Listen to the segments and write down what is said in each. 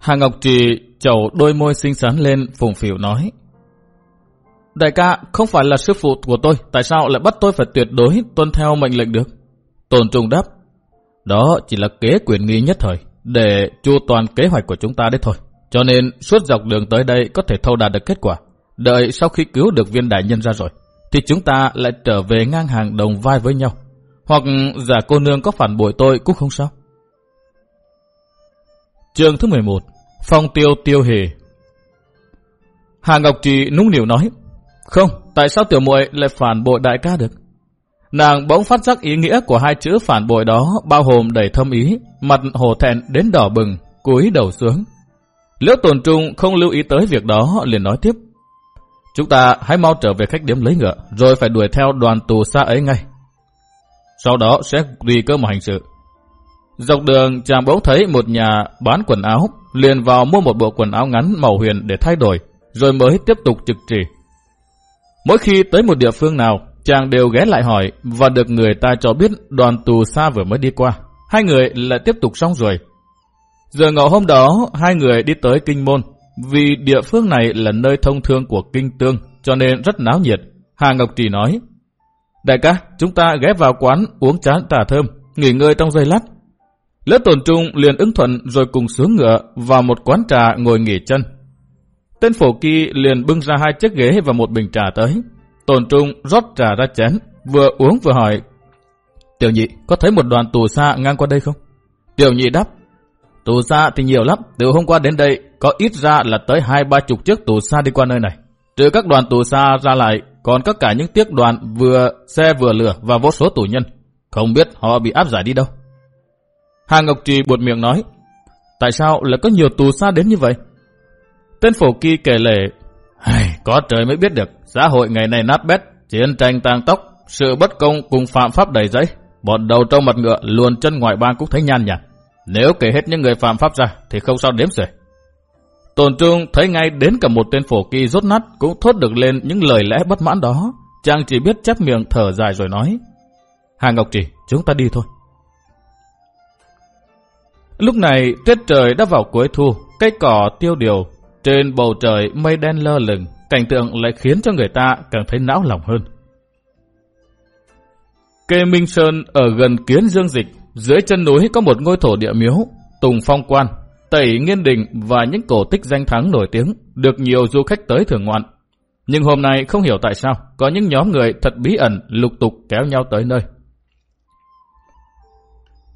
Hà Ngọc Trì chầu đôi môi xinh xắn lên phùng phỉu nói. Đại ca, không phải là sư phụ của tôi, tại sao lại bắt tôi phải tuyệt đối tuân theo mệnh lệnh được? Tôn Trung đáp, đó chỉ là kế quyền nghi nhất thời, để chu toàn kế hoạch của chúng ta đấy thôi. Cho nên suốt dọc đường tới đây có thể thâu đạt được kết quả. Đợi sau khi cứu được viên đại nhân ra rồi, thì chúng ta lại trở về ngang hàng đồng vai với nhau. Hoặc giả cô nương có phản bội tôi cũng không sao. Chương thứ 11 Phong tiêu tiêu hề Hà Ngọc Trì nũng nỉu nói Không, tại sao tiểu muội lại phản bội đại ca được? Nàng bỗng phát giác ý nghĩa của hai chữ phản bội đó bao gồm đầy thâm ý, mặt hồ thẹn đến đỏ bừng, cúi đầu xuống. Liễu tồn trung không lưu ý tới việc đó liền nói tiếp. Chúng ta hãy mau trở về khách điểm lấy ngựa, rồi phải đuổi theo đoàn tù xa ấy ngay. Sau đó sẽ tùy cơ mà hành sự. Dọc đường chàng bỗng thấy một nhà bán quần áo, liền vào mua một bộ quần áo ngắn màu huyền để thay đổi, rồi mới tiếp tục trực trì. Mỗi khi tới một địa phương nào, chàng đều ghé lại hỏi và được người ta cho biết đoàn tù xa vừa mới đi qua. Hai người lại tiếp tục xong rồi. Giờ ngọ hôm đó, hai người đi tới Kinh Môn. Vì địa phương này là nơi thông thương của Kinh Tương, cho nên rất náo nhiệt. Hà Ngọc Trì nói, Đại ca, chúng ta ghé vào quán uống chán trà thơm, nghỉ ngơi trong giây lát. Lỡ tổn trung liền ứng thuận rồi cùng xuống ngựa vào một quán trà ngồi nghỉ chân. Tên phổ kỳ liền bưng ra hai chiếc ghế và một bình trà tới. Tổn trung rót trà ra chén, vừa uống vừa hỏi. Tiểu nhị, có thấy một đoàn tù xa ngang qua đây không? Tiểu nhị đáp. Tù xa thì nhiều lắm, từ hôm qua đến đây có ít ra là tới hai ba chục chiếc tù xa đi qua nơi này. Trừ các đoàn tù xa ra lại, còn tất cả những tiếc đoàn vừa xe vừa lửa và vô số tù nhân. Không biết họ bị áp giải đi đâu. Hà Ngọc Trì buột miệng nói, tại sao lại có nhiều tù xa đến như vậy? Tên phổ kỳ kể lể, có trời mới biết được, xã hội ngày nay nát bét, chiến tranh tang tóc, sự bất công cùng phạm pháp đầy giấy. Bọn đầu trâu mặt ngựa luồn chân ngoài bang cũng thấy nhan nhạt. Nếu kể hết những người phạm pháp ra thì không sao đếm xuể. Tồn trung thấy ngay đến cả một tên phổ kỳ rốt nát cũng thốt được lên những lời lẽ bất mãn đó. Chàng chỉ biết chép miệng thở dài rồi nói. Hà Ngọc Trì, chúng ta đi thôi. Lúc này tiết trời đã vào cuối thu, cây cỏ tiêu điều, trên bầu trời mây đen lơ lửng, cảnh tượng lại khiến cho người ta càng thấy não lòng hơn. Kê Minh Sơn ở gần Kiến Dương Dịch, dưới chân núi có một ngôi thổ địa miếu, Tùng Phong Quan, Tẩy Nghiên Đình và những cổ tích danh thắng nổi tiếng, được nhiều du khách tới thưởng ngoạn. Nhưng hôm nay không hiểu tại sao, có những nhóm người thật bí ẩn lục tục kéo nhau tới nơi.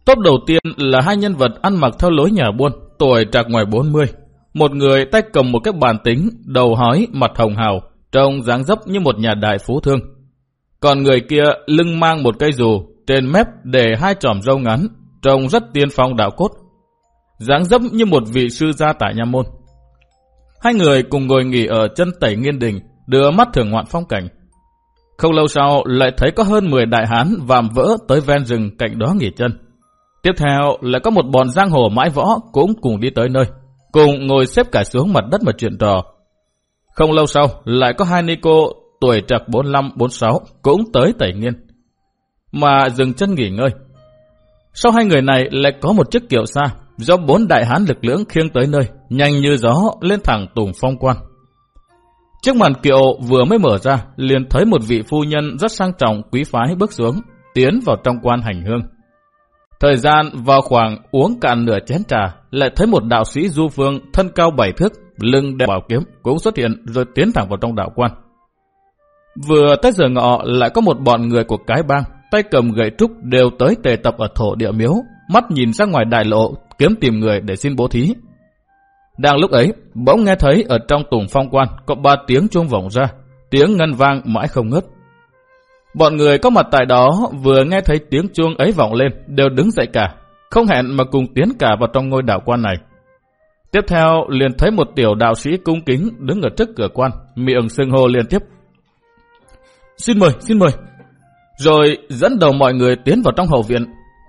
Tốp đầu tiên là hai nhân vật ăn mặc theo lối nhà buôn, tuổi trạc ngoài 40. Một người tay cầm một cái bàn tính, đầu hói, mặt hồng hào, trông dáng dấp như một nhà đại phú thương. Còn người kia lưng mang một cây dù, trên mép để hai tròm râu ngắn, trông rất tiên phong đạo cốt. dáng dấp như một vị sư gia tại nha môn. Hai người cùng ngồi nghỉ ở chân tẩy nghiên đình, đưa mắt thưởng ngoạn phong cảnh. Không lâu sau lại thấy có hơn 10 đại hán vàm vỡ tới ven rừng cạnh đó nghỉ chân. Tiếp theo là có một bọn giang hồ mãi võ cũng cùng đi tới nơi, cùng ngồi xếp cả xuống mặt đất mà chuyện trò. Không lâu sau lại có hai ni cô tuổi trạc 45-46 cũng tới tẩy nghiên, mà dừng chân nghỉ ngơi. Sau hai người này lại có một chiếc kiệu xa do bốn đại hán lực lưỡng khiêng tới nơi, nhanh như gió lên thẳng tùng phong quan. Chiếc màn kiệu vừa mới mở ra, liền thấy một vị phu nhân rất sang trọng quý phái bước xuống, tiến vào trong quan hành hương. Thời gian vào khoảng uống cạn nửa chén trà, lại thấy một đạo sĩ du phương thân cao bảy thước, lưng đeo bảo kiếm cũng xuất hiện rồi tiến thẳng vào trong đạo quan. Vừa tới giờ ngọ lại có một bọn người của cái bang, tay cầm gậy trúc đều tới tề tập ở thổ địa miếu, mắt nhìn ra ngoài đại lộ, kiếm tìm người để xin bố thí. Đang lúc ấy, bỗng nghe thấy ở trong tùng phong quan có ba tiếng chuông vọng ra, tiếng ngân vang mãi không ngớt. Bọn người có mặt tại đó vừa nghe thấy tiếng chuông ấy vọng lên, đều đứng dậy cả, không hẹn mà cùng tiến cả vào trong ngôi đạo quan này. Tiếp theo liền thấy một tiểu đạo sĩ cung kính đứng ở trước cửa quan, miệng sưng hô liên tiếp. Xin mời, xin mời. Rồi dẫn đầu mọi người tiến vào trong hậu viện.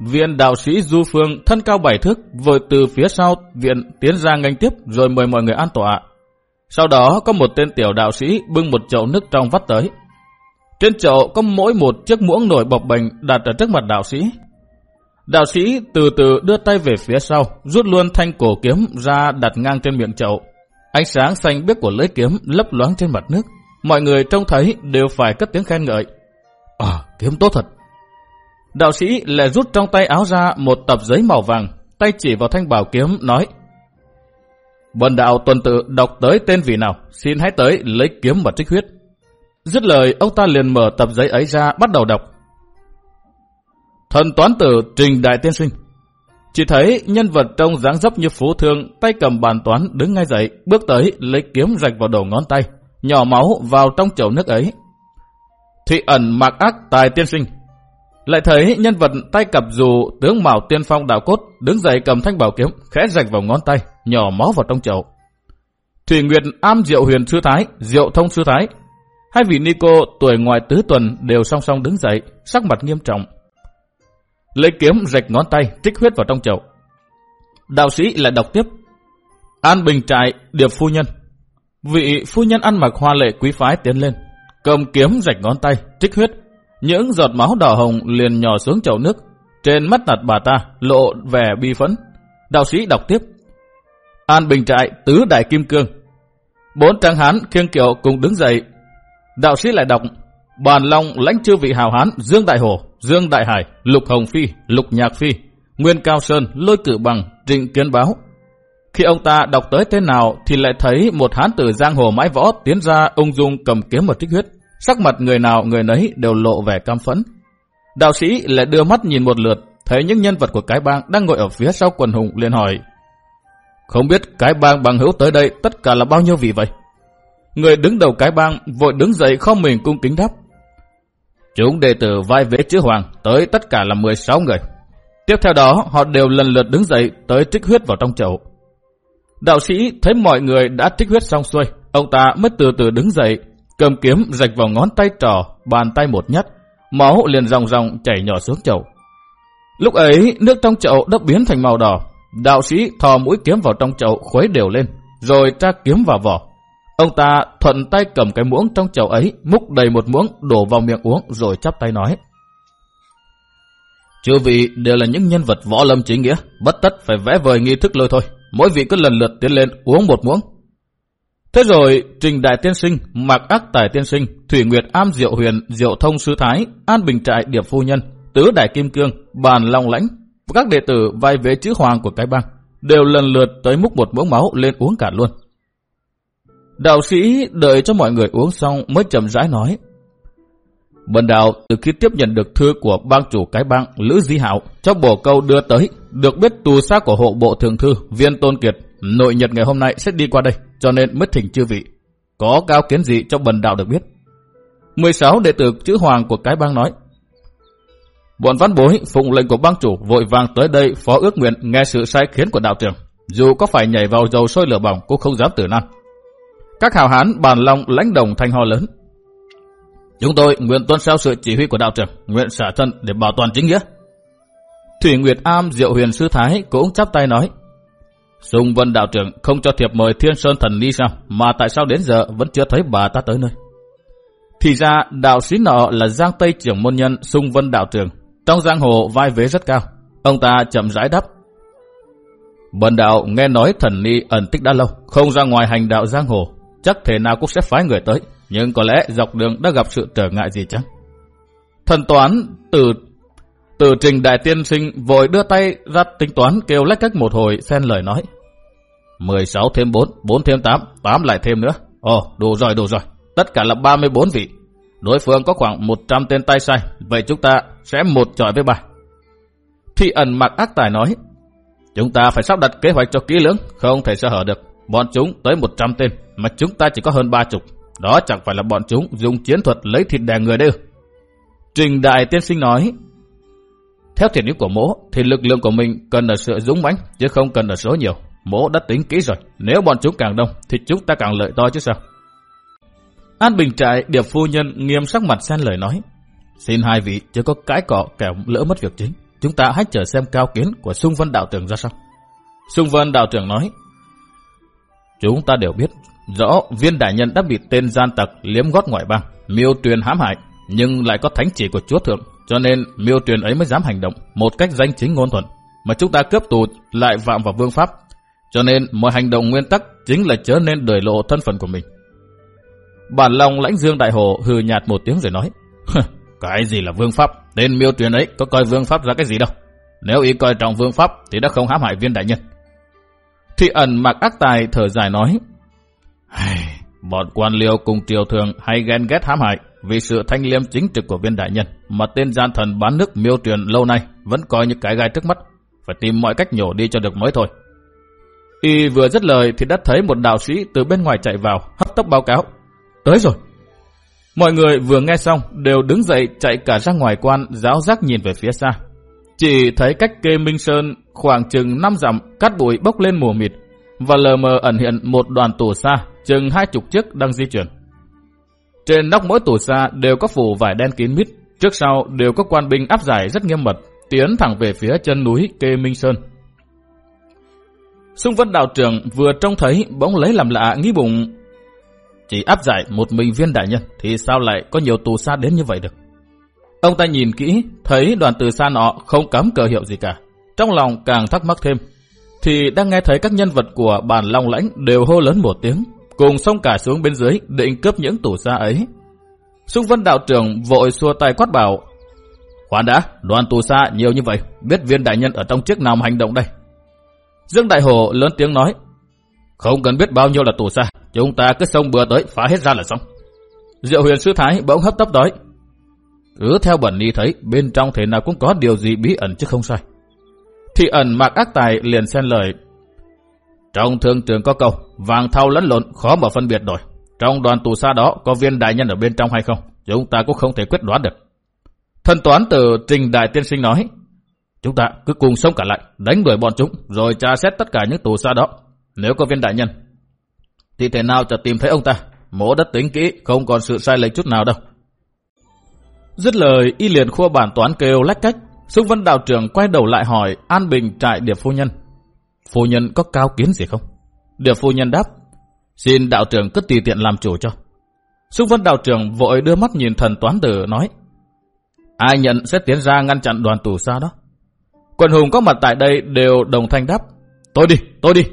Viện đạo sĩ Du Phương thân cao bảy thước vội từ phía sau viện tiến ra nghênh tiếp rồi mời mọi người an tọa. Sau đó có một tên tiểu đạo sĩ bưng một chậu nước trong vắt tới. Trên chậu có mỗi một chiếc muỗng nổi bọc bềnh đặt ở trước mặt đạo sĩ. Đạo sĩ từ từ đưa tay về phía sau, rút luôn thanh cổ kiếm ra đặt ngang trên miệng chậu. Ánh sáng xanh biếc của lưỡi kiếm lấp loáng trên mặt nước. Mọi người trông thấy đều phải cất tiếng khen ngợi. À, kiếm tốt thật. Đạo sĩ lại rút trong tay áo ra một tập giấy màu vàng, tay chỉ vào thanh bảo kiếm, nói Bần đạo tuần tự đọc tới tên vị nào, xin hãy tới lấy kiếm và trích huyết. Dứt lời, ông ta liền mở tập giấy ấy ra, bắt đầu đọc. Thần toán tử Trình Đại Tiên Sinh Chỉ thấy nhân vật trông dáng dấp như phú thương, tay cầm bàn toán đứng ngay dậy, bước tới lấy kiếm rạch vào đầu ngón tay, nhỏ máu vào trong chậu nước ấy. Thị ẩn mạc ác tài tiên sinh. Lại thấy nhân vật tay cặp dù tướng mạo tiên phong đạo cốt đứng dậy cầm thanh bảo kiếm, khẽ rạch vào ngón tay, nhỏ máu vào trong chậu. Thủy Nguyệt am diệu huyền sư thái, diệu thông sư thái. Hai vị Nico tuổi ngoài tứ tuần đều song song đứng dậy, sắc mặt nghiêm trọng. Lấy kiếm rạch ngón tay, trích huyết vào trong chậu. Đạo sĩ lại đọc tiếp. An Bình Trại, Điệp Phu Nhân. Vị phu nhân ăn mặc hoa lệ quý phái tiến lên, cầm kiếm rạch ngón tay, trích huyết. Những giọt máu đỏ hồng liền nhỏ xuống chậu nước. Trên mắt nạt bà ta lộ vẻ bi phấn. Đạo sĩ đọc tiếp. An Bình Trại, Tứ Đại Kim Cương. Bốn trang hán khiêng kiệu cùng đứng dậy. Đạo sĩ lại đọc. Bàn Long lãnh chư vị hào hán Dương Đại Hồ, Dương Đại Hải, Lục Hồng Phi, Lục Nhạc Phi, Nguyên Cao Sơn, Lôi Cử Bằng, Trịnh Kiến Báo. Khi ông ta đọc tới tên nào thì lại thấy một hán tử giang hồ mãi võ tiến ra ung dung cầm kiếm một trích huyết. Sắc mặt người nào người nấy đều lộ vẻ cam phẫn. Đạo sĩ lại đưa mắt nhìn một lượt, thấy những nhân vật của cái bang đang ngồi ở phía sau quần hùng liền hỏi. Không biết cái bang bằng hữu tới đây tất cả là bao nhiêu vị vậy? Người đứng đầu cái bang vội đứng dậy không mình cung kính đáp. Chúng đệ tử vai vế chữ hoàng tới tất cả là 16 người. Tiếp theo đó họ đều lần lượt đứng dậy tới trích huyết vào trong chậu. Đạo sĩ thấy mọi người đã trích huyết xong xuôi, ông ta mới từ từ đứng dậy, cầm kiếm rạch vào ngón tay trò, bàn tay một nhát, máu liền ròng ròng chảy nhỏ xuống chậu. Lúc ấy, nước trong chậu đã biến thành màu đỏ. Đạo sĩ thò mũi kiếm vào trong chậu khuấy đều lên, rồi tra kiếm vào vỏ. Ông ta thuận tay cầm cái muỗng trong chậu ấy, múc đầy một muỗng, đổ vào miệng uống, rồi chắp tay nói. Chư vị đều là những nhân vật võ lâm chính nghĩa, bất tất phải vẽ vời nghi thức lôi thôi. Mỗi vị cứ lần lượt tiến lên uống một muỗng. Thế rồi, Trình Đại Tiên Sinh, Mạc Ác Tài Tiên Sinh, Thủy Nguyệt Am Diệu Huyền, Diệu Thông Sư Thái, An Bình Trại Điệp Phu Nhân, Tứ Đại Kim Cương, Bàn Long Lãnh, các đệ tử vai vế chữ hoàng của cái bang, đều lần lượt tới múc một muỗng máu lên uống cả luôn. Đạo sĩ đợi cho mọi người uống xong mới chậm rãi nói. Bần đạo từ khi tiếp nhận được thư của bang chủ cái bang Lữ Di Hạo trong bổ câu đưa tới, được biết tù xác của hộ bộ thường thư Viên Tôn Kiệt nội nhật ngày hôm nay sẽ đi qua đây, cho nên mới thỉnh chư vị. Có cao kiến gì cho bần đạo được biết? 16 đệ tử chữ hoàng của cái bang nói. Bọn văn bối phụng lệnh của bang chủ vội vàng tới đây phó ước nguyện nghe sự sai khiến của đạo trưởng. Dù có phải nhảy vào dầu sôi lửa bỏng cũng không dám tử nan. Các hào hán bàn lòng lãnh đồng thanh ho lớn. Chúng tôi nguyện tuân theo sự chỉ huy của đạo trưởng, nguyện xả thân để bảo toàn chính nghĩa. Thủy Nguyệt Am Diệu Huyền Sư Thái cũng chắp tay nói. Sùng Vân đạo trưởng không cho thiệp mời Thiên Sơn Thần đi sao, mà tại sao đến giờ vẫn chưa thấy bà ta tới nơi. Thì ra đạo sĩ nọ là Giang Tây trưởng môn nhân Sùng Vân đạo trưởng, trong giang hồ vai vế rất cao. Ông ta chậm rãi đáp. Bần đạo nghe nói thần ni ẩn tích đã lâu, không ra ngoài hành đạo giang hồ, chắc thể nào cũng sẽ phái người tới, nhưng có lẽ dọc đường đã gặp sự trở ngại gì chăng? Thần toán từ từ trình đại tiên sinh vội đưa tay ra tính toán kêu lách cách một hồi xen lời nói. 16 thêm 4, 4 thêm 8, 8 lại thêm nữa. Ồ, đủ rồi, đủ rồi. Tất cả là 34 vị. Đối phương có khoảng 100 tên tay sai, vậy chúng ta sẽ một chọi với bà. Thị ẩn mặc ác tài nói, chúng ta phải sắp đặt kế hoạch cho kỹ lưỡng, không thể sơ hở được. Bọn chúng tới 100 tên, mà chúng ta chỉ có hơn 30. Đó chẳng phải là bọn chúng dùng chiến thuật lấy thịt đè người đâu. Trình Đại Tiên Sinh nói, theo thiện ý của mỗ thì lực lượng của mình cần ở sự dũng mãnh chứ không cần ở số nhiều. Mỗ đã tính kỹ rồi, nếu bọn chúng càng đông thì chúng ta càng lợi to chứ sao. An Bình Trại điệp phu nhân nghiêm sắc mặt xen lời nói. Xin hai vị chưa có cãi cọ kẻo lỡ mất việc chính. Chúng ta hãy chờ xem cao kiến của Sung Vân Đạo Trưởng ra sao. Sung Vân Đạo Trưởng nói. Chúng ta đều biết rõ viên đại nhân đã bị tên gian tặc liếm gót ngoại bang, miêu truyền hãm hại, nhưng lại có thánh chỉ của chúa thượng, cho nên miêu truyền ấy mới dám hành động một cách danh chính ngôn thuận, mà chúng ta cướp tù lại phạm vào vương pháp. Cho nên mọi hành động nguyên tắc chính là chớ nên đời lộ thân phận của mình. Bản lòng lãnh dương đại hồ hừ nhạt một tiếng rồi nói, cái gì là vương pháp? Tên miêu truyền ấy có coi vương pháp ra cái gì đâu. Nếu ý coi trọng vương pháp thì đã không hãm hại viên đại nhân. Thị ẩn mặc ác tài thở dài nói, Bọn quan liêu cùng triều thường hay ghen ghét hãm hại vì sự thanh liêm chính trực của viên đại nhân mà tên gian thần bán nước miêu truyền lâu nay vẫn coi như cái gai trước mắt. Phải tìm mọi cách nhổ đi cho được mới thôi. Y vừa dứt lời thì đã thấy một đạo sĩ từ bên ngoài chạy vào, hấp tốc báo cáo. Tới rồi. Mọi người vừa nghe xong đều đứng dậy chạy cả ra ngoài quan giáo giác nhìn về phía xa. Chỉ thấy cách kê Minh Sơn khoảng chừng 5 dặm cát bụi bốc lên mù mịt và lờ mờ ẩn hiện một đoàn tù xa chừng hai chục chiếc đang di chuyển. Trên nóc mỗi tù xa đều có phủ vải đen kín mít, trước sau đều có quan binh áp giải rất nghiêm mật, tiến thẳng về phía chân núi Kê Minh Sơn. Xung Vân đạo trưởng vừa trông thấy bỗng lấy làm lạ nghĩ bụng. Chỉ áp giải một mình viên đại nhân thì sao lại có nhiều tù xa đến như vậy được? Ông ta nhìn kỹ, thấy đoàn từ xa nọ không cắm cờ hiệu gì cả. Trong lòng càng thắc mắc thêm, thì đang nghe thấy các nhân vật của bản long lãnh đều hô lớn một tiếng, cùng xông cả xuống bên dưới định cướp những tủ xa ấy. Xung Vân đạo trưởng vội xua tay quát bảo, Khoan đã, đoàn tù xa nhiều như vậy, biết viên đại nhân ở trong chiếc nào hành động đây. Dương Đại Hồ lớn tiếng nói, không cần biết bao nhiêu là tù xa, chúng ta cứ xông bừa tới phá hết ra là xong. Diệu huyền sư thái bỗng hấp tấp nói, cứ theo bẩn ni thấy bên trong thế nào cũng có điều gì bí ẩn chứ không sai. Thị ẩn mặc ác tài liền xen lời, trong thương trường có câu, vàng thau lẫn lộn khó mà phân biệt rồi. Trong đoàn tù xa đó có viên đại nhân ở bên trong hay không? Chúng ta cũng không thể quyết đoán được. thân toán từ trình đại tiên sinh nói, chúng ta cứ cùng sống cả lại, đánh đuổi bọn chúng, rồi tra xét tất cả những tù xa đó. Nếu có viên đại nhân, thì thể nào cho tìm thấy ông ta. Mỗ đất tính kỹ, không còn sự sai lệch chút nào đâu. Dứt lời, y liền khua bản toán kêu lách cách. Xúc Vân đạo trưởng quay đầu lại hỏi An Bình trại điệp phu nhân. Phu nhân có cao kiến gì không? Điệp phu nhân đáp, xin đạo trưởng cứ tùy tiện làm chủ cho. Xúc Vân đạo trưởng vội đưa mắt nhìn thần toán tử nói, ai nhận sẽ tiến ra ngăn chặn đoàn tù xa đó. Quần hùng có mặt tại đây đều đồng thanh đáp, tôi đi, tôi đi.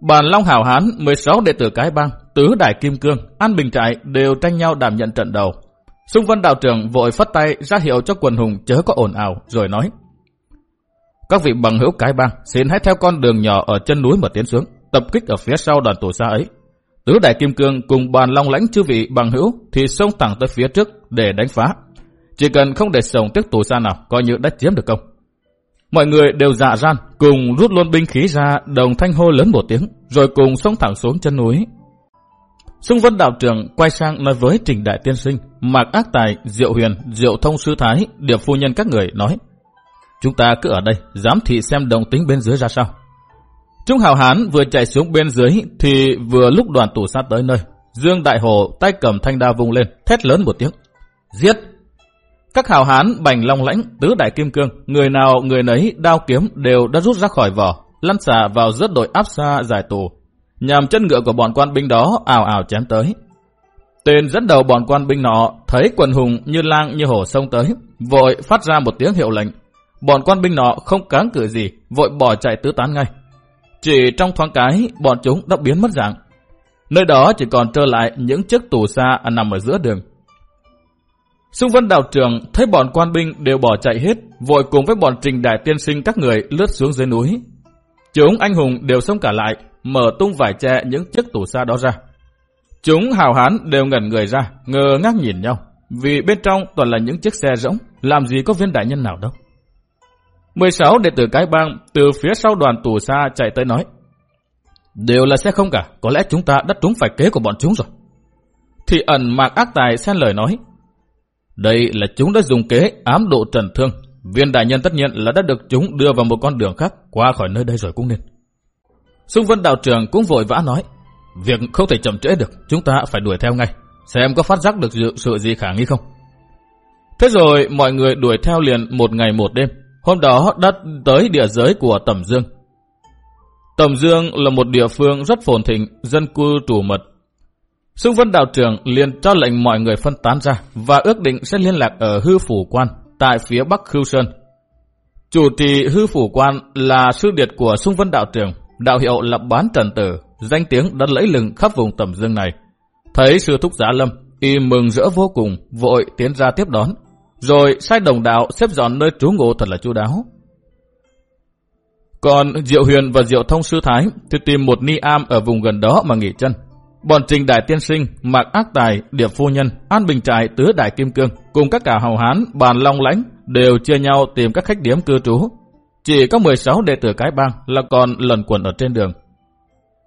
Bàn Long Hảo Hán, 16 đệ tử cái bang, tứ đại kim cương, an bình trại đều tranh nhau đảm nhận trận đầu. Xung Vân đạo trưởng vội phất tay ra hiệu cho quần hùng chớ có ồn ào rồi nói, các vị bằng hữu cái bang, xin hãy theo con đường nhỏ ở chân núi mà tiến xuống, tập kích ở phía sau đoàn tù xa ấy. Tứ đại kim cương cùng bàn long lãnh chư vị bằng hữu thì xông thẳng tới phía trước để đánh phá. Chỉ cần không để sống tiếc tù xa nào, coi như đã chiếm được công. Mọi người đều dạ ran, cùng rút luôn binh khí ra, đồng thanh hô lớn một tiếng, rồi cùng xông thẳng xuống chân núi. Xung Vân đạo trưởng quay sang nói với Trình Đại Tiên Sinh, Mạc Ác Tài, Diệu Huyền, Diệu Thông Sư Thái, Điệp Phu Nhân các người nói, Chúng ta cứ ở đây, giám thị xem đồng tính bên dưới ra sao. Trung Hào Hán vừa chạy xuống bên dưới thì vừa lúc đoàn tù sát tới nơi. Dương Đại Hồ tay cầm thanh đao vung lên, thét lớn một tiếng. Giết! Các hào hán bành long lãnh, tứ đại kim cương, người nào người nấy đao kiếm đều đã rút ra khỏi vỏ, lăn xả vào rớt đội áp xa giải tù. Nhằm chân ngựa của bọn quan binh đó ảo ảo chém tới. Tên dẫn đầu bọn quan binh nọ thấy quần hùng như lang như hổ sông tới, vội phát ra một tiếng hiệu lệnh, Bọn quan binh nọ không cáng cử gì, vội bỏ chạy tứ tán ngay. Chỉ trong thoáng cái, bọn chúng đã biến mất dạng. Nơi đó chỉ còn trơ lại những chiếc tù xa nằm ở giữa đường. Xung vân đạo trưởng thấy bọn quan binh đều bỏ chạy hết, vội cùng với bọn trình đại tiên sinh các người lướt xuống dưới núi. Chúng anh hùng đều xông cả lại, mở tung vải che những chiếc tù xa đó ra. Chúng hào hán đều ngẩn người ra, ngờ ngác nhìn nhau, vì bên trong toàn là những chiếc xe rỗng, làm gì có viên đại nhân nào đâu. 16 đệ tử cái bang từ phía sau đoàn tù xa chạy tới nói. Đều là xe không cả, có lẽ chúng ta đã trúng phải kế của bọn chúng rồi. Thì ẩn mạc ác tài xen lời nói. Đây là chúng đã dùng kế ám độ trần thương. Viên đại nhân tất nhiên là đã được chúng đưa vào một con đường khác qua khỏi nơi đây rồi cũng nên. Xung vân đạo trưởng cũng vội vã nói. Việc không thể chậm trễ được, chúng ta phải đuổi theo ngay. Xem có phát giác được sự gì khả nghi không. Thế rồi mọi người đuổi theo liền một ngày một đêm. Hôm đó đã tới địa giới của Tầm Dương. Tầm Dương là một địa phương rất phồn thịnh, dân cư trù mật. Xung Vân đạo trưởng liền cho lệnh mọi người phân tán ra và ước định sẽ liên lạc ở hư phủ quan tại phía bắc Khưu Sơn. Chủ trì hư phủ quan là sư điệt của Xung Vân đạo trưởng, đạo hiệu là Bán Trần Tử, danh tiếng đã lẫy lừng khắp vùng tầm dương này. Thấy sư thúc giả lâm, y mừng rỡ vô cùng, vội tiến ra tiếp đón, rồi sai đồng đạo xếp dọn nơi trú ngụ thật là chu đáo. Còn Diệu Huyền và Diệu Thông Sư Thái thì tìm một ni am ở vùng gần đó mà nghỉ chân. Bọn Trình Đại Tiên Sinh, Mạc Ác Tài, Điệp Phu Nhân, An Bình Trại, Tứ Đại Kim Cương cùng các cả hầu hán, bàn long lãnh đều chia nhau tìm các khách điểm cư trú. Chỉ có 16 đệ tử cái bang là còn lần quẩn ở trên đường.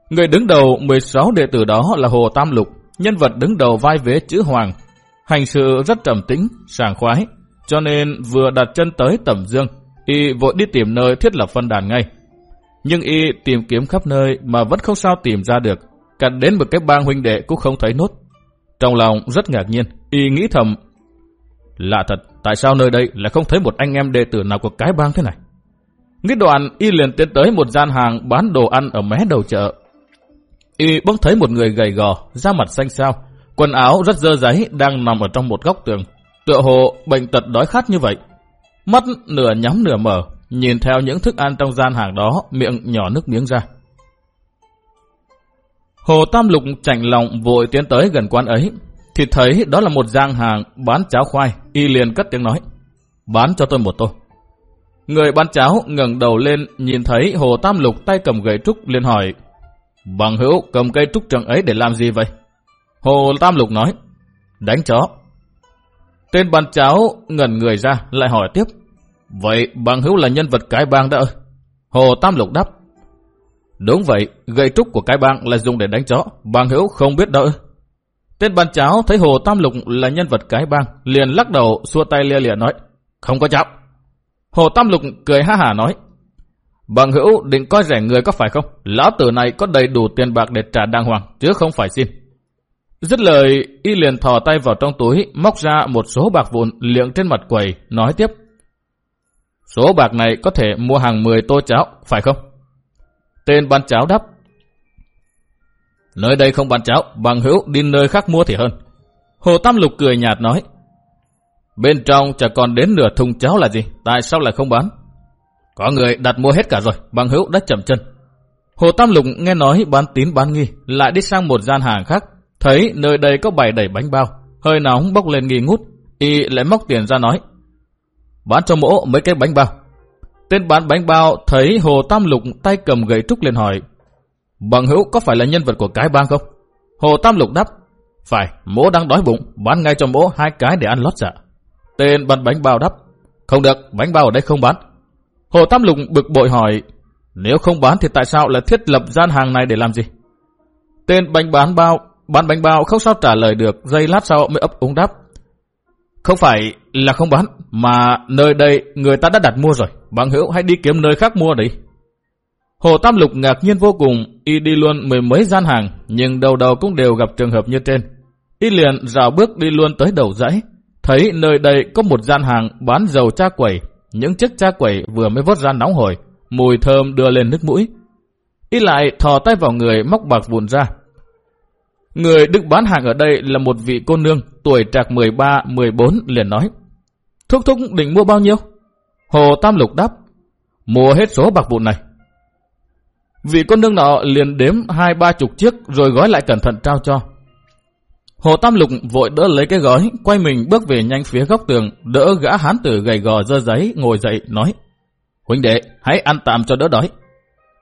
Người đứng đầu 16 đệ tử đó là Hồ Tam Lục, nhân vật đứng đầu vai vế chữ Hoàng. Hành sự rất trầm tĩnh, sảng khoái, cho nên vừa đặt chân tới tầm dương, y vội đi tìm nơi thiết lập phân đàn ngay. Nhưng y tìm kiếm khắp nơi mà vẫn không sao tìm ra được, cả đến một cái bang huynh đệ cũng không thấy nốt. Trong lòng rất ngạc nhiên, y nghĩ thầm, lạ thật, tại sao nơi đây lại không thấy một anh em đệ tử nào của cái bang thế này? Nghĩ đoạn, y liền tiến tới một gian hàng bán đồ ăn ở mé đầu chợ. Y bỗng thấy một người gầy gò, da mặt xanh xao, quần áo rất dơ giấy đang nằm ở trong một góc tường. Tựa hồ bệnh tật đói khát như vậy. Mắt nửa nhắm nửa mở, nhìn theo những thức ăn trong gian hàng đó, miệng nhỏ nước miếng ra. Hồ Tam Lục chạnh lòng vội tiến tới gần quán ấy, thì thấy đó là một gian hàng bán cháo khoai, y liền cất tiếng nói, bán cho tôi một tô. Người bán cháo ngẩng đầu lên nhìn thấy Hồ Tam Lục tay cầm gậy trúc liền hỏi, bằng hữu cầm cây trúc trần ấy để làm gì vậy? Hồ Tam Lục nói, đánh chó. Tên bàn cháo ngẩn người ra lại hỏi tiếp, vậy bằng hữu là nhân vật cái bang đó Hồ Tam Lục đáp, Đúng vậy, gậy trúc của cái bang là dùng để đánh chó, Bằng hữu không biết đâu. Tên ban cháo thấy Hồ Tam Lục là nhân vật cái bang, liền lắc đầu xua tay lia lịa nói, không có cháu. Hồ Tam Lục cười ha hả nói, bằng hữu định coi rẻ người có phải không? Lão tử này có đầy đủ tiền bạc để trả đàng hoàng, chứ không phải xin. Dứt lời, y liền thò tay vào trong túi, móc ra một số bạc vụn liệng trên mặt quầy, nói tiếp. Số bạc này có thể mua hàng 10 tô cháo, phải không? Tên bán cháo đáp. Nơi đây không bán cháo, bằng hữu đi nơi khác mua thì hơn. Hồ Tam Lục cười nhạt nói. Bên trong chẳng còn đến nửa thùng cháo là gì, tại sao lại không bán? Có người đặt mua hết cả rồi, bằng hữu đã chậm chân. Hồ Tam Lục nghe nói bán tín bán nghi, lại đi sang một gian hàng khác, thấy nơi đây có bày đầy bánh bao, hơi nóng bốc lên nghi ngút, y lại móc tiền ra nói. Bán cho mỗ mấy cái bánh bao. Tên bán bánh bao thấy Hồ Tam Lục tay cầm gậy trúc lên hỏi. Bằng hữu có phải là nhân vật của cái bang không? Hồ Tam Lục đáp. Phải, mỗ đang đói bụng, bán ngay cho mỗ hai cái để ăn lót dạ. Tên bán bánh bao đáp. Không được, bánh bao ở đây không bán. Hồ Tam Lục bực bội hỏi. Nếu không bán thì tại sao lại thiết lập gian hàng này để làm gì? Tên bánh bán bao, bán bánh bao không sao trả lời được, giây lát sau mới ấp úng đáp. Không phải là không bán, mà nơi đây người ta đã đặt mua rồi. Bằng hữu hãy đi kiếm nơi khác mua đi. Hồ Tam Lục ngạc nhiên vô cùng, y đi luôn mười mấy gian hàng, nhưng đầu đầu cũng đều gặp trường hợp như trên. Y liền rào bước đi luôn tới đầu dãy, thấy nơi đây có một gian hàng bán dầu cha quẩy. Những chiếc cha quẩy vừa mới vớt ra nóng hổi, mùi thơm đưa lên nước mũi. Y lại thò tay vào người móc bạc vụn ra. Người được bán hàng ở đây là một vị cô nương tuổi trạc 13-14 liền nói. Thúc thúc định mua bao nhiêu? Hồ Tam Lục đáp. Mua hết số bạc vụn này. Vị cô nương nọ liền đếm hai ba chục chiếc rồi gói lại cẩn thận trao cho. Hồ Tam Lục vội đỡ lấy cái gói, quay mình bước về nhanh phía góc tường, đỡ gã hán tử gầy gò dơ giấy, ngồi dậy, nói. Huynh đệ, hãy ăn tạm cho đỡ đói.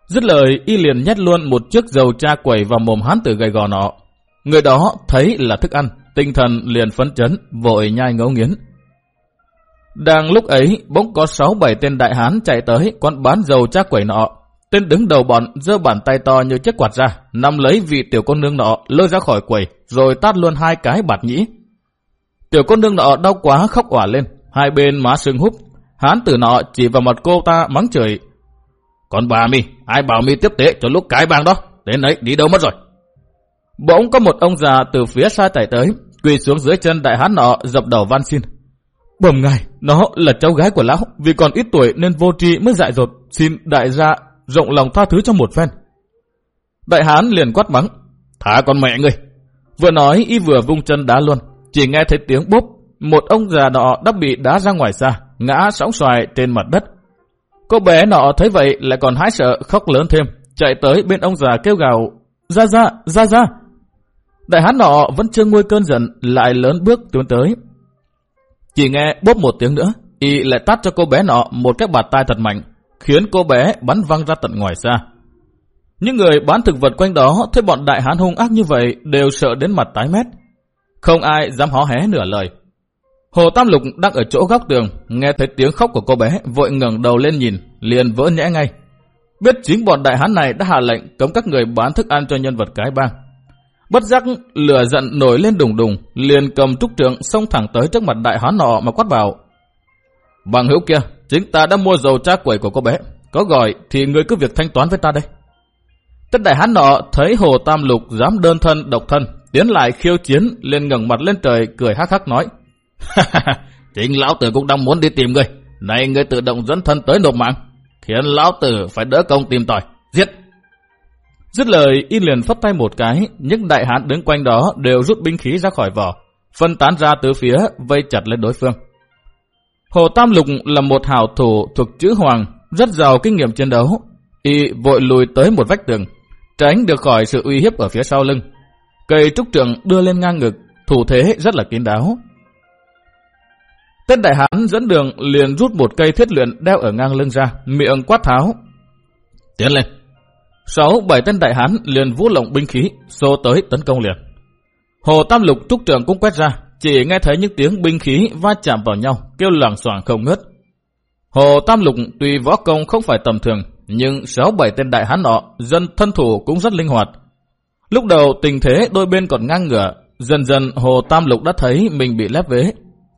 Dứt lời, y liền nhét luôn một chiếc dầu cha quẩy vào mồm hán tử gầy gò nọ. Người đó thấy là thức ăn, tinh thần liền phấn chấn, vội nhai ngấu nghiến. Đang lúc ấy, bỗng có 6-7 tên đại hán chạy tới quán bán dầu cha quẩy nọ. Tên đứng đầu bọn giơ bàn tay to như chiếc quạt ra, nắm lấy vị tiểu con nương nọ lôi ra khỏi quầy, rồi tát luôn hai cái bạt nhĩ. Tiểu con nương nọ đau quá khóc òa lên, hai bên má sưng húp. Hán tử nọ chỉ vào mặt cô ta mắng chửi. Còn bà mi, ai bảo mi tiếp tế cho lúc cái bang đó, đến ấy đi đâu mất rồi. Bỗng có một ông già từ phía xa chạy tới, quỳ xuống dưới chân đại hán nọ dập đầu van xin. Bẩm ngài, nó là cháu gái của lão, vì còn ít tuổi nên vô tri mới dại dột, xin đại gia rộng lòng tha thứ cho một phen. Đại hán liền quát mắng, thả con mẹ ngươi, Vừa nói y vừa vung chân đá luôn, chỉ nghe thấy tiếng bốp, một ông già nọ đã bị đá ra ngoài xa, ngã sóng xoài trên mặt đất. Cô bé nọ thấy vậy lại còn hái sợ khóc lớn thêm, chạy tới bên ông già kêu gào, ra ra, ra ra. Đại hán nọ vẫn chưa nguôi cơn giận, lại lớn bước tiến tới. Chỉ nghe bốp một tiếng nữa, y lại tát cho cô bé nọ một cái bạt tai thật mạnh, khiến cô bé bắn văng ra tận ngoài xa. Những người bán thực vật quanh đó thấy bọn đại hán hung ác như vậy đều sợ đến mặt tái mét. Không ai dám hó hé nửa lời. Hồ Tam Lục đang ở chỗ góc tường, nghe thấy tiếng khóc của cô bé, vội ngẩng đầu lên nhìn, liền vỡ nhẽ ngay. Biết chính bọn đại hán này đã hạ lệnh cấm các người bán thức ăn cho nhân vật cái bang. Bất giác lửa giận nổi lên đùng đùng, liền cầm trúc trượng xông thẳng tới trước mặt đại hán nọ mà quát bảo. Bằng hữu kia, chính ta đã mua dầu tra quẩy của cô bé. Có gọi thì người cứ việc thanh toán với ta đây. Tất đại hán nọ thấy Hồ Tam Lục dám đơn thân độc thân, tiến lại khiêu chiến, liền ngẩng mặt lên trời cười hắc hắc nói. Chính lão tử cũng đang muốn đi tìm ngươi. Này ngươi tự động dẫn thân tới nộp mạng, khiến lão tử phải đỡ công tìm tòi. Dứt lời, y liền phất tay một cái, những đại hán đứng quanh đó đều rút binh khí ra khỏi vỏ, phân tán ra từ phía, vây chặt lên đối phương. Hồ Tam Lục là một hảo thủ thuộc chữ Hoàng, rất giàu kinh nghiệm chiến đấu. Y vội lùi tới một vách tường, tránh được khỏi sự uy hiếp ở phía sau lưng. Cây trúc trường đưa lên ngang ngực, thủ thế rất là kín đáo. Tên đại hán dẫn đường liền rút một cây thiết luyện đeo ở ngang lưng ra, miệng quát tháo. Tiến lên. Sáu bảy tên đại hán liền vũ lộng binh khí, xô tới tấn công liền. Hồ Tam Lục trúc trường cũng quét ra, chỉ nghe thấy những tiếng binh khí va chạm vào nhau, kêu loảng xoảng không ngớt. Hồ Tam Lục tuy võ công không phải tầm thường, nhưng sáu bảy tên đại hán nọ, dân thân thủ cũng rất linh hoạt. Lúc đầu tình thế đôi bên còn ngang ngửa, dần dần Hồ Tam Lục đã thấy mình bị lép vế.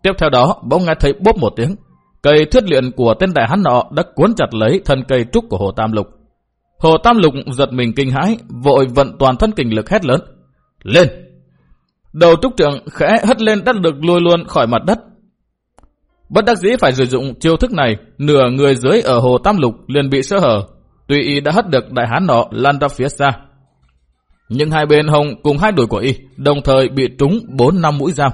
Tiếp theo đó, bỗng nghe thấy bốp một tiếng. Cây thuyết luyện của tên đại hán nọ đã cuốn chặt lấy thân cây trúc của Hồ Tam Lục. Hồ Tam Lục giật mình kinh hãi, vội vận toàn thân kinh lực hét lớn. Lên! Đầu trúc trưởng khẽ hất lên đất được lùi luôn khỏi mặt đất. Bất đắc dĩ phải sử dụng chiêu thức này, nửa người dưới ở Hồ Tam Lục liền bị sơ hở. Tuy y đã hất được đại hán nọ lan ra phía xa. Nhưng hai bên hồng cùng hai đuổi của y đồng thời bị trúng 4 năm mũi dao.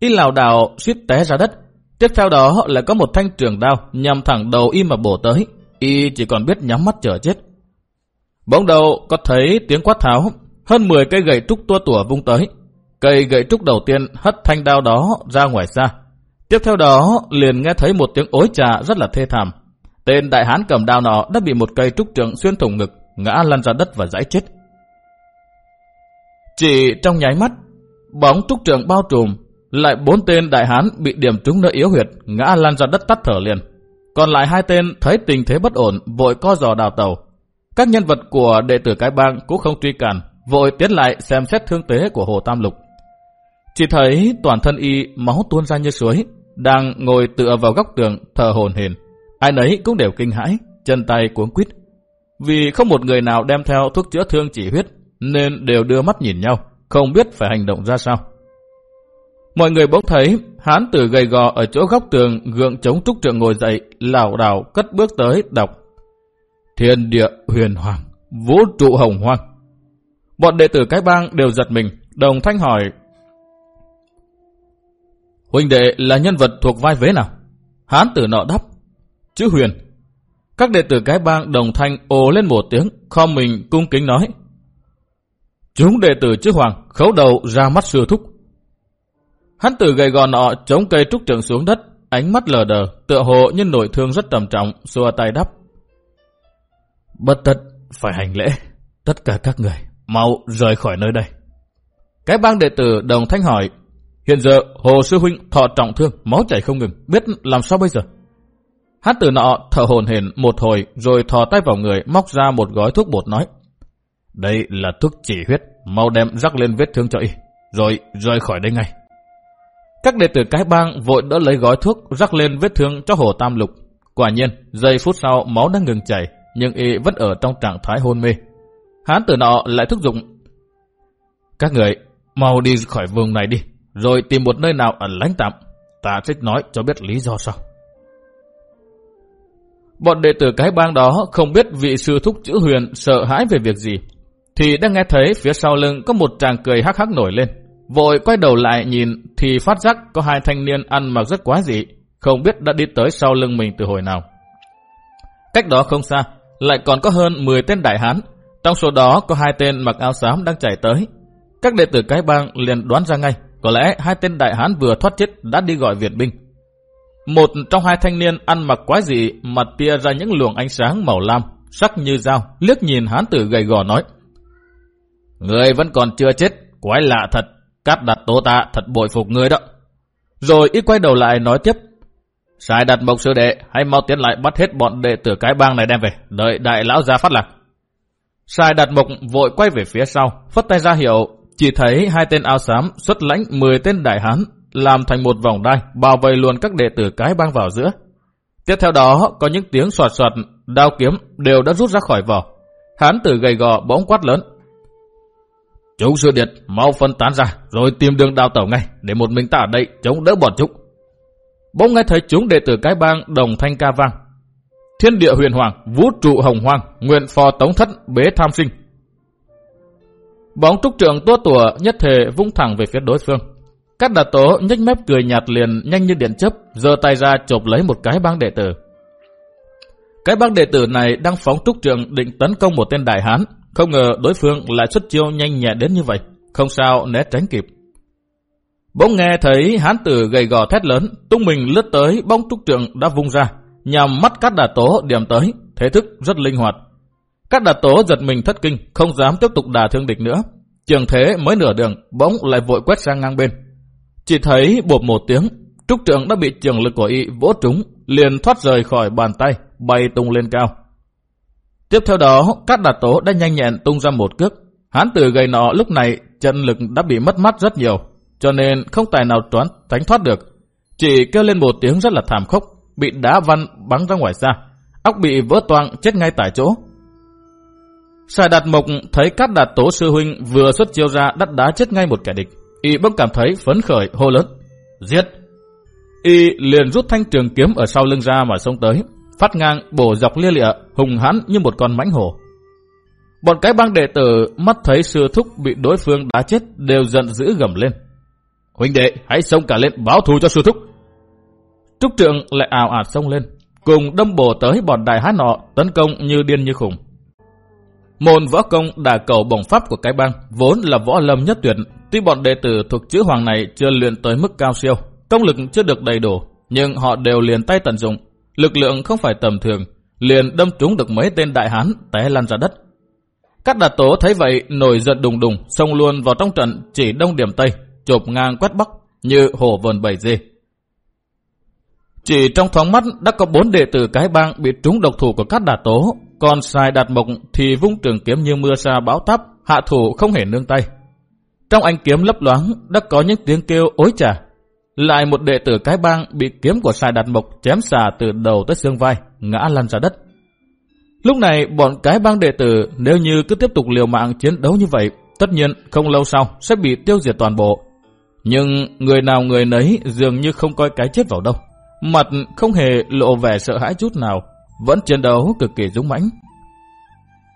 Y lào đảo suýt té ra đất. Tiếp theo đó lại có một thanh trường đao nhằm thẳng đầu y mà bổ tới. Y chỉ còn biết nhắm mắt chờ chết. Bỗng đầu có thấy tiếng quát tháo, hơn 10 cây gậy trúc tua tủa vung tới. Cây gậy trúc đầu tiên hất thanh đao đó ra ngoài xa. Tiếp theo đó liền nghe thấy một tiếng ối trà rất là thê thảm. Tên đại hán cầm đao nọ đã bị một cây trúc trượng xuyên thủng ngực, ngã lăn ra đất và giải chết. Chỉ trong nháy mắt, bóng trúc trượng bao trùm, lại bốn tên đại hán bị điểm trúng nơi yếu huyệt, ngã lăn ra đất tắt thở liền. Còn lại hai tên thấy tình thế bất ổn, vội co giò đào tàu. Các nhân vật của đệ tử cái bang cũng không truy cản, vội tiến lại xem xét thương tế của Hồ Tam Lục. Chỉ thấy toàn thân y máu tuôn ra như suối, đang ngồi tựa vào góc tường thờ hồn hền. Ai nấy cũng đều kinh hãi, chân tay cuống quýt. Vì không một người nào đem theo thuốc chữa thương chỉ huyết, nên đều đưa mắt nhìn nhau, không biết phải hành động ra sao. Mọi người bỗng thấy hán tử gầy gò ở chỗ góc tường gượng chống trúc trượng ngồi dậy, lảo đảo cất bước tới đọc. Thiên địa huyền hoàng, vũ trụ hồng hoang. Bọn đệ tử cái bang đều giật mình, đồng thanh hỏi. Huynh đệ là nhân vật thuộc vai vế nào? Hán tử nọ đáp. Chữ huyền. Các đệ tử cái bang đồng thanh ồ lên một tiếng, kho mình cung kính nói. Chúng đệ tử chữ hoàng khấu đầu ra mắt sư thúc. Hắn tử gầy gò nọ chống cây trúc trường xuống đất, ánh mắt lờ đờ, tựa hồ như nổi thương rất trầm trọng, xua tay đắp. Bất tất, phải hành lễ, tất cả các người, mau rời khỏi nơi đây. Cái bang đệ tử đồng thanh hỏi, hiện giờ Hồ Sư Huynh thọ trọng thương, máu chảy không ngừng, biết làm sao bây giờ? Hát tử nọ thở hồn hển một hồi rồi thò tay vào người móc ra một gói thuốc bột nói. Đây là thuốc chỉ huyết, mau đem rắc lên vết thương cho y, rồi rời khỏi đây ngay. Các đệ tử cái bang vội đỡ lấy gói thuốc rắc lên vết thương cho Hồ Tam Lục. Quả nhiên, giây phút sau máu đã ngừng chảy, nhưng y vẫn ở trong trạng thái hôn mê. Hán tử nọ lại thúc giục. Các người mau đi khỏi vùng này đi, rồi tìm một nơi nào ẩn lánh tạm. Ta sẽ nói cho biết lý do sau. Bọn đệ tử cái bang đó không biết vị sư thúc chữ huyền sợ hãi về việc gì. thì đang nghe thấy phía sau lưng có một chàng cười hắc hắc nổi lên. Vội quay đầu lại nhìn thì phát giác có hai thanh niên ăn mặc rất quá dị, không biết đã đi tới sau lưng mình từ hồi nào. Cách đó không xa, lại còn có hơn 10 tên đại hán, trong số đó có hai tên mặc áo xám đang chạy tới. Các đệ tử cái bang liền đoán ra ngay, có lẽ hai tên đại hán vừa thoát chết đã đi gọi viện binh. Một trong hai thanh niên ăn mặc quá dị, mặt tia ra những luồng ánh sáng màu lam, sắc như dao, liếc nhìn hán tử gầy gò nói. Người vẫn còn chưa chết, quái lạ thật, cát đặt tố tạ thật bội phục người đó. Rồi ít quay đầu lại nói tiếp. Sai đặt mộc sư đệ, hãy mau tiến lại bắt hết bọn đệ tử cái bang này đem về, đợi đại lão ra phát lạc. Sai đặt mộc vội quay về phía sau, phất tay ra hiệu, chỉ thấy hai tên áo xám xuất lãnh 10 tên đại hán, làm thành một vòng đai, bao vây luôn các đệ tử cái bang vào giữa. Tiếp theo đó có những tiếng soạt soạt, đao kiếm đều đã rút ra khỏi vỏ. Hán tử gầy gò bỗng quát lớn. Chúng sư điệt mau phân tán ra rồi tìm đường đào tẩu ngay để một mình ta ở đây chống đỡ bọn chúng. Bỗng nghe thấy chúng đệ tử cái bang đồng thanh ca vang. Thiên địa huyền hoàng, vũ trụ hồng hoang, nguyện phò tống thất bế tham sinh. Bóng trúc trưởng tua tủa nhất thể vung thẳng về phía đối phương. Các đà tố nhếch mép cười nhạt liền nhanh như điện chấp, giơ tay ra chộp lấy một cái băng đệ tử. Cái băng đệ tử này đang phóng trúc trường định tấn công một tên đại hán, không ngờ đối phương lại xuất chiêu nhanh nhẹ đến như vậy, không sao né tránh kịp. Bỗng nghe thấy hán tử gầy gò thét lớn, tung mình lướt tới bóng trúc trường đã vung ra, nhằm mắt các đà tố điểm tới, thế thức rất linh hoạt. Các đà tố giật mình thất kinh, không dám tiếp tục đà thương địch nữa. Trường thế mới nửa đường, bỗng lại vội quét sang ngang bên. Chỉ thấy bột một tiếng, trúc trượng đã bị trường lực của y vỗ trúng, liền thoát rời khỏi bàn tay, bay tung lên cao. Tiếp theo đó, cát đạt tố đã nhanh nhẹn tung ra một cước. Hán tử gầy nọ lúc này chân lực đã bị mất mắt rất nhiều, cho nên không tài nào toán tránh thoát được. Chỉ kêu lên một tiếng rất là thảm khốc, bị đá văn bắn ra ngoài xa. Óc bị vỡ toang chết ngay tại chỗ. Sài Đạt Mộc thấy cát đạt tố sư huynh vừa xuất chiêu ra đắt đá chết ngay một kẻ địch. Y bỗng cảm thấy phấn khởi hô lớn. Giết! Y liền rút thanh trường kiếm ở sau lưng ra mà xông tới. Phát ngang bổ dọc lia lịa, hùng hãn như một con mãnh hổ. Bọn cái băng đệ tử mắt thấy sư thúc bị đối phương đá chết đều giận dữ gầm lên. Huynh đệ, hãy xông cả lên báo thù cho sư thúc. Trúc trượng lại ảo ạt xông lên, cùng đâm bổ tới bọn đại hán nọ tấn công như điên như khủng. Môn võ công đà cầu bổng pháp của cái bang vốn là võ lâm nhất tuyệt. Tuy bọn đệ tử thuộc chữ hoàng này chưa luyện tới mức cao siêu, công lực chưa được đầy đủ, nhưng họ đều liền tay tận dụng. Lực lượng không phải tầm thường, liền đâm trúng được mấy tên đại hán té lăn ra đất. Các đạt tố thấy vậy nổi giận đùng đùng, xông luôn vào trong trận chỉ đông điểm tây, chộp ngang quét bắc như hổ vườn bầy dê. Chỉ trong thoáng mắt đã có bốn đệ tử cái bang bị trúng độc thủ của các đà tố, còn sai đạt mộc thì vung trường kiếm như mưa sa bão táp, hạ thủ không hề nương tay. Trong ánh kiếm lấp loáng đã có những tiếng kêu ối trà, lại một đệ tử cái bang bị kiếm của sai đạt mộc chém xà từ đầu tới xương vai, ngã lăn ra đất. Lúc này bọn cái bang đệ tử nếu như cứ tiếp tục liều mạng chiến đấu như vậy, tất nhiên không lâu sau sẽ bị tiêu diệt toàn bộ. Nhưng người nào người nấy dường như không coi cái chết vào đâu. Mặt không hề lộ vẻ sợ hãi chút nào, vẫn chiến đấu cực kỳ dũng mãnh.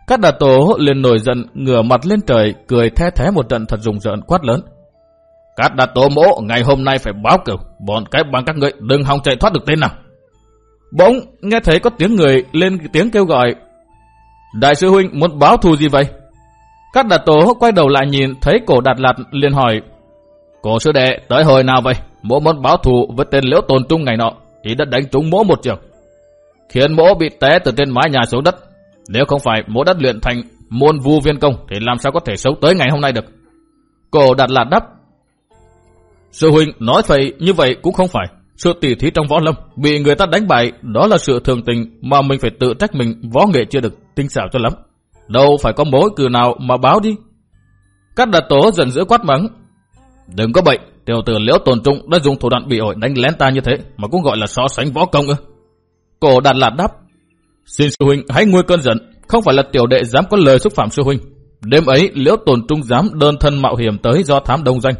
Các đà tổ liền nổi giận, ngửa mặt lên trời, cười the thế một trận thật rùng rợn quát lớn. Cát Đạt tổ mỗ ngày hôm nay phải báo cửu, bọn cái bằng các người đừng hòng chạy thoát được tên nào. Bỗng nghe thấy có tiếng người lên tiếng kêu gọi. Đại sư huynh muốn báo thù gì vậy? Cát Đạt tổ quay đầu lại nhìn thấy cổ đạt lạt liền hỏi. Cổ sư đệ tới hồi nào vậy? Mỗ muốn báo thù với tên liễu tồn trung ngày nọ, thì đã đánh trúng mỗ một trường khiến mỗ bị té từ trên mái nhà xuống đất. Nếu không phải mỗ đất luyện thành môn vu viên công thì làm sao có thể sống tới ngày hôm nay được. Cổ đặt lạt đắp. Sư huynh nói vậy như vậy cũng không phải. Sự tỉ thí trong võ lâm bị người ta đánh bại đó là sự thường tình mà mình phải tự trách mình võ nghệ chưa được tinh xảo cho lắm. Đâu phải có mối cử nào mà báo đi. Các đạt tố dần giữa quát mắng. Đừng có bệnh, tiểu tử liễu tồn trung đã dùng thủ đoạn bị ổi đánh lén ta như thế mà cũng gọi là so sánh võ công ư. Cổ đạt lạt đáp. Xin sư huynh hãy nguôi cơn giận. Không phải là tiểu đệ dám có lời xúc phạm sư huynh. Đêm ấy liễu tồn trung dám đơn thân mạo hiểm tới do thám đông danh.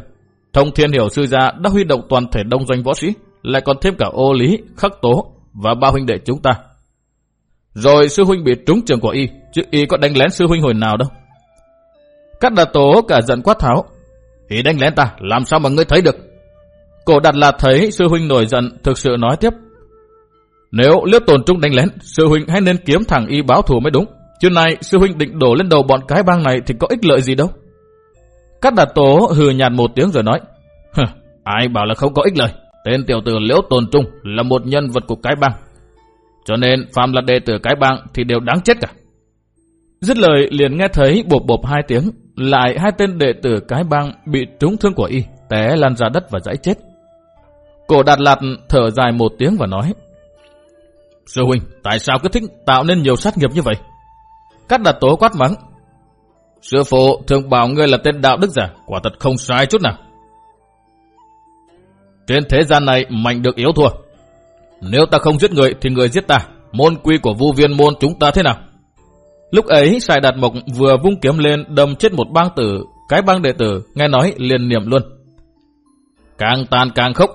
Thông thiên hiểu sư gia đã huy động toàn thể đông doanh võ sĩ. Lại còn thêm cả ô lý, khắc tố và ba huynh đệ chúng ta. Rồi sư huynh bị trúng trường của y. Chứ y có đánh lén sư huynh hồi nào đâu. Cát đà tố cả giận quát tháo. "Y đánh lén ta, làm sao mà ngươi thấy được? Cổ đặt là thấy sư huynh nổi giận, thực sự nói tiếp. Nếu liếp tồn trung đánh lén, sư huynh hãy nên kiếm thẳng y báo thù mới đúng. Chứ này, sư huynh định đổ lên đầu bọn cái bang này thì có ích lợi gì đâu. Cát đặt tố hừ nhạt một tiếng rồi nói. Ai bảo là không có ích lợi. Tên tiểu tử Liễu Tồn Trung là một nhân vật của cái bang. Cho nên phàm là đệ tử cái bang thì đều đáng chết cả. Dứt lời liền nghe thấy bộp bộp hai tiếng, lại hai tên đệ tử cái bang bị trúng thương của y, té lăn ra đất và dãy chết. Cổ đạt lạt thở dài một tiếng và nói, Sư huynh, tại sao cứ thích tạo nên nhiều sát nghiệp như vậy? Cắt đặt tố quát mắng. Sư phụ thường bảo ngươi là tên đạo đức giả, quả thật không sai chút nào. Trên thế gian này mạnh được yếu thua. Nếu ta không giết người thì người giết ta. Môn quy của vu viên môn chúng ta thế nào? Lúc ấy Sài Đạt Mộc vừa vung kiếm lên đâm chết một bang tử, cái bang đệ tử, nghe nói liền niệm luôn. Càng tàn càng khốc.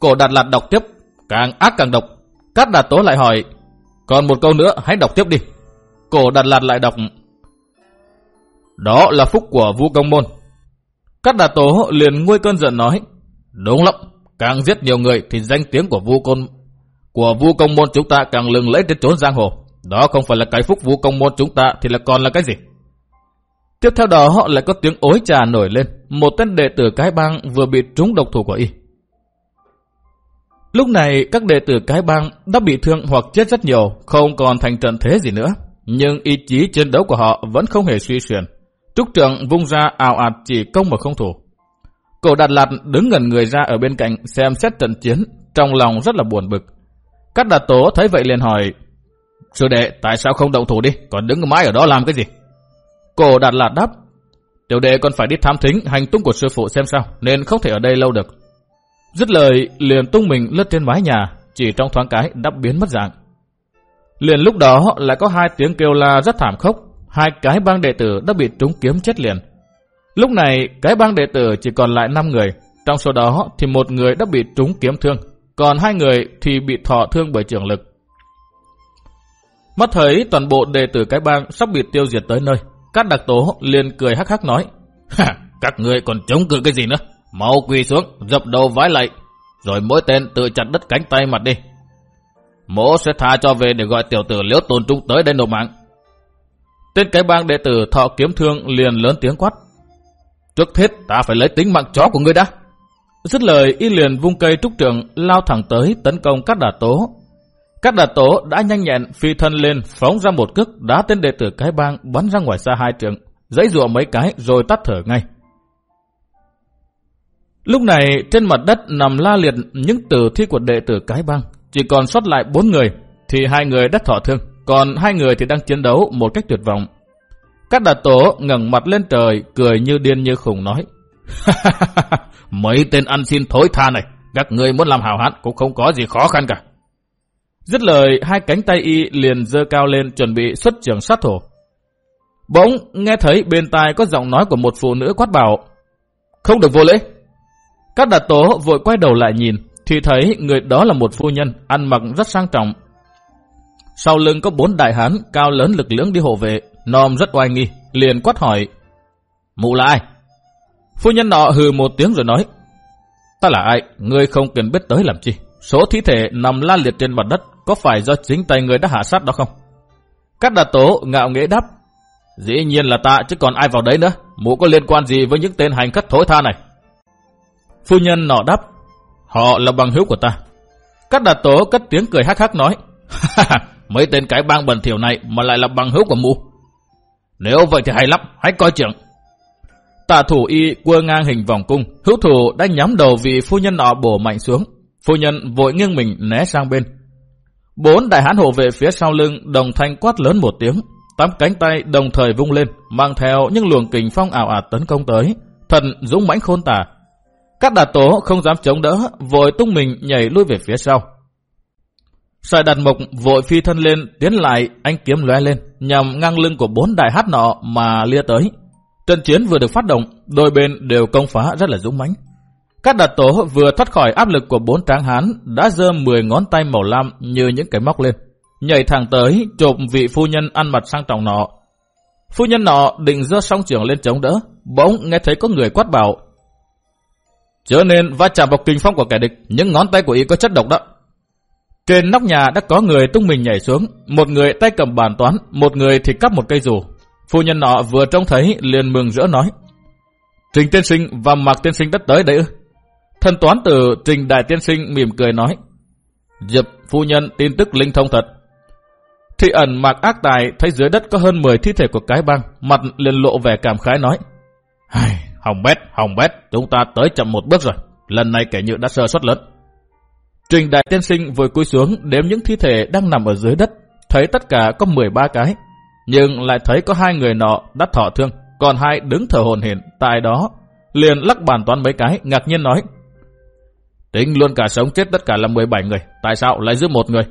Cổ đạt lạt đọc tiếp, càng ác càng độc. Cát đạt tố lại hỏi, còn một câu nữa hãy đọc tiếp đi. Cổ đạt lạt lại đọc, đó là phúc của vu công môn. Cát Đà tố liền nguôi cơn giận nói, đúng lắm, càng giết nhiều người thì danh tiếng của vu công của vu công môn chúng ta càng lừng lẫy trên trốn giang hồ. Đó không phải là cái phúc vu công môn chúng ta thì là còn là cái gì? Tiếp theo đó họ lại có tiếng ối trà nổi lên. Một tên đệ tử cái bang vừa bị trúng độc thủ của y. Lúc này các đệ tử cái bang đã bị thương hoặc chết rất nhiều, không còn thành trận thế gì nữa. Nhưng ý chí chiến đấu của họ vẫn không hề suy suyển. Trúc trưởng vung ra ảo ạt chỉ công mà không thủ. Cổ Đạt Lạt đứng ngẩn người ra ở bên cạnh xem xét trận chiến, trong lòng rất là buồn bực. cát đạt tố thấy vậy liền hỏi, Sư đệ, tại sao không động thủ đi, còn đứng mãi ở đó làm cái gì? Cổ Đạt Lạt đáp, Tiểu đệ còn phải đi thám thính hành tung của sư phụ xem sao, nên không thể ở đây lâu được. Dứt lời, liền tung mình lướt trên mái nhà, chỉ trong thoáng cái đắp biến mất dạng. Liền lúc đó lại có hai tiếng kêu la rất thảm khốc, hai cái bang đệ tử đã bị trúng kiếm chết liền. Lúc này, cái bang đệ tử chỉ còn lại 5 người, trong số đó thì một người đã bị trúng kiếm thương, còn hai người thì bị thọ thương bởi trường lực. Mắt thấy toàn bộ đệ tử cái bang sắp bị tiêu diệt tới nơi, các đặc tố liền cười hắc hắc nói, Ha, các người còn chống cự cái gì nữa? Mau quỳ xuống, dập đầu vái lạy, rồi mỗi tên tự chặt đứt cánh tay mặt đi. Mỗ sẽ tha cho về để gọi tiểu tử liễu tôn trung tới đây nộp mạng. Tên cái bang đệ tử thọ kiếm thương liền lớn tiếng quát. Trước hết ta phải lấy tính mạng chó của ngươi đã. Dứt lời y liền vung cây trúc trường lao thẳng tới tấn công các đà tố. Các đà tố đã nhanh nhẹn phi thân lên phóng ra một cước đá tên đệ tử cái bang bắn ra ngoài xa hai trường, dãy rùa mấy cái rồi tắt thở ngay. Lúc này trên mặt đất nằm la liệt những tử thi của đệ tử cái bang, chỉ còn sót lại bốn người, thì hai người đã thọ thương, còn hai người thì đang chiến đấu một cách tuyệt vọng. Các Đạt tố ngẩng mặt lên trời, cười như điên như khùng nói. Mấy tên ăn xin thối tha này, các người muốn làm hào hán cũng không có gì khó khăn cả. Dứt lời, hai cánh tay y liền dơ cao lên chuẩn bị xuất trường sát thổ. Bỗng nghe thấy bên tai có giọng nói của một phụ nữ quát bảo. Không được vô lễ. Các đạt tố vội quay đầu lại nhìn, thì thấy người đó là một phu nhân, ăn mặc rất sang trọng. Sau lưng có bốn đại hán cao lớn lực lưỡng đi hộ vệ, nom rất oai nghi, liền quát hỏi. Mụ là ai? Phu nhân nọ hừ một tiếng rồi nói. Ta là ai? Ngươi không cần biết tới làm chi. Số thi thể nằm la liệt trên mặt đất có phải do chính tay người đã hạ sát đó không? Các đạt tố ngạo nghễ đáp. Dĩ nhiên là ta chứ còn ai vào đấy nữa. Mụ có liên quan gì với những tên hành khất thối tha này? Phu nhân nọ đáp. Họ là bằng hữu của ta. Các đạt tố cất tiếng cười hắc hắc nói. Mấy tên cái bang bẩn thiểu này mà lại là bằng hữu của mụ. Nếu vậy thì hay lắm, hãy coi trưởng. Tà thủ y quơ ngang hình vòng cung, hữu thủ đã nhắm đầu vì phu nhân nọ bổ mạnh xuống. Phu nhân vội nghiêng mình né sang bên. Bốn đại hán hộ vệ phía sau lưng đồng thanh quát lớn một tiếng. Tám cánh tay đồng thời vung lên, mang theo những luồng kình phong ảo ạt tấn công tới. Thần dũng mãnh khôn tả. Các đà tố không dám chống đỡ, vội tung mình nhảy lui về phía sau. Sài đặt mộc vội phi thân lên, tiến lại, anh kiếm lóe lên, nhằm ngang lưng của bốn đại hát nọ mà lia tới. Trận chiến vừa được phát động, đôi bên đều công phá rất là dũng mãnh. Các đạt tố vừa thoát khỏi áp lực của bốn tráng hán đã dơ 10 ngón tay màu lam như những cái móc lên. Nhảy thẳng tới, chộp vị phu nhân ăn mặt sang trọng nọ. Phu nhân nọ định giơ song trường lên chống đỡ, bỗng nghe thấy có người quát bảo. Chớ nên va chạm vào kinh phong của kẻ địch, những ngón tay của y có chất độc đó. Trên nóc nhà đã có người tung mình nhảy xuống, một người tay cầm bàn toán, một người thì cắp một cây dù. Phu nhân nọ vừa trông thấy liền mừng rỡ nói. Trình tiên sinh và Mạc tiên sinh đã tới đấy ư? Thân toán từ Trình Đại tiên sinh mỉm cười nói. Dập phu nhân tin tức linh thông thật. Thị ẩn Mạc ác tài thấy dưới đất có hơn 10 thi thể của cái băng, mặt liền lộ vẻ cảm khái nói. Hồng bét, hồng bét, chúng ta tới chậm một bước rồi. Lần này kẻ nhựa đã sơ suất lớn. Trình Đại tiên sinh vừa cúi xuống đếm những thi thể đang nằm ở dưới đất, thấy tất cả có 13 cái, nhưng lại thấy có hai người nọ đã thọ thương, còn hai đứng thở hồn hển tại đó, liền lắc bàn toán mấy cái, ngạc nhiên nói. Tính luôn cả sống chết tất cả là 17 người, tại sao lại giữ một người?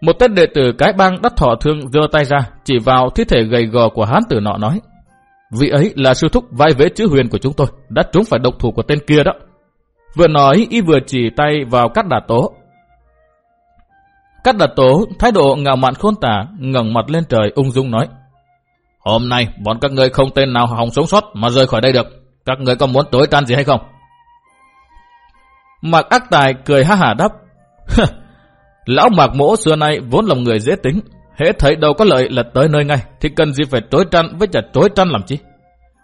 Một tên đệ tử cái bang đắt thọ thương giơ tay ra, chỉ vào thi thể gầy gò của hán tử nọ nói. Vị ấy là sư thúc vai vế chữ huyền của chúng tôi, đã trúng phải độc thủ của tên kia đó. Vừa nói y vừa chỉ tay vào cắt đà tố. Cắt đà tố thái độ ngạo mạn khôn tả, ngẩng mặt lên trời ung dung nói. Hôm nay bọn các ngươi không tên nào hòng sống sót mà rời khỏi đây được. Các người có muốn tối tan gì hay không? Mạc ác tài cười ha hả đáp. Lão mạc mỗ xưa nay vốn là người dễ tính. Hễ thấy đâu có lợi là tới nơi ngay. Thì cần gì phải tối trăn với chả tối trăn làm chi.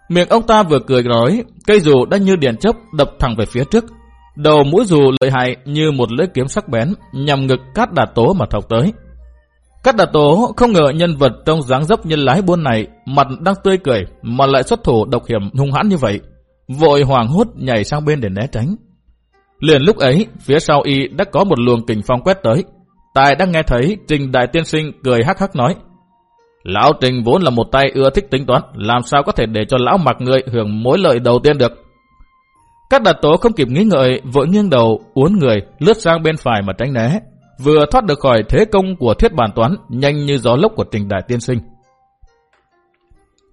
Miệng ông ta vừa cười nói. Cây dù đã như điện chớp đập thẳng về phía trước. Đầu mũi dù lợi hại như một lưỡi kiếm sắc bén nhằm ngực cát đà tố mà thọc tới. Cát đà tố không ngờ nhân vật trong dáng dấp nhân lái buôn này mặt đang tươi cười mà lại xuất thủ độc hiểm hung hãn như vậy. Vội hoàng hốt nhảy sang bên để né tránh. Liền lúc ấy, phía sau y đã có một luồng kình phong quét tới. Tài đang nghe thấy Trình Đại Tiên Sinh cười hắc hắc nói. Lão Trình vốn là một tay ưa thích tính toán, làm sao có thể để cho lão mặc người hưởng mối lợi đầu tiên được. Các đạt tố không kịp nghĩ ngợi, vội nghiêng đầu, uốn người, lướt sang bên phải mà tránh né. Vừa thoát được khỏi thế công của thiết bản toán, nhanh như gió lốc của Trình Đại Tiên Sinh.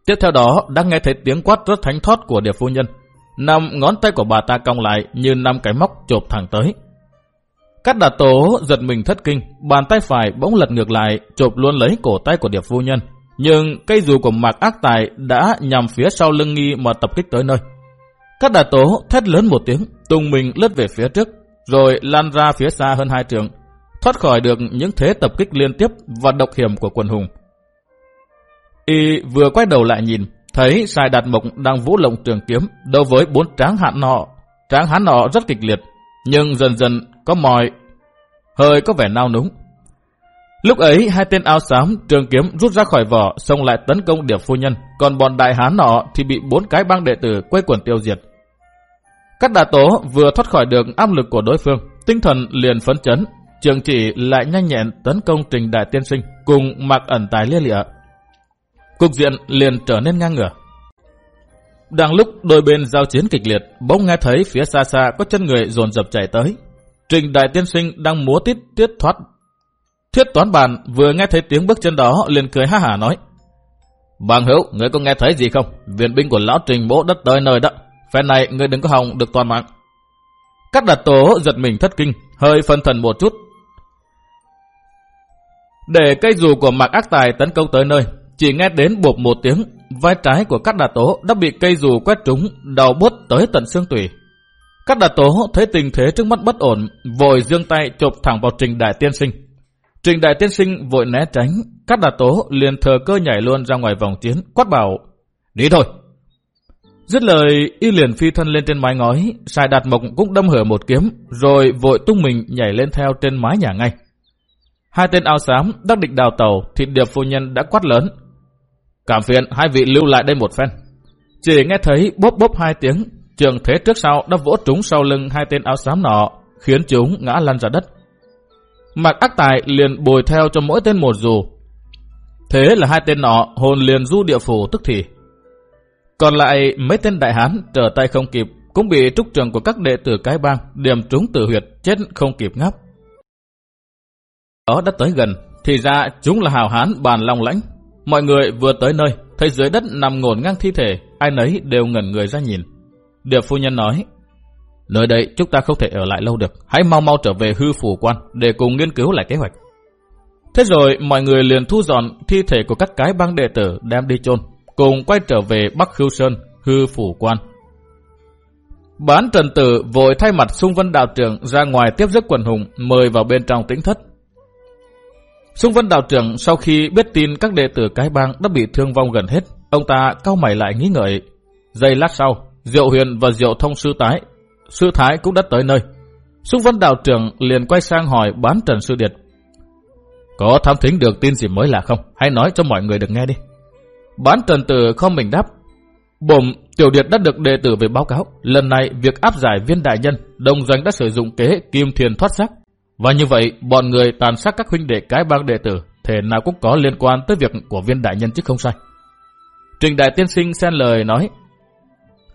Tiếp theo đó, đã nghe thấy tiếng quát rất thánh thoát của địa phu nhân. Năm ngón tay của bà ta cong lại như năm cái móc chộp thẳng tới. Cát đà tố giật mình thất kinh, bàn tay phải bỗng lật ngược lại, chộp luôn lấy cổ tay của điệp phu nhân. Nhưng cây dù của mạc ác tài đã nhằm phía sau lưng nghi mà tập kích tới nơi các đà tố thét lớn một tiếng, tung mình lướt về phía trước, rồi lan ra phía xa hơn hai trường, thoát khỏi được những thế tập kích liên tiếp và độc hiểm của quần hùng. Y vừa quay đầu lại nhìn, thấy Sai Đạt Mộc đang vũ lộng trường kiếm đối với bốn tráng hạn nọ. Tráng hán nọ rất kịch liệt, nhưng dần dần có mỏi, hơi có vẻ nao núng. Lúc ấy, hai tên áo xám trường kiếm rút ra khỏi vỏ, xông lại tấn công điệp phu nhân, còn bọn đại hán nọ thì bị bốn cái băng đệ tử quay quần tiêu diệt. Các đà tố vừa thoát khỏi được áp lực của đối phương, tinh thần liền phấn chấn, trường chỉ lại nhanh nhẹn tấn công trình đại tiên sinh cùng mặc ẩn tài lia lịa. Cục diện liền trở nên ngang ngửa. Đang lúc đôi bên giao chiến kịch liệt, bỗng nghe thấy phía xa xa có chân người dồn dập chạy tới. Trình đại tiên sinh đang múa tiết tiết thoát. Thiết toán bàn vừa nghe thấy tiếng bước chân đó liền cười ha hả nói. Bàng hữu, người có nghe thấy gì không? Viện binh của lão trình bố đất tới nơi đó. Phen này người đừng có hòng được toàn mạng. Các đạt tố giật mình thất kinh, hơi phân thần một chút. Để cây dù của mạc ác tài tấn công tới nơi, chỉ nghe đến bột một tiếng, vai trái của các đà tố đã bị cây dù quét trúng, đầu bút tới tận xương tủy. Các đà tố thấy tình thế trước mắt bất ổn, vội dương tay chộp thẳng vào trình đại tiên sinh. Trình đại tiên sinh vội né tránh, các đà tố liền thờ cơ nhảy luôn ra ngoài vòng chiến, quát bảo, đi thôi. Dứt lời, y liền phi thân lên trên mái ngói, xài đạt mộc cũng đâm hở một kiếm, rồi vội tung mình nhảy lên theo trên mái nhà ngay. Hai tên áo xám đắc định đào tàu thì điệp phu nhân đã quát lớn. Cảm phiền hai vị lưu lại đây một phen. Chỉ nghe thấy bốp bốp hai tiếng, trường thế trước sau đã vỗ trúng sau lưng hai tên áo xám nọ, khiến chúng ngã lăn ra đất. Mạc ác tài liền bồi theo cho mỗi tên một dù. Thế là hai tên nọ hồn liền du địa phủ tức thì. Còn lại mấy tên đại hán trở tay không kịp cũng bị trúc trường của các đệ tử cái bang điểm trúng tử huyệt chết không kịp ngáp. Đó đã tới gần, thì ra chúng là hào hán bàn long lãnh. Mọi người vừa tới nơi, thấy dưới đất nằm ngổn ngang thi thể, ai nấy đều ngẩn người ra nhìn. Điệp phu nhân nói, Nơi đây chúng ta không thể ở lại lâu được, hãy mau mau trở về hư phủ quan để cùng nghiên cứu lại kế hoạch. Thế rồi mọi người liền thu dọn thi thể của các cái băng đệ tử đem đi chôn cùng quay trở về Bắc Khưu Sơn, hư phủ quan. Bán trần tử vội thay mặt sung vân đạo trưởng ra ngoài tiếp giấc quần hùng mời vào bên trong tĩnh thất. Sung vân đạo trưởng sau khi biết tin các đệ tử cái bang đã bị thương vong gần hết, ông ta cau mày lại nghĩ ngợi. Giây lát sau, Diệu Huyền và Diệu Thông sư tái, sư thái cũng đã tới nơi. Sung vân đạo trưởng liền quay sang hỏi bán trần sư điệt. Có thám thính được tin gì mới lạ không? Hãy nói cho mọi người được nghe đi. Bán trần tử không mình đáp. Bồm, Tiểu Điệt đã được đệ tử về báo cáo. Lần này, việc áp giải viên đại nhân, đồng doanh đã sử dụng kế kim thiền thoát xác. Và như vậy, bọn người tàn sát các huynh đệ cái bang đệ tử, thể nào cũng có liên quan tới việc của viên đại nhân chứ không sai. Trình đại tiên sinh xen lời nói,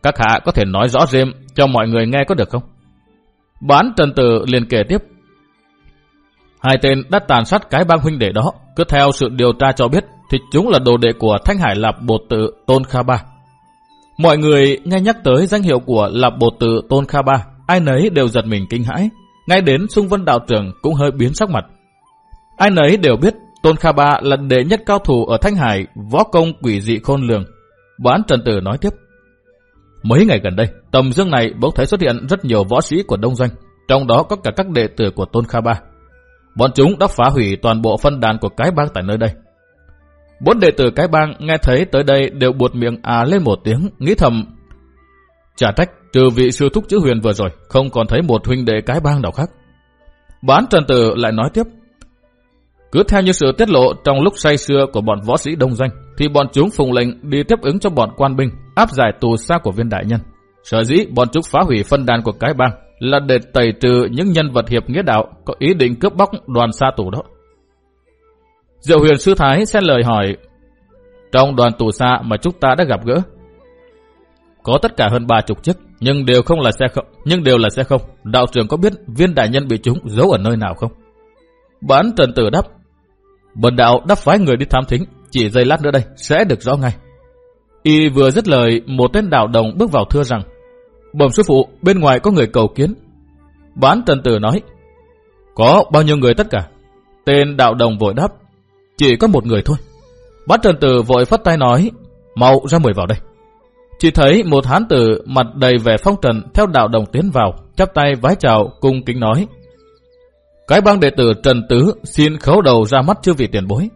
các hạ có thể nói rõ rêm cho mọi người nghe có được không? Bán trần tử liền kể tiếp, Hai tên đã tàn sát cái bang huynh đệ đó, cứ theo sự điều tra cho biết thì chúng là đồ đệ của Thanh Hải Lạp Bột Tự Tôn Kha Ba. Mọi người nghe nhắc tới danh hiệu của Lạp Bột Tự Tôn Kha Ba, ai nấy đều giật mình kinh hãi, ngay đến Sung Vân Đạo Trưởng cũng hơi biến sắc mặt. Ai nấy đều biết Tôn Kha Ba là đệ nhất cao thủ ở Thanh Hải, võ công quỷ dị khôn lường. Bán Trần Tử nói tiếp. Mấy ngày gần đây, tầm dương này bỗng thấy xuất hiện rất nhiều võ sĩ của Đông Doanh, trong đó có cả các đệ tử của Tôn Kha Ba. Bọn chúng đã phá hủy toàn bộ phân đàn của cái bang tại nơi đây. Bốn đệ tử cái bang nghe thấy tới đây đều buột miệng à lên một tiếng, nghĩ thầm. Chả trách, trừ vị sư thúc chữ huyền vừa rồi, không còn thấy một huynh đệ cái bang nào khác. Bán trần tử lại nói tiếp. Cứ theo như sự tiết lộ trong lúc say xưa của bọn võ sĩ đông doanh, thì bọn chúng phùng lệnh đi tiếp ứng cho bọn quan binh, áp giải tù xa của viên đại nhân. Sở dĩ bọn chúng phá hủy phân đàn của cái bang là để tẩy trừ những nhân vật hiệp nghĩa đạo có ý định cướp bóc đoàn xa tù đó. Diệu huyền sư thái xen lời hỏi, trong đoàn tù xa mà chúng ta đã gặp gỡ, có tất cả hơn ba chục chiếc, nhưng đều không là xe không, nhưng đều là xe không. Đạo trưởng có biết viên đại nhân bị chúng giấu ở nơi nào không? Bán trần tử đáp, bần đạo đáp phái người đi thám thính, chỉ giây lát nữa đây sẽ được rõ ngay. Y vừa dứt lời, một tên đạo đồng bước vào thưa rằng, Bẩm sư phụ, bên ngoài có người cầu kiến. Bán trần tử nói, có bao nhiêu người tất cả? Tên đạo đồng vội đáp, chỉ có một người thôi. Bán trần tử vội phất tay nói, mau ra mời vào đây. Chỉ thấy một hán tử mặt đầy vẻ phong trần theo đạo đồng tiến vào, chắp tay vái chào cung kính nói. Cái bang đệ tử Trần Tứ xin khấu đầu ra mắt chư vị tiền bối.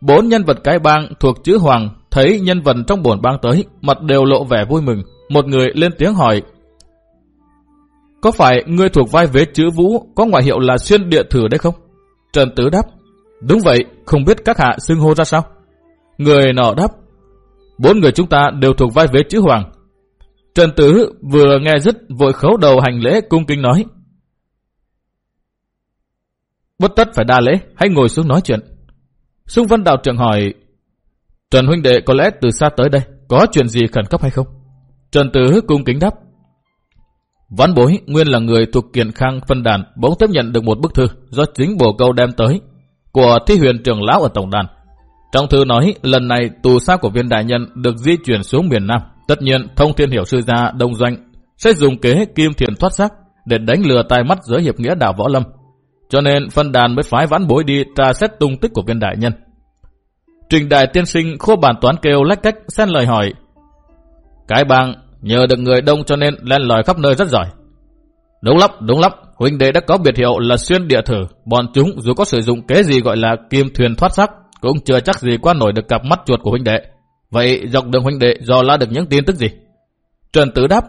Bốn nhân vật cái bang thuộc chữ Hoàng thấy nhân vật trong bổn bang tới, mặt đều lộ vẻ vui mừng, một người lên tiếng hỏi. Có phải ngươi thuộc vai vế chữ vũ có ngoại hiệu là xuyên địa thử đấy không? Trần Tứ đáp. Đúng vậy, không biết các hạ xưng hô ra sao? Người nọ đáp. Bốn người chúng ta đều thuộc vai vế chữ hoàng. Trần Tứ vừa nghe dứt vội khấu đầu hành lễ cung kính nói. Bất tất phải đa lễ, hãy ngồi xuống nói chuyện. Xung Vân Đạo trưởng hỏi, Trần huynh đệ có lẽ từ xa tới đây, có chuyện gì khẩn cấp hay không? Trần Tứ cung kính đáp. Văn bối nguyên là người thuộc kiện khang phân đàn bỗng tiếp nhận được một bức thư do chính bồ câu đem tới của thi huyền trưởng lão ở tổng đàn. Trong thư nói lần này tù xa của viên đại nhân được di chuyển xuống miền Nam. Tất nhiên thông thiên hiểu sư gia đông doanh sẽ dùng kế kim thiền thoát xác để đánh lừa tai mắt giữa hiệp nghĩa đạo võ lâm. Cho nên phân đàn mới phái vãn bối đi tra xét tung tích của viên đại nhân. Trình đại tiên sinh khô bản toán kêu lách cách xen lời hỏi cái bang nhờ được người đông cho nên len lỏi khắp nơi rất giỏi. Đúng lắm, đúng lắm. Huynh đệ đã có biệt hiệu là xuyên địa thử. Bọn chúng dù có sử dụng kế gì gọi là kim thuyền thoát sắc, cũng chưa chắc gì qua nổi được cặp mắt chuột của huynh đệ. Vậy dọc đường huynh đệ dò la được những tin tức gì? Trần Tử đáp.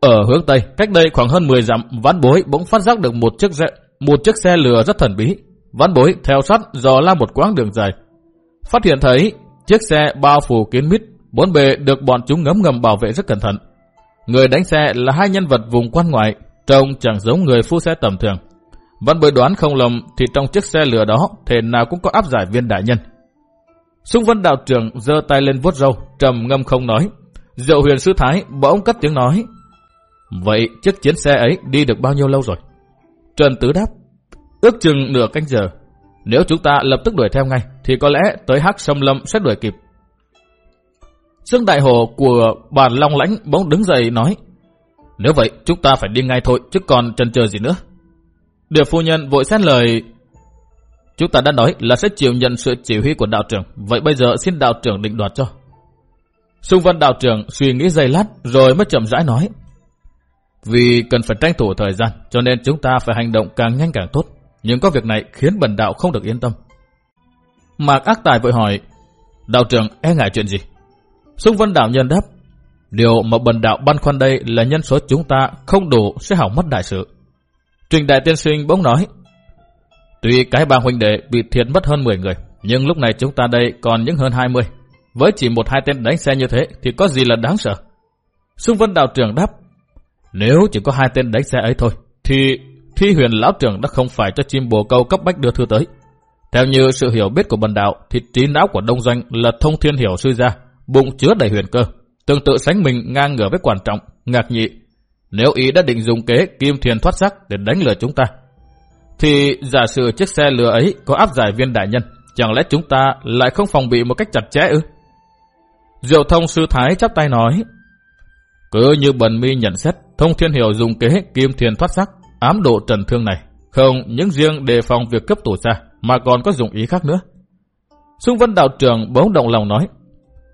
Ở hướng Tây, cách đây khoảng hơn 10 dặm, ván bối bỗng phát giác được một chiếc xe, một chiếc xe lừa rất thần bí. văn bối theo sát dò la một quãng đường dài. Phát hiện thấy chiếc xe bao phủ kín mít Bốn bề được bọn chúng ngấm ngầm bảo vệ rất cẩn thận. Người đánh xe là hai nhân vật vùng quan ngoại, trông chẳng giống người phu xe tầm thường. Văn bối đoán không lầm thì trong chiếc xe lửa đó thể nào cũng có áp giải viên đại nhân. Xung vân đạo trưởng giơ tay lên vuốt râu, trầm ngâm không nói. Diệu huyền sư thái bỗng cất tiếng nói. Vậy chiếc chiến xe ấy đi được bao nhiêu lâu rồi? Trần Tứ đáp. Ước chừng nửa canh giờ. Nếu chúng ta lập tức đuổi theo ngay, thì có lẽ tới hắc sâm lâm sẽ đuổi kịp. Dương Đại Hồ của bàn Long Lãnh bỗng đứng dậy nói Nếu vậy chúng ta phải đi ngay thôi chứ còn chần chờ gì nữa. Điệp phu nhân vội xét lời chúng ta đã nói là sẽ chịu nhận sự chỉ huy của đạo trưởng, vậy bây giờ xin đạo trưởng định đoạt cho. Xung Vân đạo trưởng suy nghĩ giây lát rồi mới chậm rãi nói. Vì cần phải tranh thủ thời gian, cho nên chúng ta phải hành động càng nhanh càng tốt. Nhưng có việc này khiến bần đạo không được yên tâm. Mạc ác tài vội hỏi, đạo trưởng e ngại chuyện gì? Xung Vân đạo nhân đáp, điều mà bần đạo băn khoăn đây là nhân số chúng ta không đủ sẽ hỏng mất đại sự. Trình đại tiên sinh bỗng nói, tuy cái bang huynh đệ bị thiệt mất hơn 10 người, nhưng lúc này chúng ta đây còn những hơn 20. Với chỉ một hai tên đánh xe như thế thì có gì là đáng sợ? Xung Vân đạo trưởng đáp, nếu chỉ có hai tên đánh xe ấy thôi, thì thi huyền lão trưởng đã không phải cho chim bồ câu cấp bách đưa thư tới. Theo như sự hiểu biết của bần đạo, thì trí não của đông doanh là thông thiên hiểu suy ra, bụng chứa đầy huyền cơ, tương tự sánh mình ngang ngửa với quan trọng, ngạc nhị. Nếu ý đã định dùng kế kim thiền thoát sắc để đánh lừa chúng ta, thì giả sử chiếc xe lừa ấy có áp giải viên đại nhân, chẳng lẽ chúng ta lại không phòng bị một cách chặt chẽ ư? Diệu thông sư thái chắp tay nói, cứ như bần mi nhận xét, thông thiên hiểu dùng kế kim thiền thoát sắc, ám độ trần thương này. Không những riêng đề phòng việc cấp tổ xa, mà còn có dụng ý khác nữa. Xung vân đạo trưởng bỗng động lòng nói,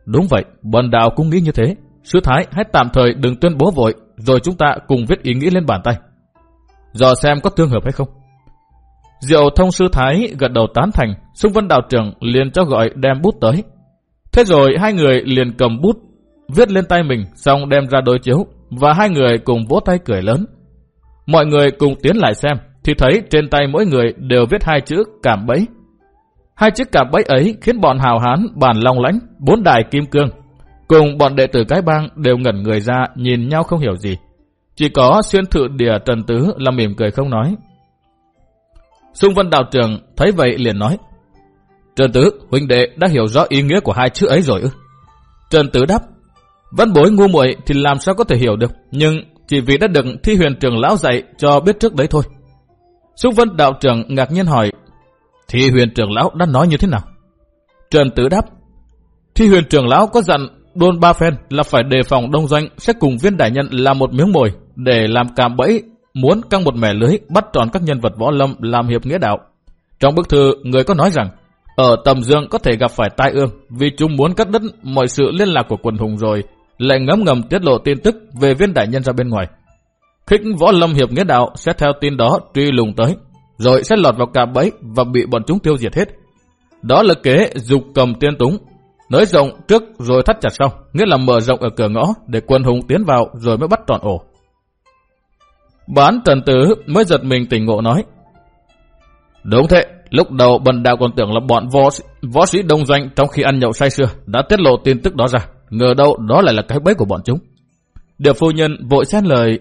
đúng vậy, bần đạo cũng nghĩ như thế. Sư Thái hãy tạm thời đừng tuyên bố vội, rồi chúng ta cùng viết ý nghĩ lên bàn tay. Giờ xem có tương hợp hay không. Diệu thông sư Thái gật đầu tán thành, xung vân đạo trưởng liền cho gọi đem bút tới. Thế rồi hai người liền cầm bút, viết lên tay mình, xong đem ra đối chiếu, và hai người cùng vỗ tay cười lớn. Mọi người cùng tiến lại xem, thì thấy trên tay mỗi người đều viết hai chữ cảm bẫy. Hai chữ cảm bẫy ấy khiến bọn hào hán, bản long lãnh, bốn đài kim cương, cùng bọn đệ tử cái bang đều ngẩn người ra nhìn nhau không hiểu gì. Chỉ có xuyên thự địa trần tứ là mỉm cười không nói. Xung vân đạo trưởng thấy vậy liền nói. Trần tứ, huynh đệ đã hiểu rõ ý nghĩa của hai chữ ấy rồi ư? Trần tứ đáp. Văn bối ngu muội thì làm sao có thể hiểu được, nhưng chỉ vì đã được thi huyền trưởng lão dạy cho biết trước đấy thôi. Xúc Vân đạo trưởng ngạc nhiên hỏi, Thi huyền trưởng lão đã nói như thế nào? Trần Tử đáp, Thi huyền trưởng lão có dặn đôn ba phen là phải đề phòng đông doanh sẽ cùng viên đại nhân làm một miếng mồi để làm cạm bẫy muốn căng một mẻ lưới bắt tròn các nhân vật võ lâm làm hiệp nghĩa đạo. Trong bức thư, người có nói rằng, ở tầm dương có thể gặp phải tai ương vì chúng muốn cắt đứt mọi sự liên lạc của quần hùng rồi, lại ngấm ngầm tiết lộ tin tức về viên đại nhân ra bên ngoài. Khích võ lâm hiệp nghĩa đạo sẽ theo tin đó truy lùng tới, rồi sẽ lọt vào cả bẫy và bị bọn chúng tiêu diệt hết. Đó là kế dục cầm tiên túng, nới rộng trước rồi thắt chặt sau, nghĩa là mở rộng ở cửa ngõ để quân hùng tiến vào rồi mới bắt trọn ổ. Bán trần tử mới giật mình tỉnh ngộ nói. Đúng thế, lúc đầu bần đạo còn tưởng là bọn võ, võ sĩ đông doanh trong khi ăn nhậu say sưa đã tiết lộ tin tức đó ra. Ngờ đâu đó lại là cái bẫy của bọn chúng. Điệp phu nhân vội xen lời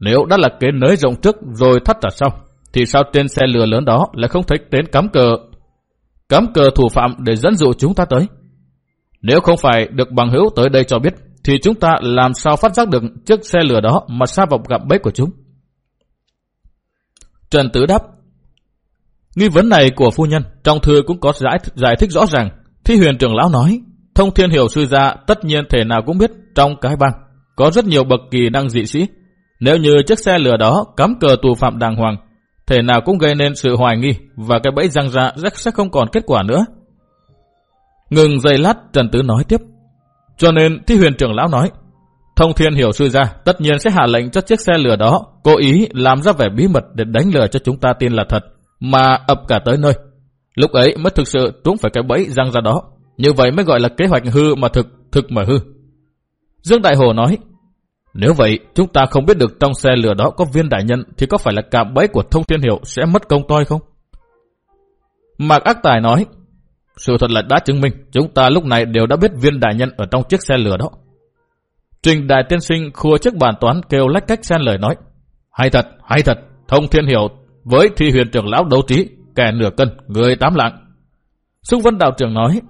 nếu đã là kế nới rộng trước rồi thắt chặt sau, thì sao trên xe lừa lớn đó lại không thấy đến cắm cờ cắm cờ thủ phạm để dẫn dụ chúng ta tới? Nếu không phải được bằng hữu tới đây cho biết, thì chúng ta làm sao phát giác được chiếc xe lừa đó mà xa vào gặp bẫy của chúng? Trần Tử đáp, Nghi vấn này của phu nhân trong thư cũng có giải, giải thích rõ ràng. Thi huyền trưởng lão nói, thông thiên hiểu sư gia tất nhiên thể nào cũng biết trong cái bang có rất nhiều bậc kỳ năng dị sĩ nếu như chiếc xe lửa đó cắm cờ tù phạm đàng hoàng, thể nào cũng gây nên sự hoài nghi và cái bẫy răng ra rất sẽ không còn kết quả nữa. Ngừng giây lát Trần Tứ nói tiếp. Cho nên thi huyền trưởng lão nói, thông thiên hiểu sư ra tất nhiên sẽ hạ lệnh cho chiếc xe lửa đó cố ý làm ra vẻ bí mật để đánh lừa cho chúng ta tin là thật, mà ập cả tới nơi. Lúc ấy mới thực sự trúng phải cái bẫy răng ra đó. Như vậy mới gọi là kế hoạch hư mà thực, thực mà hư. Dương Đại Hồ nói, nếu vậy, chúng ta không biết được trong xe lửa đó có viên đại nhân thì có phải là cạm bẫy của thông thiên hiệu sẽ mất công toi không? Mạc Ác Tài nói, sự thật là đã chứng minh chúng ta lúc này đều đã biết viên đại nhân ở trong chiếc xe lửa đó. Trình Đại Tiên Sinh khua chiếc bàn toán kêu lách cách xen lời nói, hay thật, hay thật, thông thiên hiệu với thi huyền trưởng lão đấu trí, kẻ nửa cân, người tám lạng. Xúc Vân Đạo trưởng nói,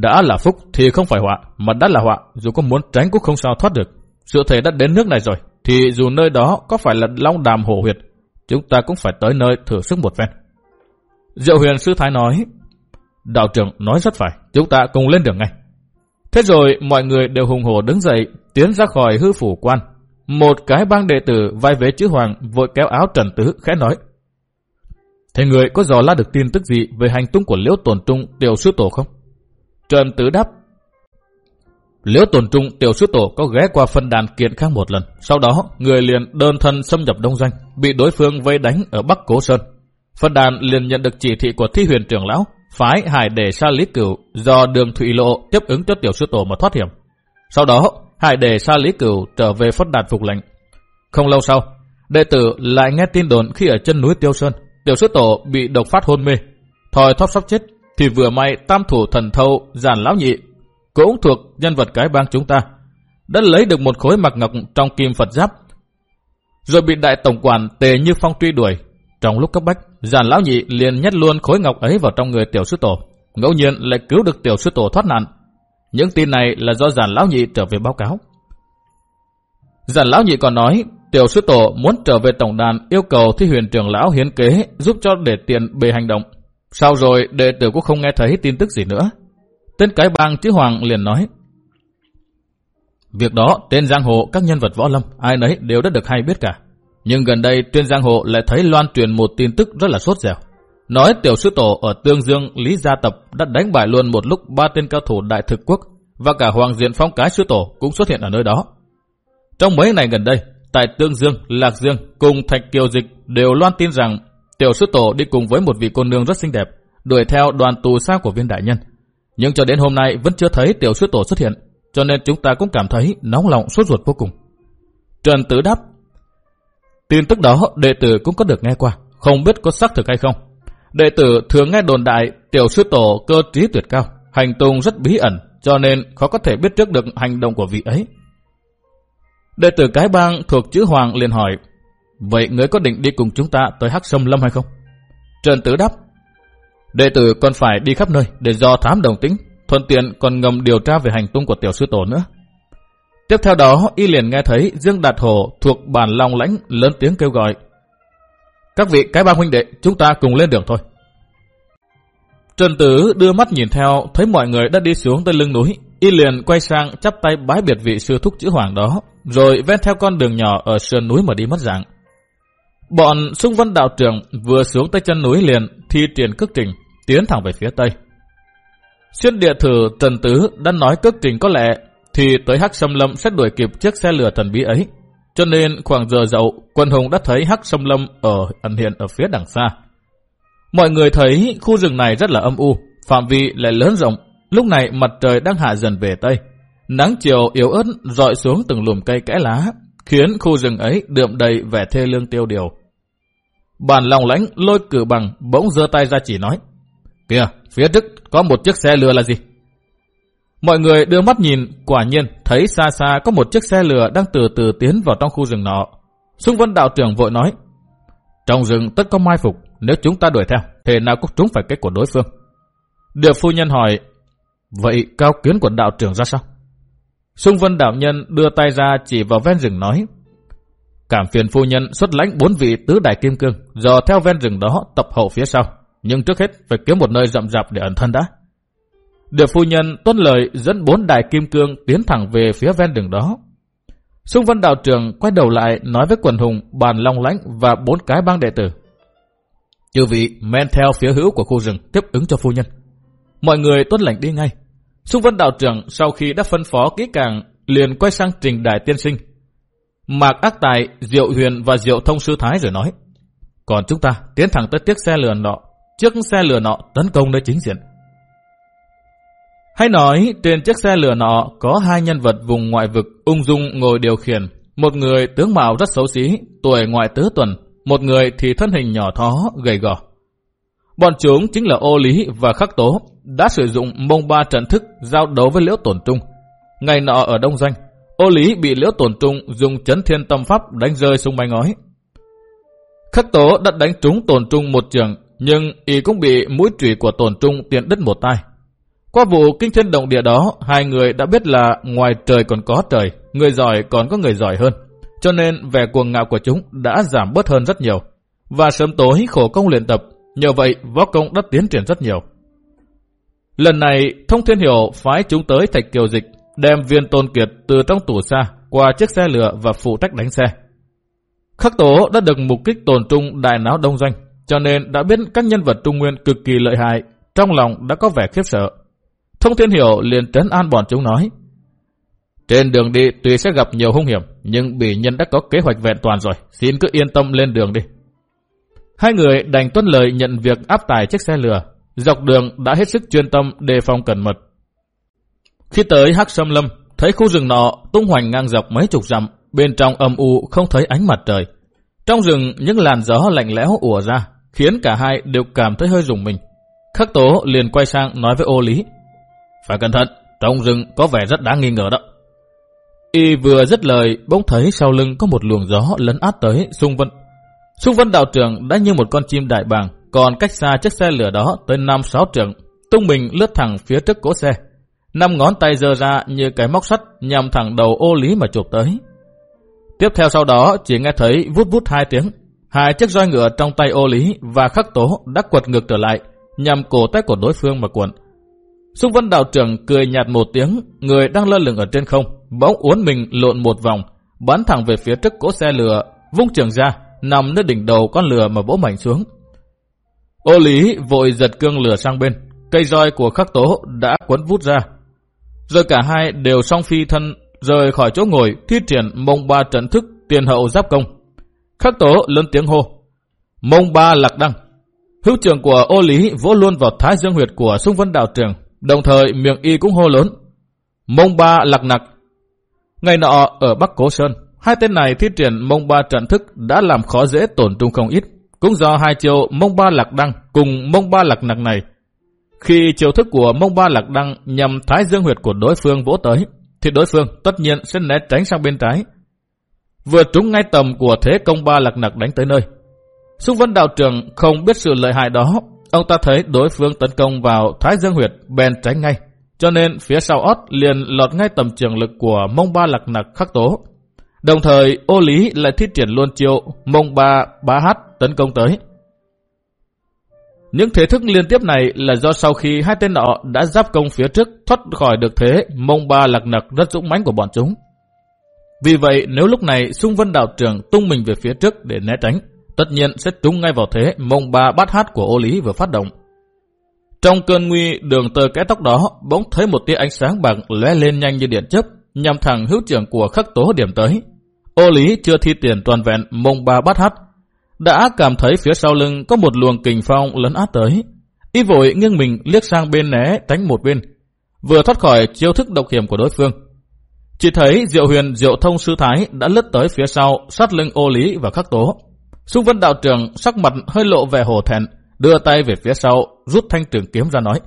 đã là phúc thì không phải họa, mà đã là họa, dù có muốn tránh cũng không sao thoát được. Sự thể đã đến nước này rồi, thì dù nơi đó có phải là long đàm hổ huyệt, chúng ta cũng phải tới nơi thử sức một phen. Diệu huyền sư thái nói, đạo trưởng nói rất phải, chúng ta cùng lên đường ngay. Thế rồi mọi người đều hùng hổ đứng dậy, tiến ra khỏi hư phủ quan. Một cái bang đệ tử vai vế chữ hoàng vội kéo áo trần tứ khẽ nói. Thế người có dò la được tin tức gì về hành tung của Liễu tổn Trung tiểu sư tổ không? Trần Tứ đáp. Liễu Tồn Trung tiểu sư tổ có ghé qua phân đàn kiện khang một lần. Sau đó, người liền đơn thân xâm nhập Đông Doanh, bị đối phương vây đánh ở Bắc Cố Sơn. Phân đàn liền nhận được chỉ thị của thi huyền trưởng lão, phái hải để sa lý cửu do đường thủy lộ tiếp ứng cho tiểu sư tổ mà thoát hiểm. Sau đó, hải để sa lý cửu trở về phân đàn phục lệnh. Không lâu sau, đệ tử lại nghe tin đồn khi ở chân núi Tiêu Sơn, tiểu sư tổ bị độc phát hôn mê. Thòi thóp sắp chết, thì vừa may tam thủ thần thâu giàn lão nhị, cũng thuộc nhân vật cái bang chúng ta, đã lấy được một khối mặc ngọc trong kim Phật giáp, rồi bị đại tổng quản tề như phong truy đuổi. Trong lúc cấp bách, giàn lão nhị liền nhét luôn khối ngọc ấy vào trong người tiểu sư tổ, ngẫu nhiên lại cứu được tiểu sư tổ thoát nạn. Những tin này là do giàn lão nhị trở về báo cáo. Giản lão nhị còn nói Tiểu sư tổ muốn trở về tổng đàn yêu cầu thi huyền trưởng lão hiến kế giúp cho để tiền bề hành động. Sau rồi đệ tử cũng không nghe thấy tin tức gì nữa. Tên cái bang chữ Hoàng liền nói. Việc đó tên giang hồ các nhân vật võ lâm ai nấy đều đã được hay biết cả. Nhưng gần đây trên giang hồ lại thấy loan truyền một tin tức rất là sốt dẻo. Nói tiểu sư tổ ở Tương Dương Lý Gia Tập đã đánh bại luôn một lúc ba tên cao thủ đại thực quốc và cả Hoàng Diện Phong Cái sư tổ cũng xuất hiện ở nơi đó. Trong mấy ngày gần đây, tại Tương Dương, Lạc Dương cùng Thạch Kiều Dịch đều loan tin rằng tiểu sư tổ đi cùng với một vị cô nương rất xinh đẹp, đuổi theo đoàn tù xa của viên đại nhân. Nhưng cho đến hôm nay vẫn chưa thấy tiểu sư tổ xuất hiện, cho nên chúng ta cũng cảm thấy nóng lòng sốt ruột vô cùng. Trần Tử đáp, tin tức đó đệ tử cũng có được nghe qua, không biết có xác thực hay không. Đệ tử thường nghe đồn đại tiểu sư tổ cơ trí tuyệt cao, hành tung rất bí ẩn, cho nên khó có thể biết trước được hành động của vị ấy. Đệ tử cái bang thuộc chữ Hoàng liền hỏi, vậy người có định đi cùng chúng ta tới Hắc Sâm Lâm hay không? Trần Tử đáp, đệ tử còn phải đi khắp nơi để do thám đồng tính, thuận tiện còn ngầm điều tra về hành tung của tiểu sư tổ nữa. Tiếp theo đó, y liền nghe thấy Dương Đạt Hồ thuộc bản Long Lãnh lớn tiếng kêu gọi. Các vị cái ba huynh đệ, chúng ta cùng lên đường thôi. Trần Tử đưa mắt nhìn theo, thấy mọi người đã đi xuống tới lưng núi. Y liền quay sang chắp tay bái biệt vị sư thúc chữ hoàng đó, rồi ven theo con đường nhỏ ở sườn núi mà đi mất dạng. Bọn xung vân đạo trưởng vừa xuống tới chân núi liền thi triển cước trình, tiến thẳng về phía tây. Xuyên địa thử Trần Tứ đã nói cước trình có lẽ thì tới Hắc Sâm Lâm sẽ đuổi kịp chiếc xe lửa thần bí ấy. Cho nên khoảng giờ dậu, quân hùng đã thấy Hắc Sâm Lâm ở ẩn hiện ở phía đằng xa. Mọi người thấy khu rừng này rất là âm u, phạm vi lại lớn rộng. Lúc này mặt trời đang hạ dần về Tây. Nắng chiều yếu ớt dọi xuống từng lùm cây kẽ lá, khiến khu rừng ấy đượm đầy vẻ thê lương tiêu điều. Bàn lòng lãnh lôi cử bằng bỗng giơ tay ra chỉ nói. Kìa, phía trước có một chiếc xe lừa là gì? Mọi người đưa mắt nhìn, quả nhiên thấy xa xa có một chiếc xe lừa đang từ từ tiến vào trong khu rừng nọ. Xung vân đạo trưởng vội nói. Trong rừng tất có mai phục, nếu chúng ta đuổi theo, thì nào cũng trúng phải cái của đối phương. Điệp phu nhân hỏi, vậy cao kiến của đạo trưởng ra sao? Sung vân đạo nhân đưa tay ra chỉ vào ven rừng nói, cảm phiền phu nhân xuất lãnh bốn vị tứ đại kim cương, dò theo ven rừng đó tập hậu phía sau, nhưng trước hết phải kiếm một nơi rậm rạp để ẩn thân đã. Địa phu nhân tuân lời dẫn bốn đại kim cương tiến thẳng về phía ven rừng đó. Sung vân đạo trưởng quay đầu lại nói với quần hùng, bàn long lãnh và bốn cái bang đệ tử. Chư vị men theo phía hữu của khu rừng tiếp ứng cho phu nhân. Mọi người tuân lệnh đi ngay. Xung vân đạo trưởng sau khi đã phân phó kỹ càng liền quay sang trình đại tiên sinh. Mạc ác tài, Diệu Huyền và Diệu Thông Sư Thái rồi nói. Còn chúng ta tiến thẳng tới chiếc xe lừa nọ, chiếc xe lừa nọ tấn công nơi chính diện. Hay nói trên chiếc xe lừa nọ có hai nhân vật vùng ngoại vực ung dung ngồi điều khiển. Một người tướng mạo rất xấu xí, tuổi ngoại tứ tuần, một người thì thân hình nhỏ thó, gầy gò. Bọn chúng chính là ô lý và khắc tố, đã sử dụng mông ba trận thức giao đấu với liễu tổn trung. Ngày nọ ở Đông Doanh, ô lý bị liễu tổn trung dùng chấn thiên tâm pháp đánh rơi xuống bay ngói. Khắc tố đã đánh trúng tổn trung một trường, nhưng y cũng bị mũi trùy của tổn trung tiện đứt một tay. Qua vụ kinh thiên động địa đó, hai người đã biết là ngoài trời còn có trời, người giỏi còn có người giỏi hơn. Cho nên vẻ cuồng ngạo của chúng đã giảm bớt hơn rất nhiều. Và sớm tối khổ công luyện tập, nhờ vậy võ công đã tiến triển rất nhiều. Lần này, Thông Thiên Hiểu phái chúng tới Thạch Kiều Dịch, đem viên tôn kiệt từ trong tủ xa qua chiếc xe lửa và phụ trách đánh xe. Khắc tố đã được mục kích tồn trung đại náo đông doanh, cho nên đã biết các nhân vật Trung Nguyên cực kỳ lợi hại, trong lòng đã có vẻ khiếp sợ. Thông Thiên Hiểu liền trấn an bọn chúng nói, trên đường đi tuy sẽ gặp nhiều hung hiểm, nhưng bị nhân đã có kế hoạch vẹn toàn rồi, xin cứ yên tâm lên đường đi. Hai người đành tuân lời nhận việc áp tải chiếc xe lừa, dọc đường đã hết sức chuyên tâm đề phòng cẩn mật. Khi tới Hắc Sâm Lâm, thấy khu rừng nọ tung hoành ngang dọc mấy chục dặm, bên trong âm u không thấy ánh mặt trời. Trong rừng những làn gió lạnh lẽo ùa ra, khiến cả hai đều cảm thấy hơi rùng mình. Khắc tố liền quay sang nói với ô lý. Phải cẩn thận, trong rừng có vẻ rất đáng nghi ngờ đó. Y vừa dứt lời, bỗng thấy sau lưng có một luồng gió lấn át tới xung vân. Xung vân đạo trưởng đã như một con chim đại bàng, còn cách xa chiếc xe lửa đó tới 5-6 trượng, tung mình lướt thẳng phía trước cỗ xe. Năm ngón tay giơ ra như cái móc sắt nhằm thẳng đầu ô lý mà chụp tới. Tiếp theo sau đó chỉ nghe thấy vút vút hai tiếng. Hai chiếc roi ngựa trong tay ô lý và khắc tố đã quật ngược trở lại, nhằm cổ tay của đối phương mà cuộn. Xung vân đạo trưởng cười nhạt một tiếng, người đang lơ lửng ở trên không, bỗng uốn mình lộn một vòng, bắn thẳng về phía trước cỗ xe lửa, vung trường ra, nằm nơi đỉnh đầu con lửa mà bỗ mảnh xuống. Ô lý vội giật cương lửa sang bên, cây roi của khắc tố đã quấn vút ra. Rồi cả hai đều song phi thân rời khỏi chỗ ngồi thi triển mông ba trận thức tiền hậu giáp công. Khắc tố lớn tiếng hô. Mông ba lạc đăng. Hữu trưởng của ô lý vỗ luôn vào thái dương huyệt của sung vân đạo trường, đồng thời miệng y cũng hô lớn. Mông ba lạc nặc. Ngày nọ ở Bắc Cố Sơn, hai tên này thi triển mông ba trận thức đã làm khó dễ tổn trung không ít. Cũng do hai chiều mông ba lạc đăng cùng mông ba lạc nặc này. Khi chiều thức của mông ba lạc đăng nhằm thái dương huyệt của đối phương vỗ tới, thì đối phương tất nhiên sẽ né tránh sang bên trái. Vừa trúng ngay tầm của thế công ba lạc nặc đánh tới nơi. Xúc vấn đạo trưởng không biết sự lợi hại đó, ông ta thấy đối phương tấn công vào thái dương huyệt bèn tránh ngay. Cho nên phía sau ót liền lọt ngay tầm trường lực của mông ba lạc nặc khắc tố. Đồng thời ô lý lại thiết triển luôn chiêu mông ba ba hát tấn công tới. Những thế thức liên tiếp này là do sau khi hai tên nọ đã giáp công phía trước thoát khỏi được thế mông ba lạc nặc rất dũng mãnh của bọn chúng. Vì vậy nếu lúc này xung vân đạo trưởng tung mình về phía trước để né tránh, tất nhiên sẽ trúng ngay vào thế mông ba bát hát của ô lý vừa phát động. Trong cơn nguy đường tơ kẽ tóc đó bỗng thấy một tia ánh sáng bạc lóe lên nhanh như điện chớp nhằm thẳng hữu trưởng của khắc tố điểm tới. Ô lý chưa thi tiền toàn vẹn mông ba bát hát đã cảm thấy phía sau lưng có một luồng kình phong lấn át tới. Y vội nghiêng mình liếc sang bên né tránh một bên, vừa thoát khỏi chiêu thức độc hiểm của đối phương. Chỉ thấy Diệu Huyền Diệu Thông Sư Thái đã lướt tới phía sau, sát lưng ô lý và khắc tố. Xung vân đạo trưởng sắc mặt hơi lộ vẻ hồ thẹn, đưa tay về phía sau, rút thanh trường kiếm ra nói.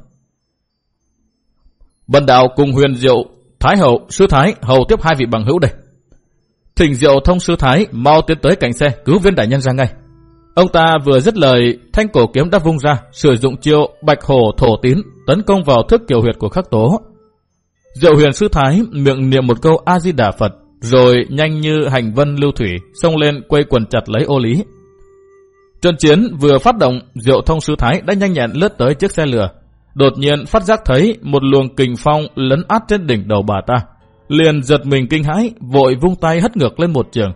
Bần đạo cùng huyền diệu, Thái hậu, sư Thái, hầu tiếp hai vị bằng hữu đây. Thỉnh diệu thông sư Thái mau tiến tới cạnh xe, cứu viên đại nhân ra ngay. Ông ta vừa dứt lời, thanh cổ kiếm đã vung ra, sử dụng chiêu bạch hổ thổ tín, tấn công vào thức kiều huyệt của khắc tố. Diệu huyền sư Thái miệng niệm một câu A-di-đà Phật, rồi nhanh như hành vân lưu thủy, xông lên quây quần chặt lấy ô lý. Trận chiến vừa phát động, Diệu thông sư Thái đã nhanh nhẹn lướt tới chiếc xe lửa. Đột nhiên phát giác thấy một luồng kình phong lấn át trên đỉnh đầu bà ta. Liền giật mình kinh hãi, vội vung tay hất ngược lên một trường.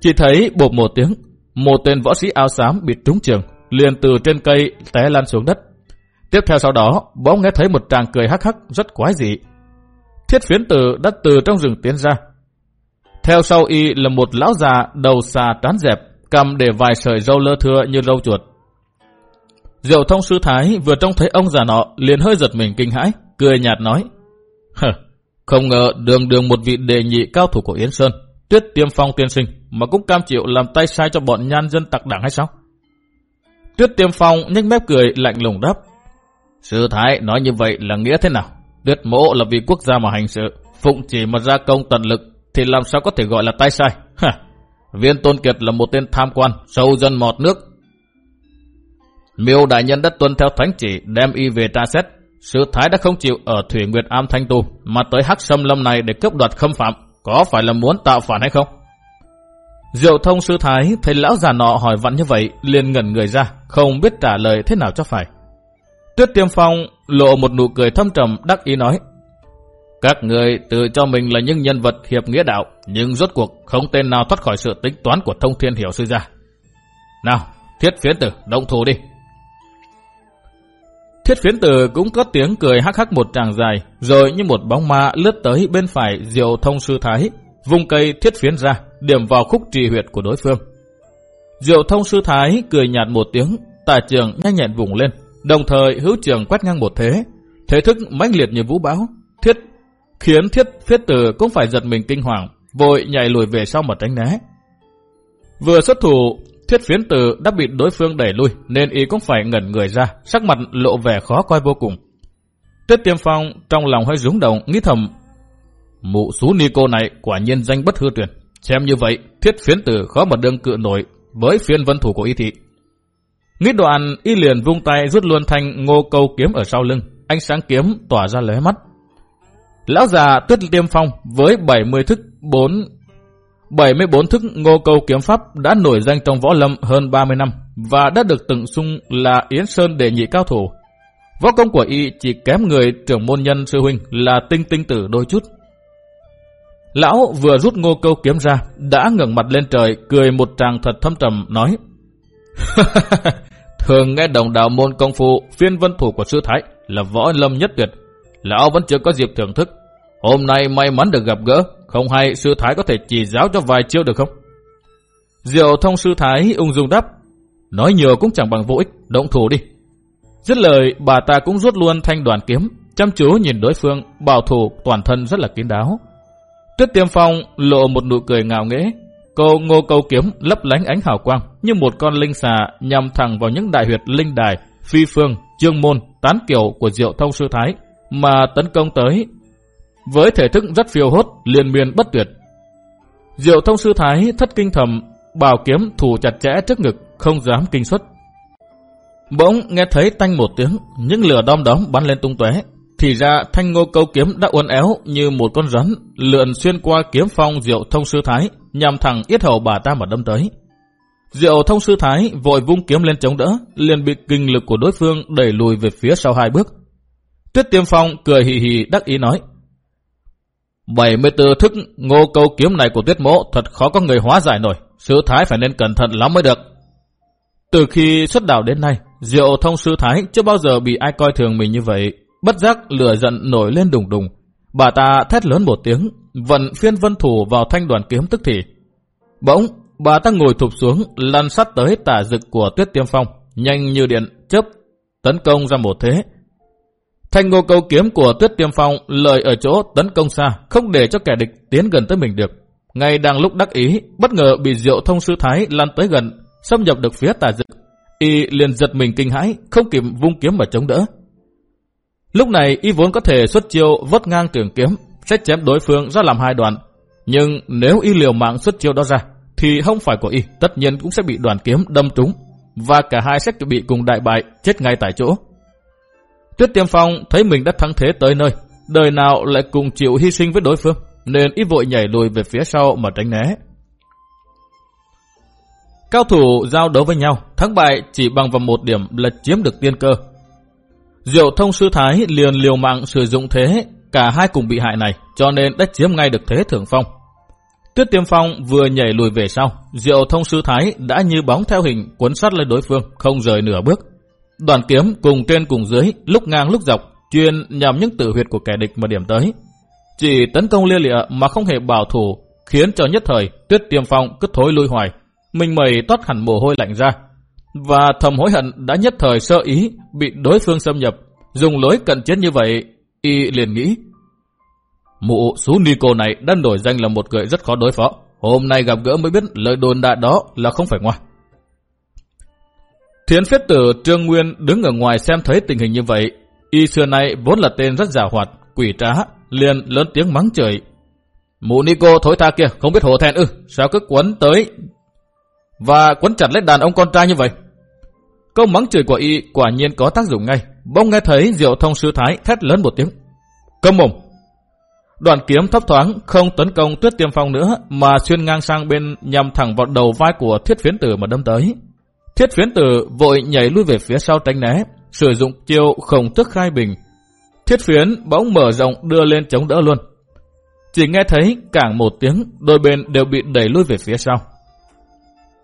Chỉ thấy bột một tiếng, một tên võ sĩ áo xám bị trúng trường, liền từ trên cây té lăn xuống đất. Tiếp theo sau đó, bỗng nghe thấy một tràng cười hắc hắc rất quái dị. Thiết phiến tử đã từ trong rừng tiến ra. Theo sau y là một lão già đầu xà trán dẹp, cầm để vài sợi râu lơ thưa như râu chuột. Diệu thông sư thái vừa trông thấy ông già nọ liền hơi giật mình kinh hãi, cười nhạt nói. Hờ, không ngờ đường đường một vị đệ nhị cao thủ của Yến Sơn, tuyết tiêm phong tiên sinh mà cũng cam chịu làm tay sai cho bọn nhan dân tặc đảng hay sao? Tuyết tiêm phong nhếch mép cười lạnh lùng đáp. Sư thái nói như vậy là nghĩa thế nào? Tuyết mộ là vì quốc gia mà hành sự, phụng chỉ mà ra công tận lực thì làm sao có thể gọi là tay sai? Hả? Viên Tôn Kiệt là một tên tham quan, sâu dân mọt nước. Miêu đại nhân đã tuân theo thánh chỉ đem y về tra xét. Sư Thái đã không chịu ở Thủy Nguyệt Am Thanh Tu, mà tới Hắc Sâm Lâm này để cướp đoạt khâm phạm. Có phải là muốn tạo phản hay không? Diệu thông sư Thái thấy lão già nọ hỏi vặn như vậy, liền ngẩn người ra, không biết trả lời thế nào cho phải. Tuyết Tiêm Phong lộ một nụ cười thâm trầm đắc ý nói. Các người tự cho mình là những nhân vật hiệp nghĩa đạo, nhưng rốt cuộc không tên nào thoát khỏi sự tính toán của thông thiên hiểu sư gia. Nào, thiết phiến tử, động thủ đi. Thiết phiến tử cũng có tiếng cười hắc hắc một tràng dài, rồi như một bóng ma lướt tới bên phải diệu thông sư thái, vung cây thiết phiến ra, điểm vào khúc trì huyệt của đối phương. Diệu thông sư thái cười nhạt một tiếng, tà trường nhanh nhẹn vùng lên, đồng thời hữu trường quét ngang một thế, thế thức mãnh liệt như vũ bão, thiết khiến thiết phiết tử cũng phải giật mình kinh hoàng, vội nhảy lùi về sau mà tránh né. Vừa xuất thủ, thiết phiến tử đã bị đối phương đẩy lui, nên y cũng phải ngẩn người ra, sắc mặt lộ vẻ khó coi vô cùng. Tuyết tiêm phong trong lòng hơi rúng động, nghĩ thầm, mụ xú ni cô này quả nhiên danh bất hư truyền. Xem như vậy, thiết phiến tử khó mà đương cự nổi với phiên vân thủ của y thị. Nghĩ đoạn, y liền vung tay rút luôn thanh ngô câu kiếm ở sau lưng, ánh sáng kiếm tỏa ra lóe mắt. Lão già tuyết tiêm phong với 70 thức 4 74 thức ngô câu kiếm pháp đã nổi danh trong võ lâm hơn 30 năm và đã được từng xung là Yến Sơn đề nhị cao thủ. Võ công của y chỉ kém người trưởng môn nhân sư huynh là tinh tinh tử đôi chút. Lão vừa rút ngô câu kiếm ra, đã ngẩng mặt lên trời, cười một tràng thật thâm trầm, nói Thường nghe đồng đạo môn công phu phiên vân thủ của sư Thái là võ lâm nhất tuyệt. Lão vẫn chưa có dịp thưởng thức. Hôm nay may mắn được gặp gỡ, không hay sư Thái có thể chỉ giáo cho vài chiêu được không? Diệu thông sư Thái ung dung đáp, nói nhiều cũng chẳng bằng vô ích, động thủ đi. Dứt lời, bà ta cũng rút luôn thanh đoàn kiếm, chăm chú nhìn đối phương, bảo thủ toàn thân rất là kín đáo. Tuyết tiêm phong lộ một nụ cười ngạo nghễ, Cô ngô câu kiếm lấp lánh ánh hào quang như một con linh xà nhằm thẳng vào những đại huyệt linh đài, phi phương, trương môn, tán kiểu của diệu thông sư thái mà tấn công tới. Với thể thức rất phiêu hốt, liên miên bất tuyệt. Diệu thông sư thái thất kinh thầm, bảo kiếm thủ chặt chẽ trước ngực, không dám kinh xuất. Bỗng nghe thấy tanh một tiếng, những lửa đom đóm bắn lên tung tóe, thì ra thanh ngô câu kiếm đã uốn éo như một con rắn lượn xuyên qua kiếm phong diệu thông sư thái nhằm thẳng yết hầu bà ta mà đâm tới. Diệu thông sư thái vội vung kiếm lên chống đỡ, liền bị kinh lực của đối phương đẩy lùi về phía sau hai bước. Tuyết tiêm phong cười hì hì đắc ý nói. 74 thức ngô câu kiếm này của tuyết mộ thật khó có người hóa giải nổi. Sư thái phải nên cẩn thận lắm mới được. Từ khi xuất đảo đến nay, Diệu thông sư thái chưa bao giờ bị ai coi thường mình như vậy. Bất giác lửa giận nổi lên đùng đùng. Bà ta thét lớn một tiếng, vận phiên vân thủ vào thanh đoàn kiếm tức thì. Bỗng, bà ta ngồi thụp xuống, lăn sắt tới tả dực của tuyết tiêm phong, nhanh như điện, chớp, tấn công ra một thế. Thanh ngô câu kiếm của tuyết tiêm phong lợi ở chỗ tấn công xa, không để cho kẻ địch tiến gần tới mình được. Ngay đang lúc đắc ý, bất ngờ bị diệu thông sư thái lăn tới gần, xâm nhập được phía tà dực. Y liền giật mình kinh hãi, không kịp vung kiếm mà chống đỡ. Lúc này y vốn có thể xuất chiêu vớt ngang trường kiếm, sẽ chém đối phương ra làm hai đoạn. Nhưng nếu y liều mạng xuất chiêu đó ra, thì không phải của y tất nhiên cũng sẽ bị đoàn kiếm đâm trúng, và cả hai sẽ bị cùng đại bại, chết ngay tại chỗ. Tuyết Tiêm Phong thấy mình đã thắng thế tới nơi, đời nào lại cùng chịu hy sinh với đối phương, nên ít vội nhảy lùi về phía sau mà tránh né. Cao thủ giao đấu với nhau, thắng bại chỉ bằng vào một điểm là chiếm được tiên cơ, Diệu thông sư thái liền liều mạng sử dụng thế, cả hai cùng bị hại này, cho nên đã chiếm ngay được thế thượng phong. Tuyết tiêm phong vừa nhảy lùi về sau, diệu thông sư thái đã như bóng theo hình cuốn sát lên đối phương, không rời nửa bước. Đoàn kiếm cùng trên cùng dưới, lúc ngang lúc dọc, chuyên nhằm những tử huyệt của kẻ địch mà điểm tới. Chỉ tấn công lia lịa mà không hề bảo thủ, khiến cho nhất thời tuyết tiêm phong cứ thối lui hoài. Mình mày toát hẳn mồ hôi lạnh ra, và thầm hối hận đã nhất thời sơ ý bị đối phương xâm nhập, dùng lối cận chết như vậy, y liền nghĩ. Mụ Sú Nico này đã nổi danh là một người rất khó đối phó. Hôm nay gặp gỡ mới biết lời đồn đại đó là không phải ngoa. Thiến phiết tử Trương Nguyên đứng ở ngoài xem thấy tình hình như vậy. Y xưa nay vốn là tên rất giả hoạt, quỷ trá, liền lớn tiếng mắng trời. Mụ Nico thối tha kia, không biết hổ thẹn ư, sao cứ quấn tới và quấn chặt lấy đàn ông con trai như vậy. Câu mắng chửi của y quả nhiên có tác dụng ngay. Bỗng nghe thấy diệu thông sư thái thét lớn một tiếng. Câm mồm! Đoàn kiếm thấp thoáng không tấn công tuyết tiêm phong nữa mà xuyên ngang sang bên nhằm thẳng vào đầu vai của thiết phiến tử mà đâm tới. Thiết phiến tử vội nhảy lui về phía sau tránh né, sử dụng chiêu khổng tức khai bình. Thiết phiến bỗng mở rộng đưa lên chống đỡ luôn. Chỉ nghe thấy cảng một tiếng, đôi bên đều bị đẩy lui về phía sau.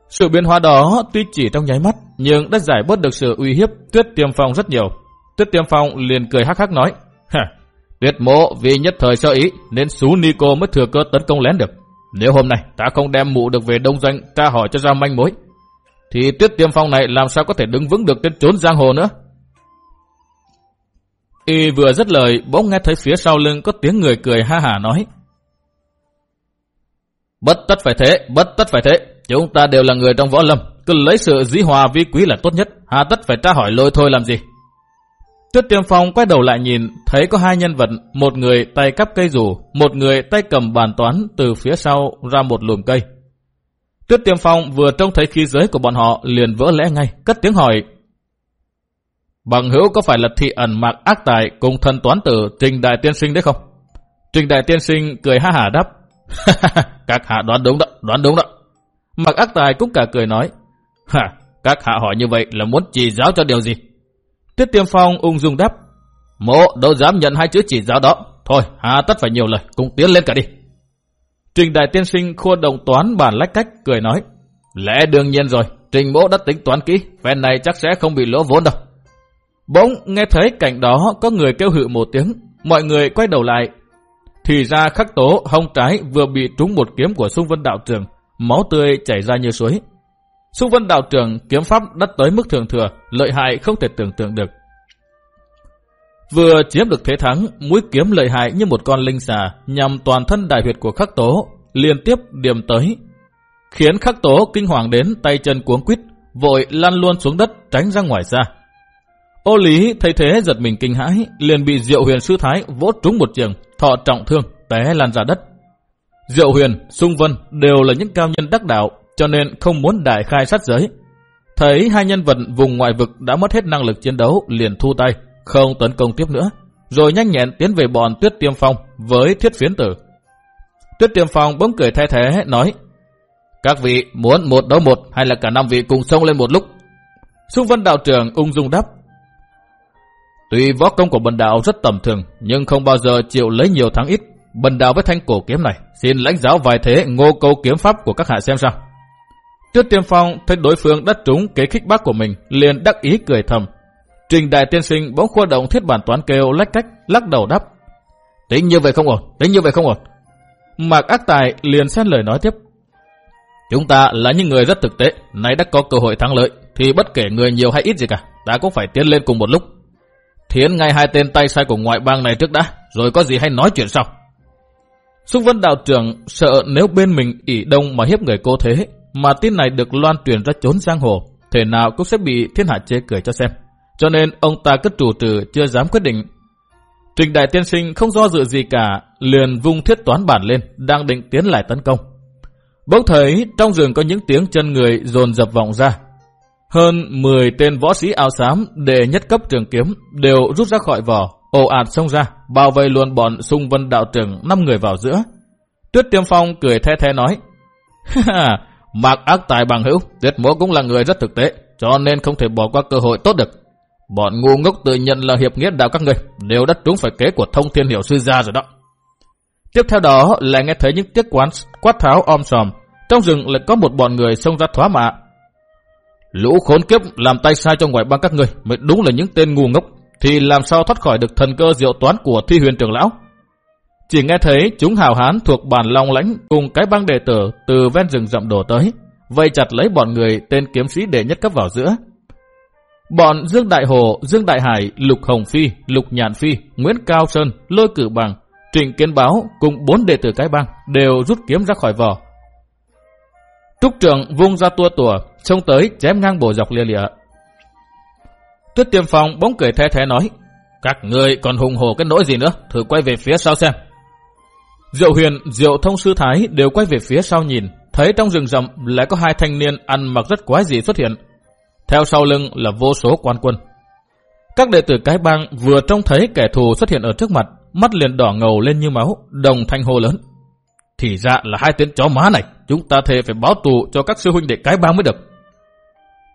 Sự biến hóa đó tuy chỉ trong nháy mắt, nhưng đã giải bớt được sự uy hiếp Tuyết Tiêm Phong rất nhiều. Tuyết Tiêm Phong liền cười hắc hắc nói, Hả, Tuyết mộ vì nhất thời sơ ý nên xú Nico mới thừa cơ tấn công lén được. Nếu hôm nay ta không đem mụ được về đông doanh ta hỏi cho ra manh mối, thì Tuyết Tiêm Phong này làm sao có thể đứng vững được trên trốn giang hồ nữa. Y vừa dứt lời, bỗng nghe thấy phía sau lưng có tiếng người cười ha hả nói. Bất tất phải thế, bất tất phải thế. Chúng ta đều là người trong võ lâm, cứ lấy sự dĩ hòa vi quý là tốt nhất, hà tất phải tra hỏi lôi thôi làm gì. Tuyết Tiêm Phong quay đầu lại nhìn, thấy có hai nhân vật, một người tay cắp cây rủ, một người tay cầm bàn toán từ phía sau ra một lùm cây. Tuyết Tiêm Phong vừa trông thấy khí giới của bọn họ liền vỡ lẽ ngay, cất tiếng hỏi. Bằng hữu có phải là thị ẩn mạc ác tài cùng thần toán tử Trình Đại Tiên Sinh đấy không? Trình Đại Tiên Sinh cười ha hả đáp. các hạ đoán đúng đó, đoán đúng đó. Mạc ác tài cũng cả cười nói. Hả, các hạ hỏi như vậy là muốn chỉ giáo cho điều gì? Tuyết Tiêm Phong ung dung đáp. Mộ đâu dám nhận hai chữ chỉ giáo đó. Thôi, hà tất phải nhiều lời, cùng tiến lên cả đi. Trình Đại Tiên Sinh khua đồng toán bản lách cách, cười nói. Lẽ đương nhiên rồi, Trình mộ đã tính toán kỹ, phen này chắc sẽ không bị lỗ vốn đâu. Bỗng nghe thấy cảnh đó có người kêu hự một tiếng, mọi người quay đầu lại. Thì ra khắc tố hông trái vừa bị trúng một kiếm của sung Vân Đạo Trường, máu tươi chảy ra như suối. Xung Vân Đạo trưởng kiếm pháp đã tới mức thường thừa, lợi hại không thể tưởng tượng được. Vừa chiếm được thế thắng, mũi kiếm lợi hại như một con linh xà nhằm toàn thân đại huyệt của khắc tố, liên tiếp điểm tới. Khiến khắc tố kinh hoàng đến tay chân cuống quýt, vội lăn luôn xuống đất tránh ra ngoài xa. Ô Lý thấy thế giật mình kinh hãi, liền bị Diệu Huyền sư thái vỗ trúng một trường, thọ trọng thương, té lan ra đất. Diệu Huyền, Sung Vân đều là những cao nhân đắc đạo, cho nên không muốn đại khai sát giới. Thấy hai nhân vật vùng ngoại vực đã mất hết năng lực chiến đấu, liền thu tay, không tấn công tiếp nữa, rồi nhanh nhẹn tiến về bọn Tuyết Tiêm Phong với Thiết Phiến Tử. Tuyết Tiêm Phong bỗng cười thay thế, nói, Các vị muốn một đấu một hay là cả năm vị cùng xông lên một lúc? Xung Vân đạo trưởng ung dung đáp, Tuy võ công của bần đạo rất tầm thường, nhưng không bao giờ chịu lấy nhiều thắng ít. Bần đạo với thanh cổ kiếm này, xin lãnh giáo vài thế ngô câu kiếm pháp của các hạ xem sao. Tuyết Tiêm Phong thấy đối phương đắt trúng kế khích bác của mình, liền đắc ý cười thầm. Trình đại tiên sinh bỗng khuôn động thiết bản toán kêu lách cách, lắc đầu đáp. Tính như vậy không ổn, tính như vậy không ổn. Mạc ác tài liền xét lời nói tiếp. Chúng ta là những người rất thực tế, nay đã có cơ hội thắng lợi, thì bất kể người nhiều hay ít gì cả, ta cũng phải tiến lên cùng một lúc. Thiến ngay hai tên tay sai của ngoại bang này trước đã, rồi có gì hay nói chuyện sau. Xúc Vân đạo trưởng sợ nếu bên mình ỉ đông mà hiếp người cô thế, mà tin này được loan truyền ra trốn giang hồ, thể nào cũng sẽ bị thiên hạ chế cười cho xem. Cho nên ông ta cứ trù trừ chưa dám quyết định. Trình đại tiên sinh không do dự gì cả, liền vung thiết toán bản lên, đang định tiến lại tấn công. Bỗng thấy trong rừng có những tiếng chân người dồn dập vọng ra, hơn 10 tên võ sĩ áo xám đệ nhất cấp trường kiếm đều rút ra khỏi vỏ, ồ ạt xông ra, bao vây luôn bọn sung vân đạo trưởng 5 người vào giữa. Tuyết Tiêm Phong cười the the nói, Mạc ác tài bằng hữu, tuyết mỗ cũng là người rất thực tế, cho nên không thể bỏ qua cơ hội tốt được. Bọn ngu ngốc tự nhận là hiệp nghĩa đạo các người, đều đã trúng phải kế của thông thiên hiểu sư gia rồi đó. Tiếp theo đó là nghe thấy những tiếc quán quát tháo om sòm, trong rừng lại có một bọn người xông ra thoá mạ, Lũ khốn kiếp làm tay sai cho ngoại bang các người mới đúng là những tên ngu ngốc, thì làm sao thoát khỏi được thần cơ diệu toán của thi huyền trưởng lão? Chỉ nghe thấy chúng hào hán thuộc bản long lãnh cùng cái băng đệ tử từ ven rừng rậm đổ tới, vây chặt lấy bọn người tên kiếm sĩ đệ nhất cấp vào giữa. Bọn Dương Đại Hồ, Dương Đại Hải, Lục Hồng Phi, Lục Nhạn Phi, Nguyễn Cao Sơn, Lôi Cử Bằng, Trịnh Kiến Báo cùng bốn đệ tử cái băng đều rút kiếm ra khỏi vỏ, Trúc trưởng vung ra tua tùa, xông tới chém ngang bổ dọc lia lịa. Tuyết tiêm phong bỗng cười the thế nói, các người còn hùng hồ cái nỗi gì nữa, thử quay về phía sau xem. Diệu huyền, diệu thông sư thái đều quay về phía sau nhìn, thấy trong rừng rậm lại có hai thanh niên ăn mặc rất quái dị xuất hiện. Theo sau lưng là vô số quan quân. Các đệ tử cái bang vừa trông thấy kẻ thù xuất hiện ở trước mặt, mắt liền đỏ ngầu lên như máu, đồng thanh hô lớn. Thì ra là hai tên chó má này, chúng ta thề phải báo tù cho các sư huynh đệ cái bang mới được.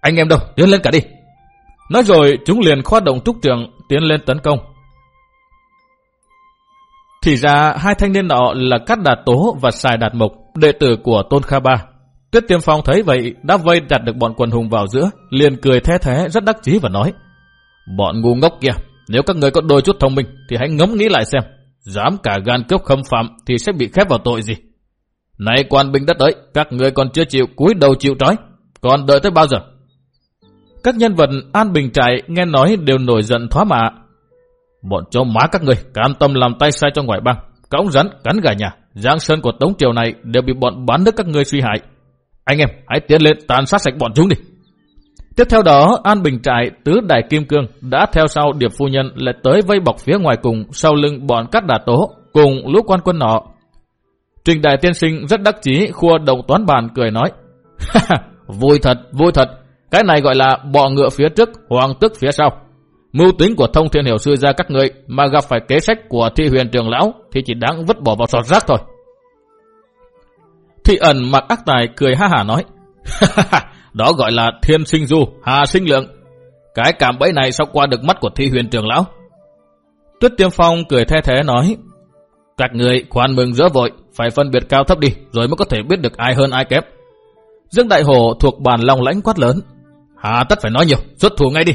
Anh em đâu, tiến lên cả đi. Nói rồi, chúng liền khoát động trúc trường, tiến lên tấn công. Thì ra, hai thanh niên nọ là Cát Đạt Tố và Sài Đạt Mộc, đệ tử của Tôn Kha Ba. Tuyết Tiêm Phong thấy vậy đã vây chặt được bọn quần hùng vào giữa, liền cười thế thế rất đắc chí và nói. Bọn ngu ngốc kia, nếu các người có đôi chút thông minh thì hãy ngẫm nghĩ lại xem. Dám cả gan cướp khâm phạm thì sẽ bị khép vào tội gì. Này quan binh đất ấy, các người còn chưa chịu cúi đầu chịu trói, còn đợi tới bao giờ? Các nhân vật an bình trại nghe nói đều nổi giận thoá mạ. Bọn chó má các người cam tâm làm tay sai cho ngoại bang, cõng rắn, cắn gà nhà, giang sơn của tống triều này đều bị bọn bán nước các ngươi suy hại. Anh em, hãy tiến lên tàn sát sạch bọn chúng đi. Tiếp theo đó, An Bình Trại, Tứ Đại Kim Cương đã theo sau Điệp Phu Nhân lại tới vây bọc phía ngoài cùng sau lưng bọn cắt đà tố cùng lũ quan quân nọ. Trình Đại Tiên Sinh rất đắc chí khua đồng toán bàn cười nói Vui thật, vui thật, cái này gọi là bọ ngựa phía trước, hoàng tức phía sau. Mưu tính của thông thiên hiểu sư ra các người mà gặp phải kế sách của thi huyền trường lão thì chỉ đáng vứt bỏ vào sọt rác thôi. Thị ẩn mặt ác tài cười ha hả nói Đó gọi là thiên sinh du, hà sinh lượng. Cái cảm bẫy này sao qua được mắt của thi huyền trưởng lão? Tuyết Tiêm Phong cười the thế nói Các người khoan mừng dỡ vội, phải phân biệt cao thấp đi rồi mới có thể biết được ai hơn ai kém. Dương Đại Hổ thuộc bàn lòng lãnh quát lớn. Hà tất phải nói nhiều, xuất thủ ngay đi.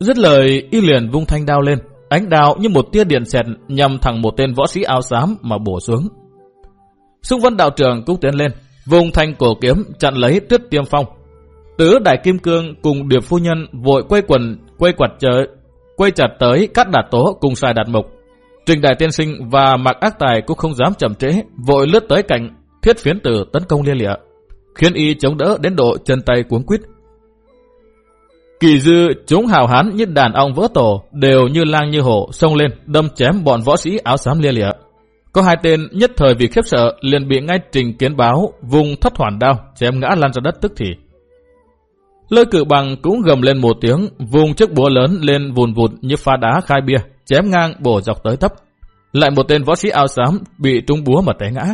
Dứt lời, y liền vung thanh đao lên, ánh đao như một tia điện xẹt nhằm thẳng một tên võ sĩ áo xám mà bổ xuống. Xung vân đạo trưởng cũng tiến lên, vùng thanh cổ kiếm chặn lấy tuyết tiêm phong. Tứ đại kim cương cùng điệp phu nhân vội quay quần, quay quạt trời, quay chặt tới cắt đạt tố cùng xài đạt mục. Trình đại tiên sinh và mặc ác tài cũng không dám chậm trễ, vội lướt tới cạnh thiết phiến tử tấn công liên lịa, khiến y chống đỡ đến độ chân tay cuống quýt. Kỳ dư chúng hào hán như đàn ong vỡ tổ, đều như lang như hổ, xông lên, đâm chém bọn võ sĩ áo xám lia lịa. Có hai tên nhất thời vì khiếp sợ liền bị ngay trình kiến báo vùng thất hoàn đao chém ngã lăn ra đất tức thì. Lôi cự bằng cũng gầm lên một tiếng, vùng chiếc búa lớn lên vùn vụt như pha đá khai bia, chém ngang bổ dọc tới thấp. Lại một tên võ sĩ áo xám bị trúng búa mà té ngã.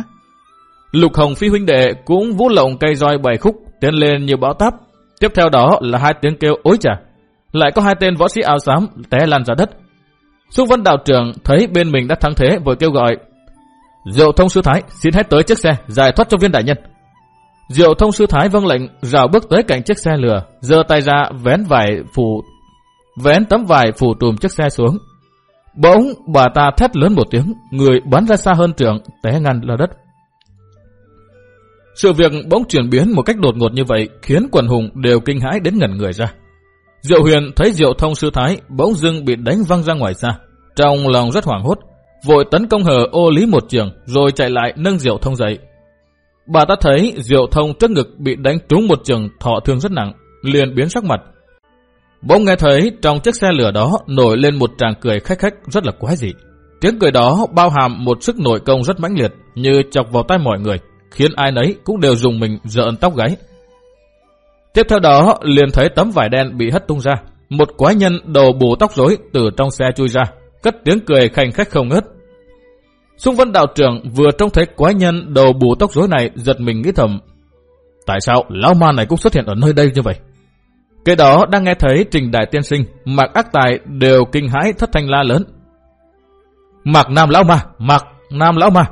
Lục Hồng Phi huynh đệ cũng vũ lộng cây roi bảy khúc tiến lên như bão táp. Tiếp theo đó là hai tiếng kêu ối chà. Lại có hai tên võ sĩ áo xám té lăn ra đất. Xung Vân đạo trưởng thấy bên mình đã thắng thế vội kêu gọi Diệu thông sư thái, xin hết tới chiếc xe, giải thoát cho viên đại nhân. Diệu thông sư thái vâng lệnh, rào bước tới cạnh chiếc xe lừa, giơ tay ra vén vải phủ, vén tấm vải phủ trùm chiếc xe xuống. Bỗng bà ta thét lớn một tiếng, người bắn ra xa hơn trường, té ngăn là đất. Sự việc bỗng chuyển biến một cách đột ngột như vậy khiến quần hùng đều kinh hãi đến ngẩn người ra. Diệu huyền thấy diệu thông sư thái bỗng dưng bị đánh văng ra ngoài xa. Trong lòng rất hoảng hốt, vội tấn công hờ ô lý một trường, rồi chạy lại nâng Diệu Thông dậy. Bà ta thấy Diệu Thông trước ngực bị đánh trúng một trường thọ thương rất nặng, liền biến sắc mặt. Bỗng nghe thấy trong chiếc xe lửa đó nổi lên một tràng cười khách khách rất là quái dị. Tiếng cười đó bao hàm một sức nội công rất mãnh liệt như chọc vào tay mọi người, khiến ai nấy cũng đều dùng mình rợn tóc gáy. Tiếp theo đó liền thấy tấm vải đen bị hất tung ra, một quái nhân đầu bù tóc rối từ trong xe chui ra, cất tiếng cười khanh khách không ngớt. Xung vân đạo trưởng vừa trông thấy quái nhân đầu bù tóc rối này giật mình nghĩ thầm. Tại sao lão ma này cũng xuất hiện ở nơi đây như vậy? Cái đó đang nghe thấy trình đại tiên sinh, mạc ác tài đều kinh hãi thất thanh la lớn. Mạc nam lão ma, mạc nam lão ma.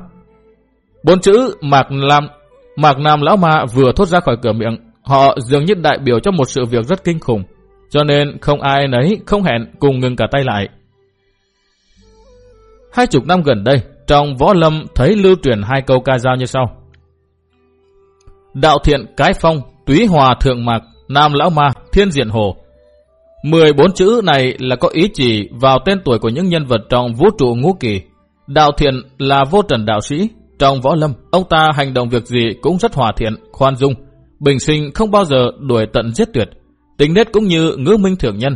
Bốn chữ mạc nam, mạc nam lão ma vừa thốt ra khỏi cửa miệng, họ dường như đại biểu cho một sự việc rất kinh khủng. Cho nên không ai nấy không hẹn cùng ngừng cả tay lại. Hai chục năm gần đây, trong võ lâm thấy lưu truyền hai câu ca dao như sau. Đạo thiện cái phong, túy hòa thượng mạc, nam lão ma, thiên diện hồ. 14 chữ này là có ý chỉ vào tên tuổi của những nhân vật trong vũ trụ ngũ kỳ. Đạo thiện là vô trần đạo sĩ. Trong võ lâm, ông ta hành động việc gì cũng rất hòa thiện, khoan dung. Bình sinh không bao giờ đuổi tận giết tuyệt. Tính nết cũng như ngữ minh thượng nhân.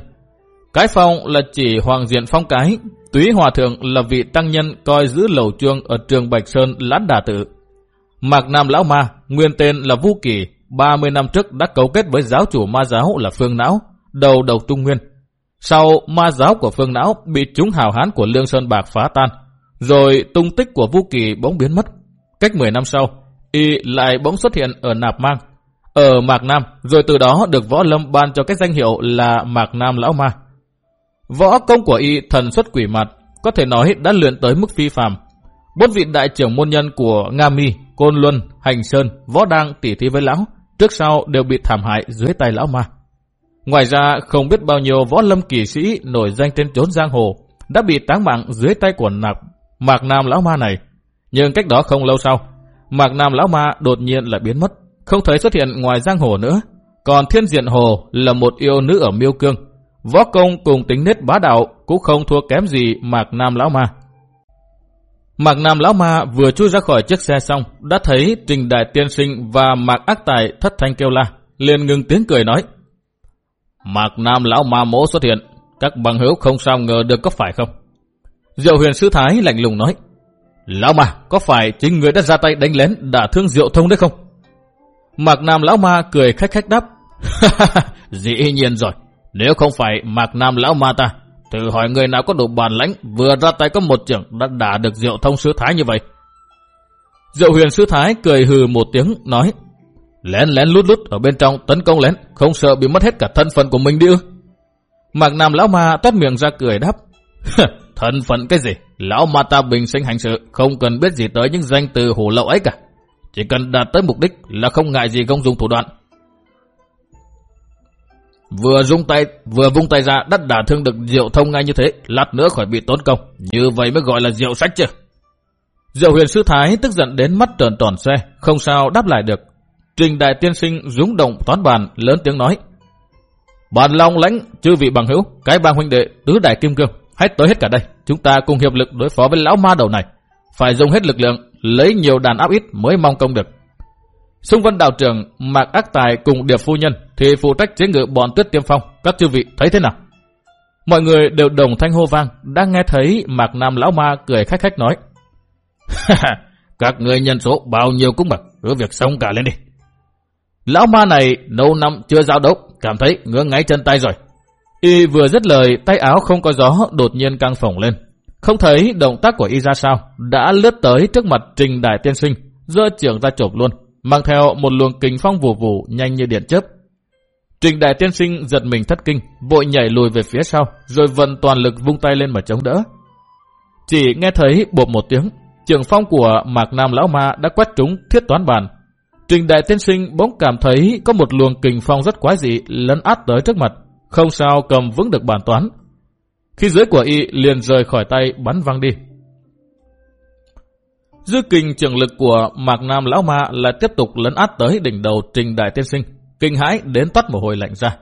Cái phong là chỉ hoàng diện phong cái, Túy Hòa Thượng là vị tăng nhân coi giữ lầu chuông ở trường Bạch Sơn Lán Đà Tự. Mạc Nam Lão Ma, nguyên tên là Vu Kỳ, 30 năm trước đã cấu kết với giáo chủ ma giáo là Phương Não, đầu đầu Trung Nguyên. Sau ma giáo của Phương Não bị chúng hào hán của Lương Sơn Bạc phá tan, rồi tung tích của Vu Kỳ bỗng biến mất. Cách 10 năm sau, y lại bỗng xuất hiện ở Nạp Mang, ở Mạc Nam, rồi từ đó được Võ Lâm ban cho cái danh hiệu là Mạc Nam Lão Ma. Võ công của y thần xuất quỷ mặt, có thể nói đã luyện tới mức phi phàm. Bốn vị đại trưởng môn nhân của Nga Mi, Côn Luân, Hành Sơn, Võ Đang tỉ thí với lão, trước sau đều bị thảm hại dưới tay lão ma. Ngoài ra, không biết bao nhiêu võ lâm kỳ sĩ nổi danh trên chốn giang hồ đã bị táng mạng dưới tay của nạp Mạc Nam lão ma này. Nhưng cách đó không lâu sau, Mạc Nam lão ma đột nhiên lại biến mất, không thấy xuất hiện ngoài giang hồ nữa. Còn Thiên Diện Hồ là một yêu nữ ở Miêu Cương. Võ công cùng tính nết bá đạo cũng không thua kém gì Mạc Nam lão ma. Mạc Nam lão ma vừa chui ra khỏi chiếc xe xong, đã thấy Trình Đại Tiên Sinh và Mạc Ác Tài thất thanh kêu la, liền ngừng tiếng cười nói. Mạc Nam lão ma mỗ xuất hiện, các bằng hữu không sao ngờ được có phải không? Diệu huyền sư thái lạnh lùng nói. Lão ma, có phải chính người đã ra tay đánh lén đả thương diệu thông đấy không? Mạc Nam lão ma cười khách khách đáp. Dĩ nhiên rồi, nếu không phải Mạc Nam lão ma ta, thử hỏi người nào có đủ bản lãnh vừa ra tay có một trưởng đã đả được diệu thông sứ thái như vậy. Diệu huyền sứ thái cười hừ một tiếng nói. Lén lén lút lút ở bên trong tấn công lén, không sợ bị mất hết cả thân phận của mình đi ư. Mạc Nam lão ma toát miệng ra cười đáp. thân phận cái gì? Lão ma ta bình sinh hành sự, không cần biết gì tới những danh từ hổ lậu ấy cả. Chỉ cần đạt tới mục đích là không ngại gì không dùng thủ đoạn. Vừa dung tay, vừa vung tay ra đắt đả thương được diệu thông ngay như thế, lát nữa khỏi bị tốn công. Như vậy mới gọi là diệu sách chứ. Diệu huyền sư thái tức giận đến mắt tròn tròn xe, không sao đáp lại được. Trình đại tiên sinh rúng động toán bàn, lớn tiếng nói. Bàn long lãnh, chư vị bằng hữu, cái bang huynh đệ, tứ đại kim cương, hãy tới hết cả đây. Chúng ta cùng hiệp lực đối phó với lão ma đầu này. Phải dùng hết lực lượng, lấy nhiều đàn áp ít mới mong công được. Xung Văn đạo trưởng, Mạc Ác Tài cùng Điệp Phu Nhân thì phụ trách chế ngự bọn tuyết tiêm phong. Các chư vị thấy thế nào? Mọi người đều đồng thanh hô vang, đang nghe thấy Mạc Nam Lão Ma cười khách khách nói. Các người nhân số bao nhiêu cũng bật, cứ việc xong cả lên đi. Lão ma này lâu năm chưa giao đấu, cảm thấy ngứa ngáy chân tay rồi. Y vừa dứt lời, tay áo không có gió đột nhiên căng phồng lên. Không thấy động tác của y ra sao, đã lướt tới trước mặt Trình Đại Tiên Sinh, giơ trưởng ra chộp luôn, mang theo một luồng kình phong vù vù nhanh như điện chớp. Trình Đại Tiên Sinh giật mình thất kinh, vội nhảy lùi về phía sau, rồi vận toàn lực vung tay lên mà chống đỡ. Chỉ nghe thấy bột một tiếng, trường phong của Mạc Nam Lão Ma đã quét trúng thiết toán bàn. Trình Đại Tiên Sinh bỗng cảm thấy có một luồng kình phong rất quái dị lấn át tới trước mặt, không sao cầm vững được bàn toán. Khi dưới của y liền rời khỏi tay bắn văng đi. Dư kinh trường lực của Mạc Nam Lão Ma là tiếp tục lấn át tới đỉnh đầu Trình Đại Tiên Sinh, kinh hãi đến tắt mồ hôi lạnh ra.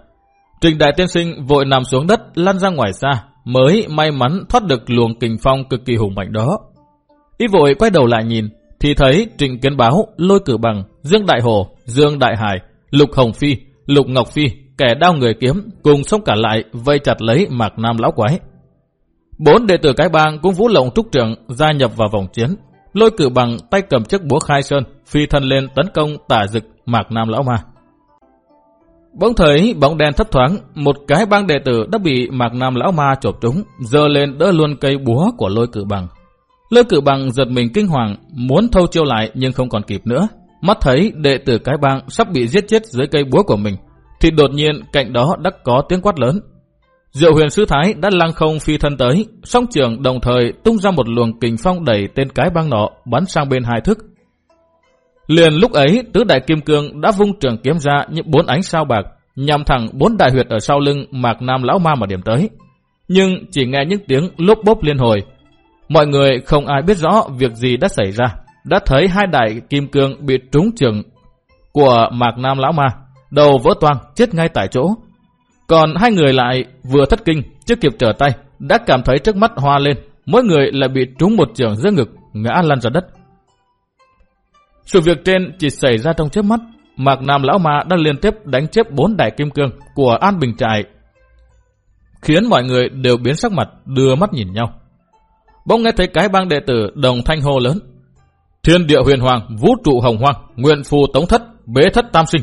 Trình Đại Tiên Sinh vội nằm xuống đất lăn ra ngoài xa, mới may mắn thoát được luồng kình phong cực kỳ hùng mạnh đó. Y vội quay đầu lại nhìn, thì thấy Trình Kiến Báo, Lôi Cử Bằng, Dương Đại Hồ, Dương Đại Hải, Lục Hồng Phi, Lục Ngọc Phi, kẻ đao người kiếm cùng xông cả lại vây chặt lấy Mạc Nam lão quái. Bốn đệ tử cái bang cũng vũ lộng trúc trưởng gia nhập vào vòng chiến. Lôi cử bằng tay cầm chiếc búa khai sơn, phi thân lên tấn công tả dực Mạc Nam lão ma. Bỗng thấy bóng đen thấp thoáng, một cái băng đệ tử đã bị Mạc Nam lão ma chộp trúng, dơ lên đỡ luôn cây búa của lôi cử bằng. Lôi cử bằng giật mình kinh hoàng, muốn thâu chiêu lại nhưng không còn kịp nữa. Mắt thấy đệ tử cái bang sắp bị giết chết dưới cây búa của mình, thì đột nhiên cạnh đó đã có tiếng quát lớn. Diệu huyền sư thái đã lăng không phi thân tới, song trường đồng thời tung ra một luồng kình phong đẩy tên cái băng nọ bắn sang bên hai thức. Liền lúc ấy, tứ đại kim cương đã vung trường kiếm ra những bốn ánh sao bạc, nhằm thẳng bốn đại huyệt ở sau lưng mạc nam lão ma mà điểm tới. Nhưng chỉ nghe những tiếng lốp bốp liên hồi. Mọi người không ai biết rõ việc gì đã xảy ra. Đã thấy hai đại kim cương bị trúng trường của mạc nam lão ma đầu vỡ toang, chết ngay tại chỗ. Còn hai người lại vừa thất kinh, chưa kịp trở tay, đã cảm thấy trước mắt hoa lên, mỗi người lại bị trúng một trường giữa ngực, ngã lăn ra đất. Sự việc trên chỉ xảy ra trong chớp mắt, Mạc Nam Lão Ma đã liên tiếp đánh chết bốn đại kim cương của An Bình Trại, khiến mọi người đều biến sắc mặt, đưa mắt nhìn nhau. Bỗng nghe thấy cái bang đệ tử đồng thanh hô lớn. Thiên địa huyền hoàng, vũ trụ hồng hoang, nguyện phù tống thất, bế thất tam sinh.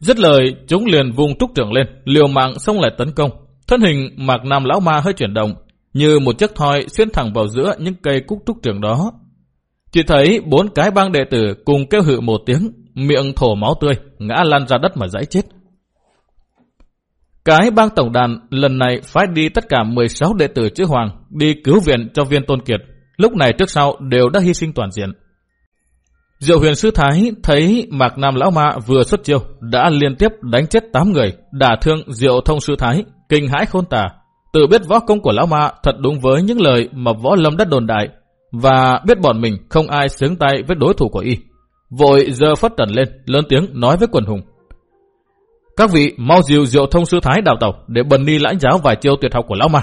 Dứt lời, chúng liền vùng trúc trưởng lên, liều mạng xông lại tấn công. Thân hình mạc nam lão ma hơi chuyển động, như một chiếc thoi xuyên thẳng vào giữa những cây cúc trúc trưởng đó. Chỉ thấy bốn cái bang đệ tử cùng kêu hự một tiếng, miệng thổ máu tươi, ngã lăn ra đất mà dãy chết. Cái bang tổng đàn lần này phải đi tất cả 16 đệ tử chữ hoàng đi cứu viện cho viên tôn kiệt, lúc này trước sau đều đã hy sinh toàn diện. Diệu huyền sư thái thấy Mạc Nam Lão Ma vừa xuất chiêu, đã liên tiếp đánh chết 8 người, đả thương Diệu thông sư thái, kinh hãi khôn tả. Tự biết võ công của Lão Ma thật đúng với những lời mà võ lâm đất đồn đại, và biết bọn mình không ai xứng tay với đối thủ của y. Vội giờ phất trần lên, lớn tiếng nói với quần hùng. Các vị mau dìu Diệu thông sư thái đào tàu để bần ni lãnh giáo vài chiêu tuyệt học của Lão Ma.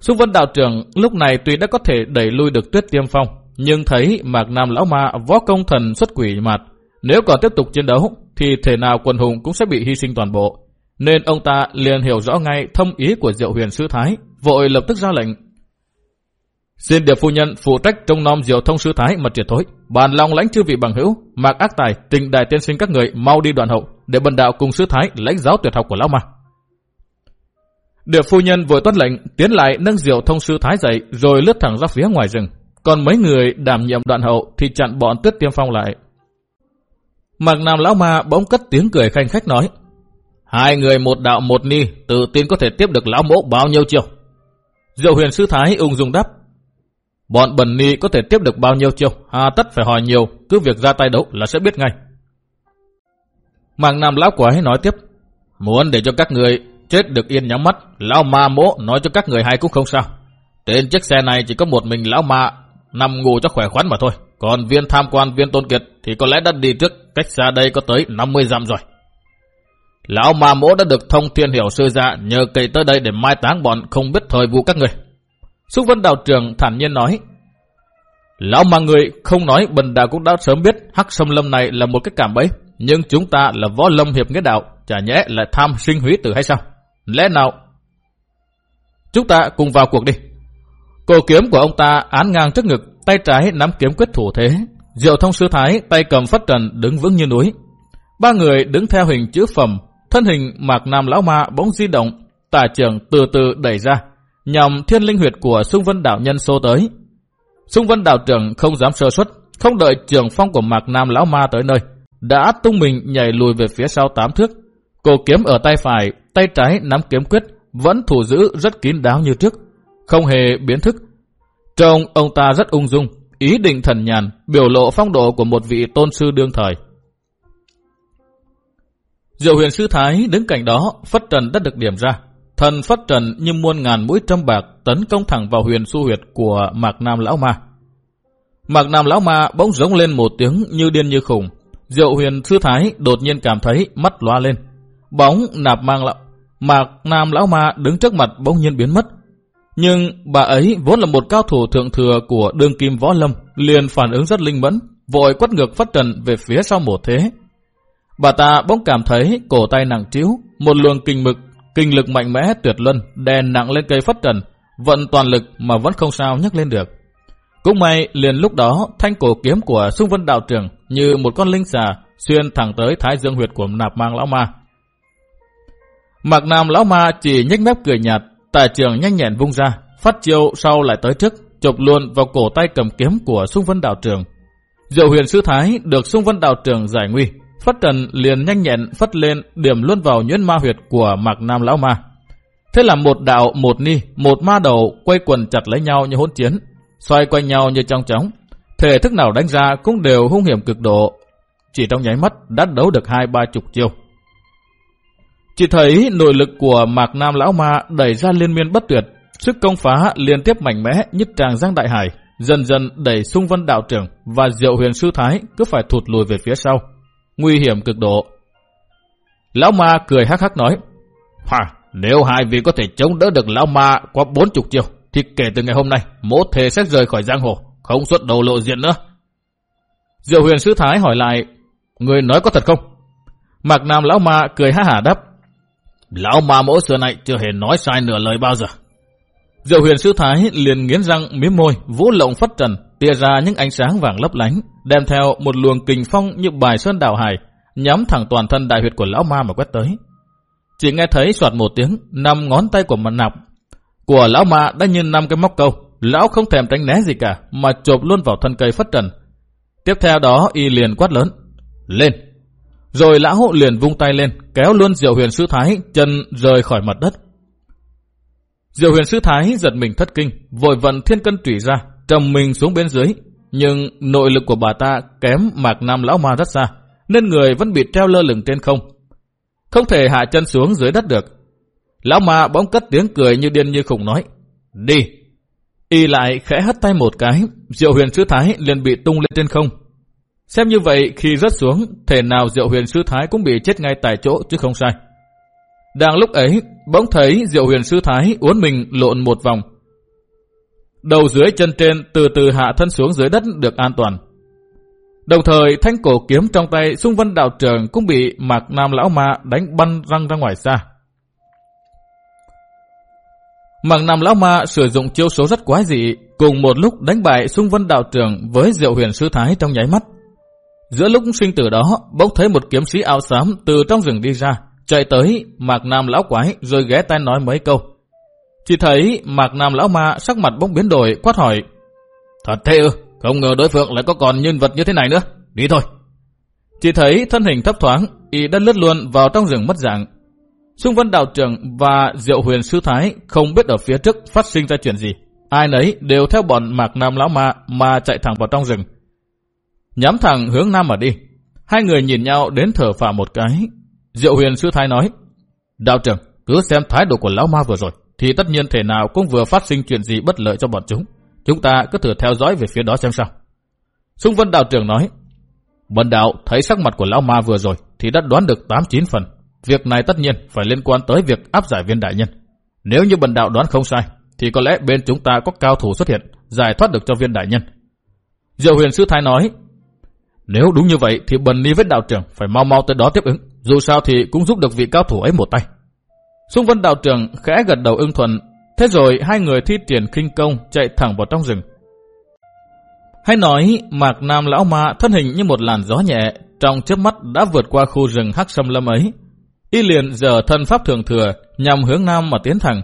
Xúc Vân đạo trưởng lúc này tuy đã có thể đẩy lui được tuyết tiêm phong, nhưng thấy Mạc Nam Lão Ma võ công thần xuất quỷ mặt, nếu còn tiếp tục chiến đấu thì thể nào quần hùng cũng sẽ bị hy sinh toàn bộ. Nên ông ta liền hiểu rõ ngay thâm ý của Diệu Huyền Sư Thái, vội lập tức ra lệnh. Xin điệp phu nhân phụ trách trong nom Diệu Thông Sư Thái mà triệt thối, bàn lòng lãnh chư vị bằng hữu, Mạc Ác Tài, tình đại tiên sinh các người mau đi đoạn hậu, để bần đạo cùng Sư Thái lãnh giáo tuyệt học của Lão Ma. Điệp phu nhân vừa tuân lệnh tiến lại nâng Diệu Thông Sư Thái dậy rồi lướt thẳng ra phía ngoài rừng. Còn mấy người đảm nhiệm đoạn hậu thì chặn bọn tuyết tiêm phong lại. Mạc Nam Lão Ma bỗng cất tiếng cười khanh khách nói. Hai người một đạo một ni, tự tin có thể tiếp được lão mỗ bao nhiêu chiêu. Diệu huyền sư thái ung dung đáp. Bọn bần ni có thể tiếp được bao nhiêu chiêu, hà tất phải hỏi nhiều, cứ việc ra tay đấu là sẽ biết ngay. Mạc Nam Lão Quái nói tiếp. Muốn để cho các người chết được yên nhắm mắt, lão ma mỗ nói cho các người hay cũng không sao. Trên chiếc xe này chỉ có một mình lão ma nằm ngủ cho khỏe khoắn mà thôi. Còn viên tham quan viên tôn kiệt thì có lẽ đã đi trước, cách xa đây có tới 50 dặm rồi. Lão ma mỗ đã được thông thiên hiểu sư ra nhờ cậy tới đây để mai táng bọn không biết thời vụ các người. Xúc vân đạo trưởng thản nhiên nói, Lão mà người không nói bần đạo cũng đã sớm biết hắc sâm lâm này là một cái cảm bẫy, nhưng chúng ta là võ lâm hiệp nghĩa đạo, chả nhẽ lại tham sinh húy tử hay sao? Lẽ nào? Chúng ta cùng vào cuộc đi. Cổ kiếm của ông ta án ngang trước ngực, tay trái nắm kiếm quyết thủ thế. Diệu thông sư thái tay cầm phất trần đứng vững như núi. Ba người đứng theo hình chữ phẩm, thân hình mạc nam lão ma bỗng di động, tà trường từ từ đẩy ra, nhằm thiên linh huyệt của sung vân đạo nhân xô tới. Sung vân đạo trưởng không dám sơ suất, không đợi trường phong của mạc nam lão ma tới nơi, đã tung mình nhảy lùi về phía sau tám thước. Cổ kiếm ở tay phải, tay trái nắm kiếm quyết, vẫn thủ giữ rất kín đáo như trước, không hề biến thức. Trông ông ta rất ung dung, ý định thần nhàn, biểu lộ phong độ của một vị tôn sư đương thời. Diệu huyền sư thái đứng cạnh đó, phất trần đã được điểm ra. Thần phất trần như muôn ngàn mũi trâm bạc tấn công thẳng vào huyền su huyệt của Mạc Nam Lão Ma. Mạc Nam Lão Ma bỗng giống lên một tiếng như điên như khủng. Diệu huyền sư thái đột nhiên cảm thấy mắt loa lên. Bóng nạp mang lão, Mạc Nam Lão Ma đứng trước mặt bỗng nhiên biến mất. Nhưng bà ấy vốn là một cao thủ thượng thừa của đương kim võ lâm, liền phản ứng rất linh mẫn, vội quất ngược phát trần về phía sau một thế. Bà ta bỗng cảm thấy cổ tay nặng trĩu, một luồng kinh mực, kinh lực mạnh mẽ tuyệt luân, đè nặng lên cây phát trần, vận toàn lực mà vẫn không sao nhấc lên được. Cũng may liền lúc đó thanh cổ kiếm của Xung Vân Đạo Trưởng như một con linh xà xuyên thẳng tới thái dương huyệt của nạp mang lão ma. Mạc Nam lão ma chỉ nhếch mép cười nhạt, Tả trường nhanh nhẹn vung ra, phát chiêu sau lại tới trước, chụp luôn vào cổ tay cầm kiếm của Xung Vân Đạo Trường. Diệu huyền sư thái được Xung Vân Đạo Trường giải nguy, Phất Trần liền nhanh nhẹn phất lên điểm luôn vào nhuyễn ma huyệt của Mạc Nam lão ma. Thế là một đạo, một ni, một ma đầu quay quần chặt lấy nhau như hỗn chiến, xoay quanh nhau như trong chóng. Thể thức nào đánh ra cũng đều hung hiểm cực độ. Chỉ trong nháy mắt đã đấu được hai ba chục chiêu. Chỉ thấy nội lực của Mạc Nam Lão Ma đẩy ra liên miên bất tuyệt, sức công phá liên tiếp mạnh mẽ như tràng giang đại hải, dần dần đẩy sung vân đạo trưởng và diệu huyền sư thái cứ phải thụt lùi về phía sau. Nguy hiểm cực độ. Lão Ma cười hắc hắc nói, Hà, nếu hai vị có thể chống đỡ được Lão Ma qua bốn chục chiều, thì kể từ ngày hôm nay, mỗ thề sẽ rời khỏi giang hồ, không xuất đầu lộ diện nữa. Diệu huyền sư thái hỏi lại, người nói có thật không? Mạc Nam Lão Ma cười ha hả đáp, Lão ma mỗ xưa này chưa hề nói sai nửa lời bao giờ. Diệu huyền sư thái liền nghiến răng miếm môi, vũ lộng phất trần, tia ra những ánh sáng vàng lấp lánh, đem theo một luồng kình phong như bài sơn đảo hải, nhắm thẳng toàn thân đại huyệt của lão ma mà quét tới. Chỉ nghe thấy soạt một tiếng, năm ngón tay của mặt nạp của lão ma đã như năm cái móc câu, lão không thèm tránh né gì cả, mà chộp luôn vào thân cây phất trần. Tiếp theo đó y liền quát lớn, lên! Rồi lão hộ liền vung tay lên, kéo luôn Diệu Huyền Sư Thái chân rời khỏi mặt đất. Diệu Huyền Sư Thái giật mình thất kinh, vội vận thiên cân trủy ra, trầm mình xuống bên dưới, nhưng nội lực của bà ta kém Mạc Nam Lão Ma rất xa, nên người vẫn bị treo lơ lửng trên không. Không thể hạ chân xuống dưới đất được. Lão Ma bỗng cất tiếng cười như điên như khủng nói, đi. Y lại khẽ hất tay một cái, Diệu huyền sư thái liền bị tung lên trên không. Xem như vậy khi rớt xuống, thể nào Diệu huyền sư thái cũng bị chết ngay tại chỗ chứ không sai. Đang lúc ấy, bỗng thấy Diệu huyền sư thái uốn mình lộn một vòng. Đầu dưới chân trên từ từ hạ thân xuống dưới đất được an toàn. Đồng thời thanh cổ kiếm trong tay xung vân đạo trường cũng bị mạc nam lão ma đánh bắn răng ra ngoài xa. Mạc nam lão ma sử dụng chiêu số rất quái dị, cùng một lúc đánh bại xung vân đạo trường với diệu huyền sư thái trong nháy mắt. Giữa lúc sinh tử đó, bỗng thấy một kiếm sĩ áo xám từ trong rừng đi ra, chạy tới mạc nam lão quái rồi ghé tay nói mấy câu. Chỉ thấy mạc nam lão ma sắc mặt bỗng biến đổi quát hỏi. Thật thế ư, không ngờ đối phương lại có còn nhân vật như thế này nữa. Đi thôi. Chỉ thấy thân hình thấp thoáng, y đã lướt luôn vào trong rừng mất dạng. Xung vân đạo trưởng và diệu huyền sư thái không biết ở phía trước phát sinh ra chuyện gì. Ai nấy đều theo bọn mạc nam lão ma mà chạy thẳng vào trong rừng. Nhắm thẳng hướng nam mà đi. Hai người nhìn nhau đến thở phào một cái. Diệu huyền sư thái nói, Đạo trưởng, cứ xem thái độ của lão ma vừa rồi, thì tất nhiên thể nào cũng vừa phát sinh chuyện gì bất lợi cho bọn chúng. Chúng ta cứ thử theo dõi về phía đó xem sao. Xung Vân đạo trưởng nói, Bần đạo thấy sắc mặt của lão ma vừa rồi thì đã đoán được 8-9 phần. Việc này tất nhiên phải liên quan tới việc áp giải viên đại nhân. Nếu như bần đạo đoán không sai, thì có lẽ bên chúng ta có cao thủ xuất hiện, giải thoát được cho viên đại nhân. Diệu huyền sư thái nói, nếu đúng như vậy thì bần ni với đạo trưởng phải mau mau tới đó tiếp ứng. Dù sao thì cũng giúp được vị cao thủ ấy một tay. Xung vân đạo trưởng khẽ gật đầu ưng thuận. Thế rồi hai người thi triển khinh công chạy thẳng vào trong rừng. Hay nói mạc nam lão ma thân hình như một làn gió nhẹ trong chớp mắt đã vượt qua khu rừng hắc sâm lâm ấy. Y liền giờ thân pháp thường thừa nhằm hướng nam mà tiến thẳng.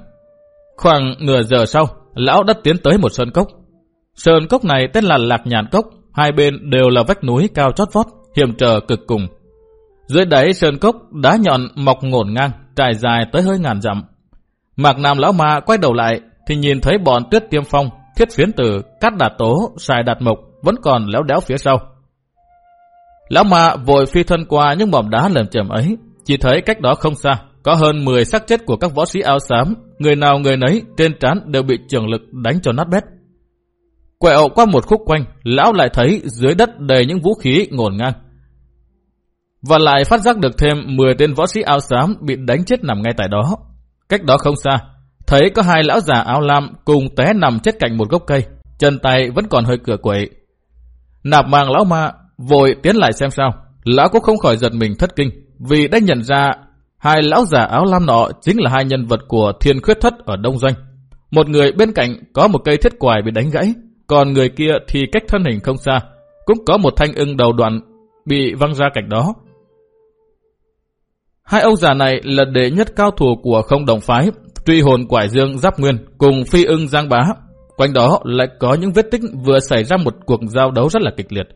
Khoảng nửa giờ sau, lão đã tiến tới một sơn cốc. Sơn cốc này tên là Lạc Nhàn Cốc, hai bên đều là vách núi cao chót vót, hiểm trở cực cùng. Dưới đáy sơn cốc đá nhọn mọc ngổn ngang, trải dài tới hơi ngàn dặm. Mạc Nam lão ma quay đầu lại thì nhìn thấy bọn Tuyết Tiêm Phong, Thiết Phiến Tử, Cát Đạt Tố, xài Đạt Mộc vẫn còn léo đéo phía sau. Lão ma vội phi thân qua những mỏm đá lởm chởm ấy, chỉ thấy cách đó không xa, có hơn 10 xác chết của các võ sĩ áo xám, người nào người nấy trên trán đều bị trường lực đánh cho nát bét. Quẹo qua một khúc quanh, lão lại thấy dưới đất đầy những vũ khí ngổn ngang. Và lại phát giác được thêm 10 tên võ sĩ áo xám bị đánh chết nằm ngay tại đó. Cách đó không xa, thấy có hai lão già áo lam cùng té nằm chết cạnh một gốc cây, chân tay vẫn còn hơi cửa quậy. Nạp màng lão ma vội tiến lại xem sao, lão cũng không khỏi giật mình thất kinh, vì đã nhận ra hai lão già áo lam nọ chính là hai nhân vật của thiên khuyết thất ở Đông Doanh. Một người bên cạnh có một cây thiết quài bị đánh gãy, còn người kia thì cách thân hình không xa, cũng có một thanh ưng đầu đoạn bị văng ra cạnh đó. Hai ông già này là đệ nhất cao thủ của không đồng phái, truy hồn quải dương giáp nguyên cùng phi ưng giang bá. Quanh đó lại có những vết tích vừa xảy ra một cuộc giao đấu rất là kịch liệt.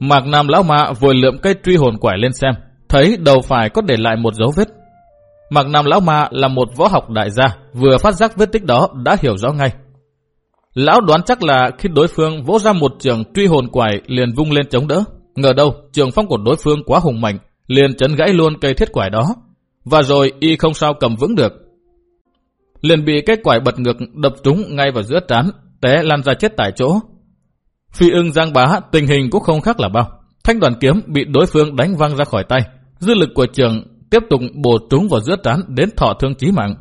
Mạc Nam Lão Ma vừa lượm cây truy hồn quải lên xem, thấy đầu phải có để lại một dấu vết. Mạc Nam Lão Ma là một võ học đại gia, vừa phát giác vết tích đó đã hiểu rõ ngay. Lão đoán chắc là khi đối phương vỗ ra một trường truy hồn quải liền vung lên chống đỡ. Ngờ đâu, trường phong của đối phương quá hùng mạnh, liền chấn gãy luôn cây thiết quải đó. Và rồi y không sao cầm vững được. Liền bị cái quải bật ngược đập trúng ngay vào giữa trán, té lan ra chết tại chỗ. Phi ưng giang bá tình hình cũng không khác là bao. Thanh đoàn kiếm bị đối phương đánh văng ra khỏi tay. Dư lực của trường tiếp tục bổ trúng vào giữa trán đến thọ thương chí mạng.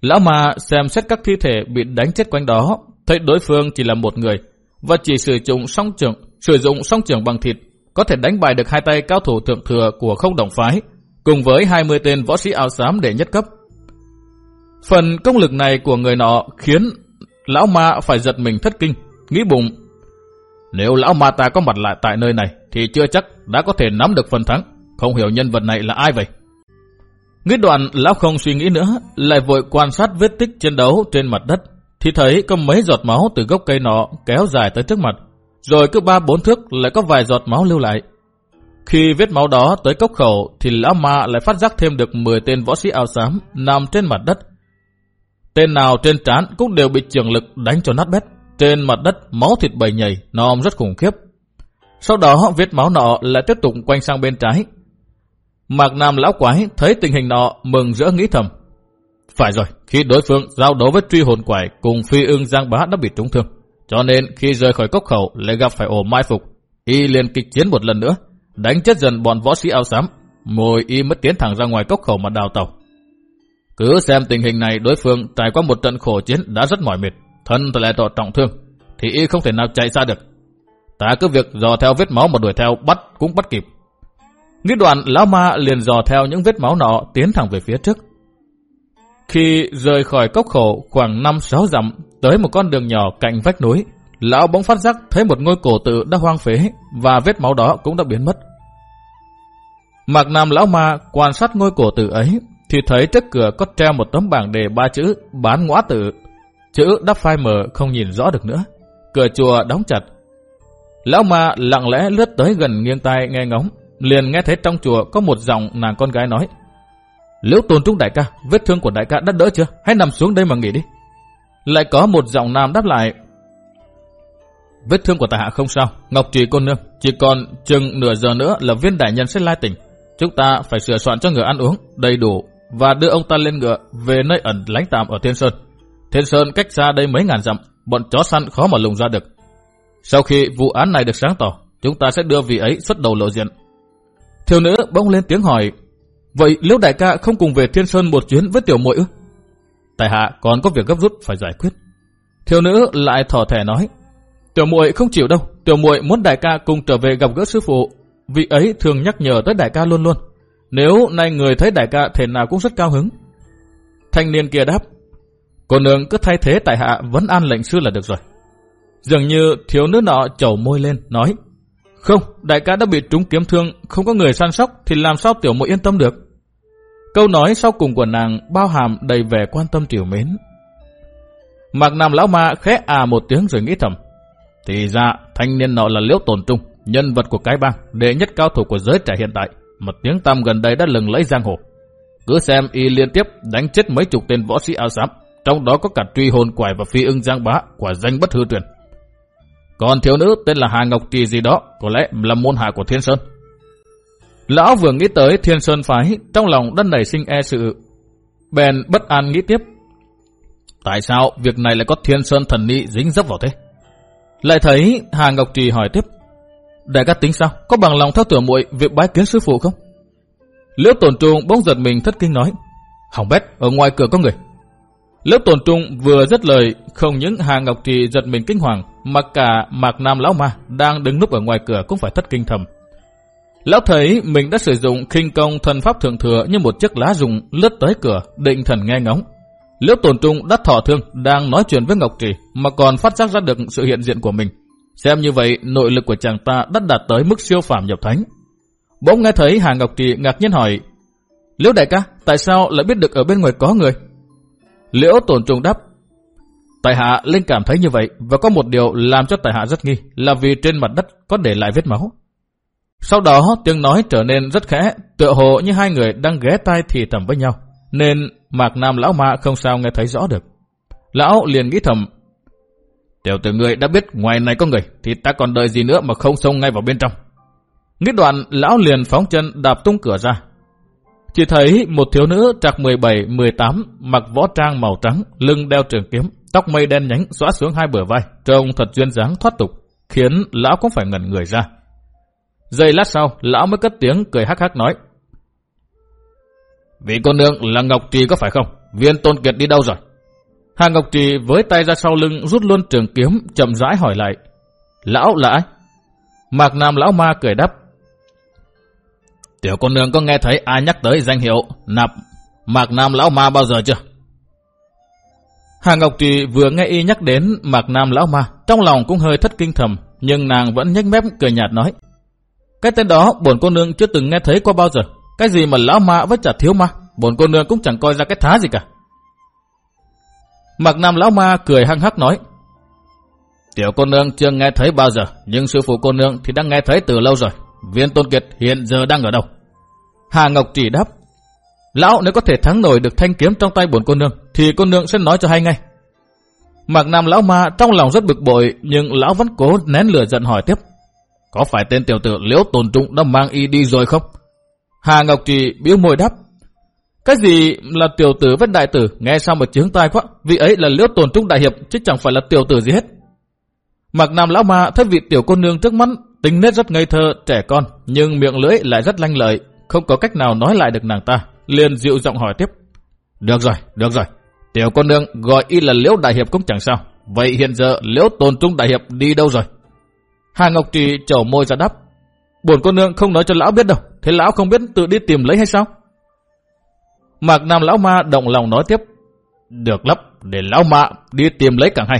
Lão ma xem xét các thi thể bị đánh chết quanh đó, thấy đối phương chỉ là một người và chỉ sử dụng song trường, sử dụng song trường bằng thịt có thể đánh bại được hai tay cao thủ thượng thừa của không đồng phái cùng với 20 tên võ sĩ áo xám để nhất cấp. Phần công lực này của người nọ khiến lão ma phải giật mình thất kinh, nghĩ bụng. Nếu lão ma ta có mặt lại tại nơi này thì chưa chắc đã có thể nắm được phần thắng. Không hiểu nhân vật này là ai vậy? Nghĩ đoạn lão không suy nghĩ nữa, lại vội quan sát vết tích chiến đấu trên mặt đất thì thấy có mấy giọt máu từ gốc cây nọ kéo dài tới trước mặt, rồi cứ ba bốn thước lại có vài giọt máu lưu lại. Khi vết máu đó tới cốc khẩu thì lão ma lại phát giác thêm được 10 tên võ sĩ áo xám nằm trên mặt đất. Tên nào trên trán cũng đều bị trường lực đánh cho nát bét. trên mặt đất máu thịt bầy nhầy, nòm rất khủng khiếp. Sau đó vết máu nọ lại tiếp tục quanh sang bên trái. Mạc Nam lão quái thấy tình hình nọ mừng rỡ nghĩ thầm. Phải rồi, khi đối phương giao đấu với truy hồn quải cùng phi ưng Giang Bá đã bị trúng thương. Cho nên khi rời khỏi cốc khẩu lại gặp phải ổ mai phục. Y liền kịch chiến một lần nữa, đánh chết dần bọn võ sĩ áo xám. Mồi y mất tiến thẳng ra ngoài cốc khẩu mà đào tàu. Cứ xem tình hình này đối phương trải qua một trận khổ chiến đã rất mỏi mệt, thân lại tỏ trọng thương, thì y không thể nào chạy xa được. Ta cứ việc dò theo vết máu mà đuổi theo bắt cũng bắt kịp. Nghĩ đoạn lão ma liền dò theo những vết máu nọ tiến thẳng về phía trước. Khi rời khỏi cốc khổ khoảng 5-6 dặm tới một con đường nhỏ cạnh vách núi, lão bỗng phát giác thấy một ngôi cổ tự đã hoang phế và vết máu đó cũng đã biến mất. Mạc Nam lão ma quan sát ngôi cổ tự ấy thì thấy trước cửa có treo một tấm bảng đề ba chữ bán ngõ tử. Chữ đắp phai mờ không nhìn rõ được nữa. Cửa chùa đóng chặt. Lão ma lặng lẽ lướt tới gần nghiêng tai nghe ngóng. Liền nghe thấy trong chùa có một giọng nàng con gái nói. Liễu tồn trung đại ca, vết thương của đại ca đã đỡ chưa? Hãy nằm xuống đây mà nghỉ đi. Lại có một giọng nam đáp lại. Vết thương của tài hạ không sao, Ngọc Trì cô nương, chỉ còn chừng nửa giờ nữa là viên đại nhân sẽ lai tỉnh. Chúng ta phải sửa soạn cho người ăn uống đầy đủ và đưa ông ta lên ngựa về nơi ẩn lánh tạm ở Thiên Sơn. Thiên Sơn cách xa đây mấy ngàn dặm, bọn chó săn khó mà lùng ra được. Sau khi vụ án này được sáng tỏ, chúng ta sẽ đưa vị ấy xuất đầu lộ diện. Thiếu nữ bỗng lên tiếng hỏi, vậy nếu đại ca không cùng về Thiên Sơn một chuyến với tiểu muội ư? Tại hạ còn có việc gấp rút phải giải quyết. Thiếu nữ lại thỏ thẻ nói, tiểu muội không chịu đâu, tiểu muội muốn đại ca cùng trở về gặp gỡ sư phụ. Vị ấy thường nhắc nhở tới đại ca luôn luôn. Nếu nay người thấy đại ca thể nào cũng rất cao hứng. Thanh niên kia đáp, cô nương cứ thay thế tại hạ vẫn an lệnh sư là được rồi. Dường như thiếu nữ nọ chầu môi lên, nói, không, đại ca đã bị trúng kiếm thương, không có người săn sóc thì làm sao tiểu muội yên tâm được. Câu nói sau cùng của nàng bao hàm đầy vẻ quan tâm triều mến. Mạc Nam lão ma khẽ à một tiếng rồi nghĩ thầm. Thì ra thanh niên nọ là liễu tồn trung, nhân vật của cái bang, đệ nhất cao thủ của giới trẻ hiện tại. Một tiếng tăm gần đây đã lừng lấy giang hồ. Cứ xem y liên tiếp đánh chết mấy chục tên võ sĩ áo xám, trong đó có cả truy hồn quải và phi ưng giang bá, quả danh bất hư truyền. Còn thiếu nữ tên là Hà Ngọc Trì gì đó, có lẽ là môn hạ của Thiên Sơn. Lão vừa nghĩ tới Thiên Sơn phái, trong lòng đã nảy sinh e sự. Bèn bất an nghĩ tiếp. Tại sao việc này lại có Thiên Sơn thần nị dính dấp vào thế? Lại thấy Hà Ngọc Trì hỏi tiếp. Đại ca tính sao? Có bằng lòng theo tiểu muội việc bái kiến sư phụ không? Liễu tổn trung bỗng giật mình thất kinh nói. Hỏng bét, ở ngoài cửa có người. Liễu tổn trung vừa dứt lời, không những Hà Ngọc Trì giật mình kinh hoàng, mà cả Mạc Nam Lão Ma đang đứng núp ở ngoài cửa cũng phải thất kinh thầm. Lão thấy mình đã sử dụng khinh công thần pháp thượng thừa như một chiếc lá rụng lướt tới cửa, định thần nghe ngóng. Liễu tổn trung đã thọ thương, đang nói chuyện với Ngọc Trì, mà còn phát giác ra được sự hiện diện của mình. Xem như vậy, nội lực của chàng ta đã đạt tới mức siêu phàm nhập thánh. Bỗng nghe thấy Hà Ngọc Trì ngạc nhiên hỏi, Liễu đại ca, tại sao lại biết được ở bên ngoài có người? Liễu tổn trung đáp, Tài hạ linh cảm thấy như vậy và có một điều làm cho tài hạ rất nghi là vì trên mặt đất có để lại vết máu. Sau đó tiếng nói trở nên rất khẽ, tựa hồ như hai người đang ghé tai thì thầm với nhau, nên Mạc Nam lão ma không sao nghe thấy rõ được. Lão liền nghĩ thầm, Tiểu tử người đã biết ngoài này có người, thì ta còn đợi gì nữa mà không xông ngay vào bên trong. Nghĩ đoạn, lão liền phóng chân đạp tung cửa ra. Chỉ thấy một thiếu nữ trạc 17-18, mặc võ trang màu trắng, lưng đeo trường kiếm, tóc mây đen nhánh xóa xuống hai bờ vai, trông thật duyên dáng thoát tục, khiến lão cũng phải ngẩn người ra. Giây lát sau, lão mới cất tiếng cười hắc hắc nói. Vị cô nương là Ngọc Trì có phải không? Viên Tôn Kiệt đi đâu rồi? Hà Ngọc Trì với tay ra sau lưng rút luôn trường kiếm, chậm rãi hỏi lại. Lão là ai? Mạc Nam lão ma cười đáp. Tiểu cô nương có nghe thấy ai nhắc tới danh hiệu nạp Mạc Nam lão ma bao giờ chưa? Hà Ngọc Trì vừa nghe y nhắc đến Mạc Nam lão ma, trong lòng cũng hơi thất kinh thầm, nhưng nàng vẫn nhếch mép cười nhạt nói. Cái tên đó bổn cô nương chưa từng nghe thấy qua bao giờ. Cái gì mà lão ma với chả thiếu ma, bổn cô nương cũng chẳng coi ra cái thá gì cả. Mạc Nam Lão Ma cười hăng hắc nói. Tiểu cô nương chưa nghe thấy bao giờ, nhưng sư phụ cô nương thì đã nghe thấy từ lâu rồi. Viên Tôn Kiệt hiện giờ đang ở đâu? Hà Ngọc chỉ đáp. Lão nếu có thể thắng nổi được thanh kiếm trong tay bổn cô nương, thì cô nương sẽ nói cho hay ngay. Mạc Nam lão ma trong lòng rất bực bội, nhưng lão vẫn cố nén lửa giận hỏi tiếp. Có phải tên tiểu tử liễu tồn trung đã mang y đi rồi không? Hà Ngọc Trì biếu môi đáp. Cái gì là tiểu tử với đại tử, nghe sao mà chướng tai quá, vị ấy là liễu tồn trung đại hiệp, chứ chẳng phải là tiểu tử gì hết. Mạc Nam lão ma thấy vị tiểu cô nương trước mắt, tính nết rất ngây thơ, trẻ con, nhưng miệng lưỡi lại rất lanh lợi, không có cách nào nói lại được nàng ta, liền dịu giọng hỏi tiếp. Được rồi, được rồi, tiểu cô nương gọi y là liễu đại hiệp cũng chẳng sao, vậy hiện giờ liễu tồn trung đại hiệp đi đâu rồi? Hà Ngọc Trì trổ môi ra đáp. Buồn cô nương không nói cho lão biết đâu, thế lão không biết tự đi tìm lấy hay sao? Mạc Nam lão ma động lòng nói tiếp. Được lắm, để lão ma đi tìm lấy càng hay.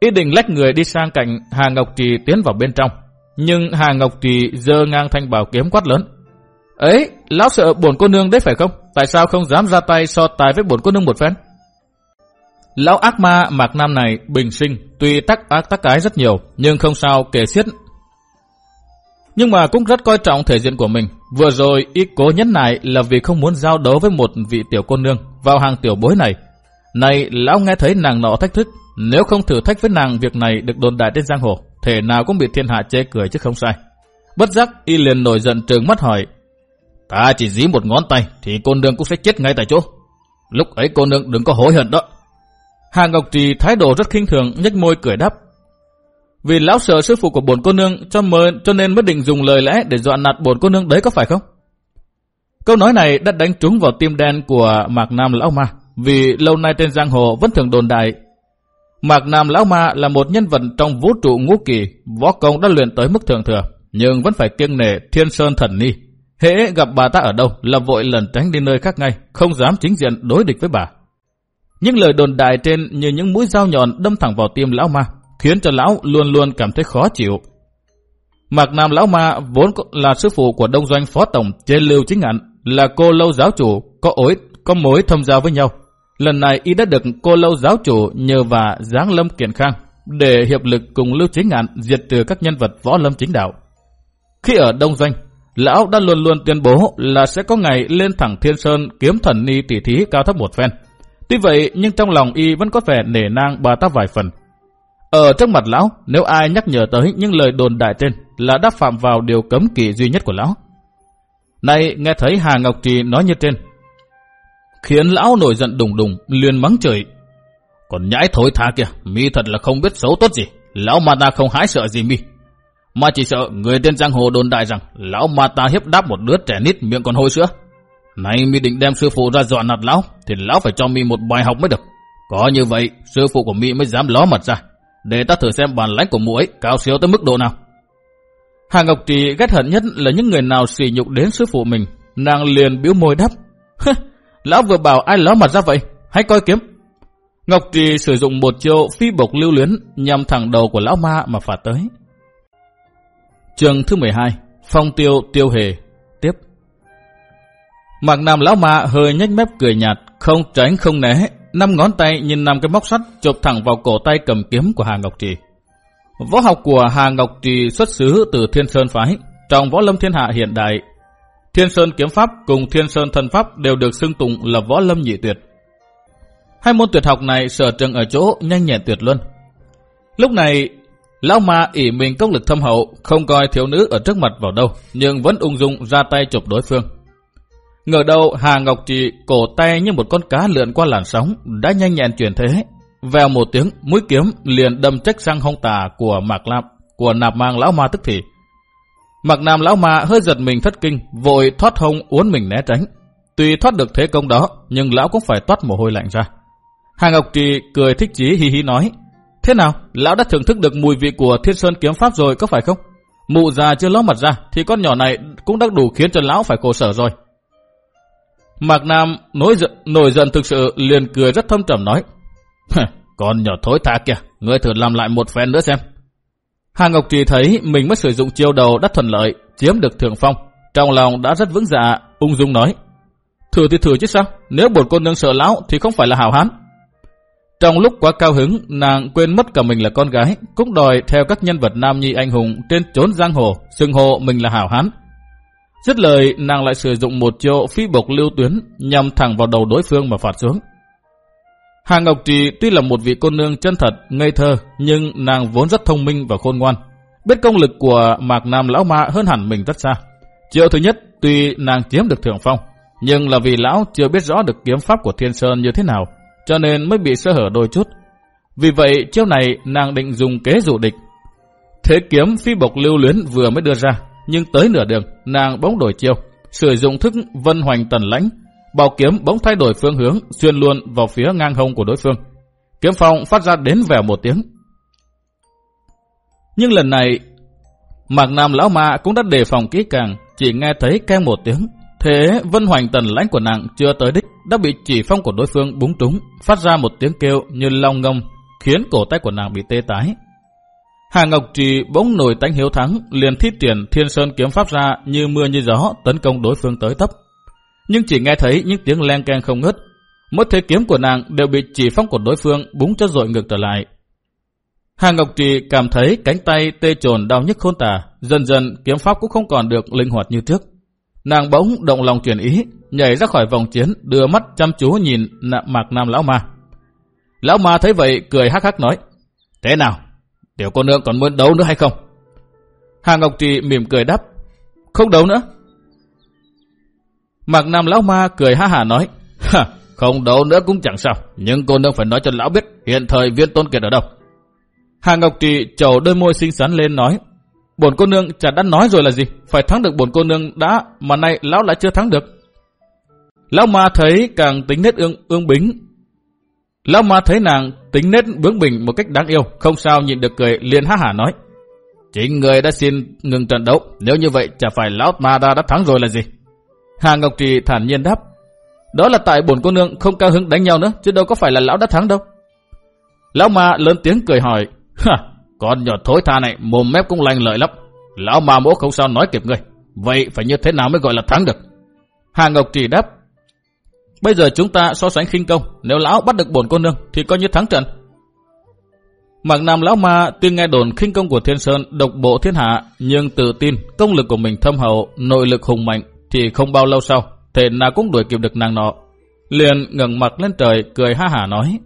Ý định lách người đi sang cạnh Hà Ngọc Trì tiến vào bên trong. Nhưng Hà Ngọc Trì dơ ngang thanh bảo kiếm quát lớn. Ấy, lão sợ bổn cô nương đấy phải không? Tại sao không dám ra tay so tài với bổn cô nương một phen? Lão ác ma Mạc Nam này bình sinh, tuy tắc ác tắc cái rất nhiều, nhưng không sao kể xiết. Nhưng mà cũng rất coi trọng thể diện của mình. Vừa rồi, ý cố nhấn nại là vì không muốn giao đấu với một vị tiểu cô nương vào hàng tiểu bối này. Này, lão nghe thấy nàng nọ thách thức, nếu không thử thách với nàng việc này được đồn đại trên giang hồ, thể nào cũng bị thiên hạ chê cười chứ không sai. Bất giác, y liền nổi giận trừng mắt hỏi, Ta chỉ dí một ngón tay thì cô nương cũng sẽ chết ngay tại chỗ. Lúc ấy cô nương đừng có hối hận đó. Hà Ngọc Trì thái độ rất khinh thường, nhếch môi cười đáp. Vì lão sợ sư phụ của bổn cô nương cho mơ, cho nên mới định dùng lời lẽ để dọa nạt bổn cô nương đấy có phải không? Câu nói này đã đánh trúng vào tim đen của Mạc Nam lão ma, vì lâu nay trên giang hồ vẫn thường đồn đại. Mạc Nam lão ma là một nhân vật trong vũ trụ ngũ kỳ, võ công đã luyện tới mức thường thừa, nhưng vẫn phải kiêng nể Thiên Sơn Thần Ni. Hễ gặp bà ta ở đâu là vội lần tránh đi nơi khác ngay, không dám chính diện đối địch với bà. Những lời đồn đại trên như những mũi dao nhọn đâm thẳng vào tim lão ma, khiến cho lão luôn luôn cảm thấy khó chịu. Mạc Nam lão ma vốn là sư phụ của đông doanh phó tổng trên lưu chính ngạn, là cô lâu giáo chủ, có ối, có mối thâm giao với nhau. Lần này y đã được cô lâu giáo chủ nhờ và giáng lâm kiện khang để hiệp lực cùng lưu chính ngạn diệt trừ các nhân vật võ lâm chính đạo. Khi ở đông doanh, lão đã luôn luôn tuyên bố là sẽ có ngày lên thẳng thiên sơn kiếm thần ni tỷ thí cao thấp một phen. Tuy vậy nhưng trong lòng y vẫn có vẻ nể nang bà ta vài phần. Ở trước mặt lão, nếu ai nhắc nhở tới những lời đồn đại trên là đã phạm vào điều cấm kỵ duy nhất của lão. nay nghe thấy Hà Ngọc Trì nói như trên, khiến lão nổi giận đùng đùng, liền mắng trời. Còn nhãi thối tha kìa, mi thật là không biết xấu tốt gì, lão mà ta không hái sợ gì mi. Mà chỉ sợ người trên giang hồ đồn đại rằng lão mà ta hiếp đáp một đứa trẻ nít miệng còn hôi sữa nay mi định đem sư phụ ra dọa nạt lão, thì lão phải cho mi một bài học mới được. Có như vậy, sư phụ của mi mới dám ló mặt ra, để ta thử xem bản lãnh của mụ ấy cao siêu tới mức độ nào. Hà Ngọc Trì ghét hận nhất là những người nào sỉ nhục đến sư phụ mình. Nàng liền biếu môi đáp. lão vừa bảo ai ló mặt ra vậy? Hãy coi kiếm. Ngọc Trì sử dụng một chiêu phi bộc lưu luyến nhằm thẳng đầu của lão ma mà phạt tới. Trường thứ 12 Phong tiêu tiêu hề Mạc Nam lão ma hơi nhếch mép cười nhạt Không tránh không né năm ngón tay nhìn năm cái móc sắt chộp thẳng vào cổ tay cầm kiếm của Hà Ngọc Trì. Võ học của Hà Ngọc Trì xuất xứ từ Thiên Sơn Phái. Trong võ lâm thiên hạ hiện đại, Thiên Sơn Kiếm Pháp cùng Thiên Sơn Thần Pháp đều được xưng tụng là võ lâm nhị tuyệt. Hai môn tuyệt học này sở trường ở chỗ nhanh nhẹn tuyệt luân. Lúc này, Lão ma ỉ mình công lực thâm hậu, không coi thiếu nữ ở trước mặt vào đâu, nhưng vẫn ung dung ra tay chụp đối phương. Ngờ đầu Hà Ngọc Trị cổ tay như một con cá lượn qua làn sóng, đã nhanh nhẹn chuyển thế. Vèo một tiếng, mũi kiếm liền đâm trách sang hông tà của Mạc Lạp, của nạp mang lão ma tức thì. Mạc Nam lão ma hơi giật mình thất kinh, vội thoát hông uốn mình né tránh. Tuy thoát được thế công đó, nhưng lão cũng phải toát mồ hôi lạnh ra. Hà Ngọc Trì cười thích chí hi hi nói, Thế nào, lão đã thưởng thức được mùi vị của thiên sơn kiếm pháp rồi có phải không? Mụ già chưa ló mặt ra thì con nhỏ này cũng đã đủ khiến cho lão phải khổ sở rồi. Mạc Nam nổi giận, nổi giận thực sự liền cười rất thâm trầm nói. con nhỏ thối tha kìa, ngươi thử làm lại một phen nữa xem. Hà Ngọc Trì thấy mình mới sử dụng chiêu đầu đắt thuận lợi, chiếm được thượng phong. Trong lòng đã rất vững dạ, ung dung nói. Thử thì thử chứ sao, nếu bột cô nương sợ lão thì không phải là hào hán. Trong lúc quá cao hứng, nàng quên mất cả mình là con gái, cũng đòi theo các nhân vật nam nhi anh hùng trên chốn giang hồ, xưng hồ mình là hảo hán. Dứt lời, nàng lại sử dụng một chiêu phi bộc lưu tuyến nhằm thẳng vào đầu đối phương mà phạt xuống. Hà Ngọc Trì tuy là một vị cô nương chân thật, ngây thơ, nhưng nàng vốn rất thông minh và khôn ngoan. Biết công lực của Mạc Nam Lão Ma hơn hẳn mình rất xa. Chiêu thứ nhất, tuy nàng chiếm được thượng phong, nhưng là vì lão chưa biết rõ được kiếm pháp của Thiên Sơn như thế nào, cho nên mới bị sơ hở đôi chút. Vì vậy, chiêu này nàng định dùng kế dụ địch. Thế kiếm phi bộc lưu luyến vừa mới đưa ra, nhưng tới nửa đường, nàng bỗng đổi chiều, sử dụng thức vân hoành tần lãnh, bảo kiếm bỗng thay đổi phương hướng, xuyên luôn vào phía ngang hông của đối phương. Kiếm phong phát ra đến vèo một tiếng. Nhưng lần này, Mạc Nam lão ma cũng đã đề phòng kỹ càng, chỉ nghe thấy keng một tiếng. Thế vân hoành tần lãnh của nàng chưa tới đích, đã bị chỉ phong của đối phương búng trúng, phát ra một tiếng kêu như long ngông, khiến cổ tay của nàng bị tê tái. Hà Ngọc Trì bỗng nổi tánh hiếu thắng, liền thiết triển thiên sơn kiếm pháp ra như mưa như gió tấn công đối phương tới tấp. Nhưng chỉ nghe thấy những tiếng len keng không ngớt. Mỗi thế kiếm của nàng đều bị chỉ phong của đối phương búng cho dội ngược trở lại. Hà Ngọc Trì cảm thấy cánh tay tê trồn đau nhức khôn tả, dần dần kiếm pháp cũng không còn được linh hoạt như trước. Nàng bỗng động lòng chuyển ý, nhảy ra khỏi vòng chiến, đưa mắt chăm chú nhìn mạc nam lão ma. Lão ma thấy vậy cười hắc hắc nói, Thế nào, tiểu cô nương còn muốn đấu nữa hay không? Hà Ngọc Trì mỉm cười đáp, không đấu nữa. Mạc Nam Lão Ma cười ha hà nói, ha, không đấu nữa cũng chẳng sao, nhưng cô nương phải nói cho lão biết hiện thời viên tôn kiệt ở đâu. Hà Ngọc Trì trầu đôi môi xinh xắn lên nói, bổn cô nương chả đã nói rồi là gì, phải thắng được bổn cô nương đã, mà nay lão lại chưa thắng được. Lão ma thấy càng tính nết ương ương bính. Lão ma thấy nàng tính nết bướng bỉnh một cách đáng yêu, không sao nhìn được cười liền há hả nói. Chính người đã xin ngừng trận đấu, nếu như vậy chả phải lão ma đã, đã thắng rồi là gì. Hà Ngọc Trì thản nhiên đáp. Đó là tại bổn cô nương không cao hứng đánh nhau nữa, chứ đâu có phải là lão đã thắng đâu. Lão ma lớn tiếng cười hỏi, Ha, con nhỏ thối tha này mồm mép cũng lành lợi lắm. Lão ma mỗ không sao nói kịp người. Vậy phải như thế nào mới gọi là thắng được? Hà Ngọc Trì đáp. Bây giờ chúng ta so sánh khinh công. Nếu lão bắt được bổn cô nương thì coi như thắng trận. Mạc Nam Lão Ma tuy nghe đồn khinh công của Thiên Sơn độc bộ thiên hạ, nhưng tự tin công lực của mình thâm hậu, nội lực hùng mạnh, thì không bao lâu sau, thể nào cũng đuổi kịp được nàng nọ. Liền ngẩng mặt lên trời, cười ha hả nói.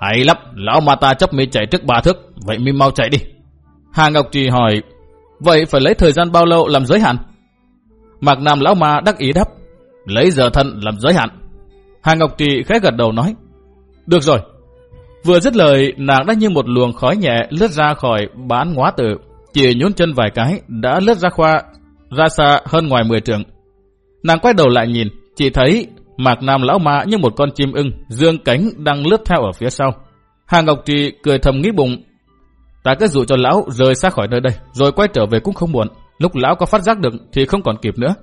Hay lắm, lão ma ta chấp mi chạy trước ba thước, vậy mi mau chạy đi. Hà Ngọc Trì hỏi, vậy phải lấy thời gian bao lâu làm giới hạn? Mạc Nam lão ma đắc ý đáp, lấy giờ thân làm giới hạn. Hà Ngọc Trì khẽ gật đầu nói, được rồi. Vừa dứt lời, nàng đã như một luồng khói nhẹ lướt ra khỏi bán ngóa tử, chỉ nhún chân vài cái đã lướt ra khoa, ra xa hơn ngoài 10 trường. Nàng quay đầu lại nhìn, chỉ thấy Mạc Nam lão ma như một con chim ưng, dương cánh đang lướt theo ở phía sau. Hà Ngọc Trì cười thầm nghĩ bụng. Ta cứ dụ cho lão rời xa khỏi nơi đây, rồi quay trở về cũng không muộn. Lúc lão có phát giác được thì không còn kịp nữa.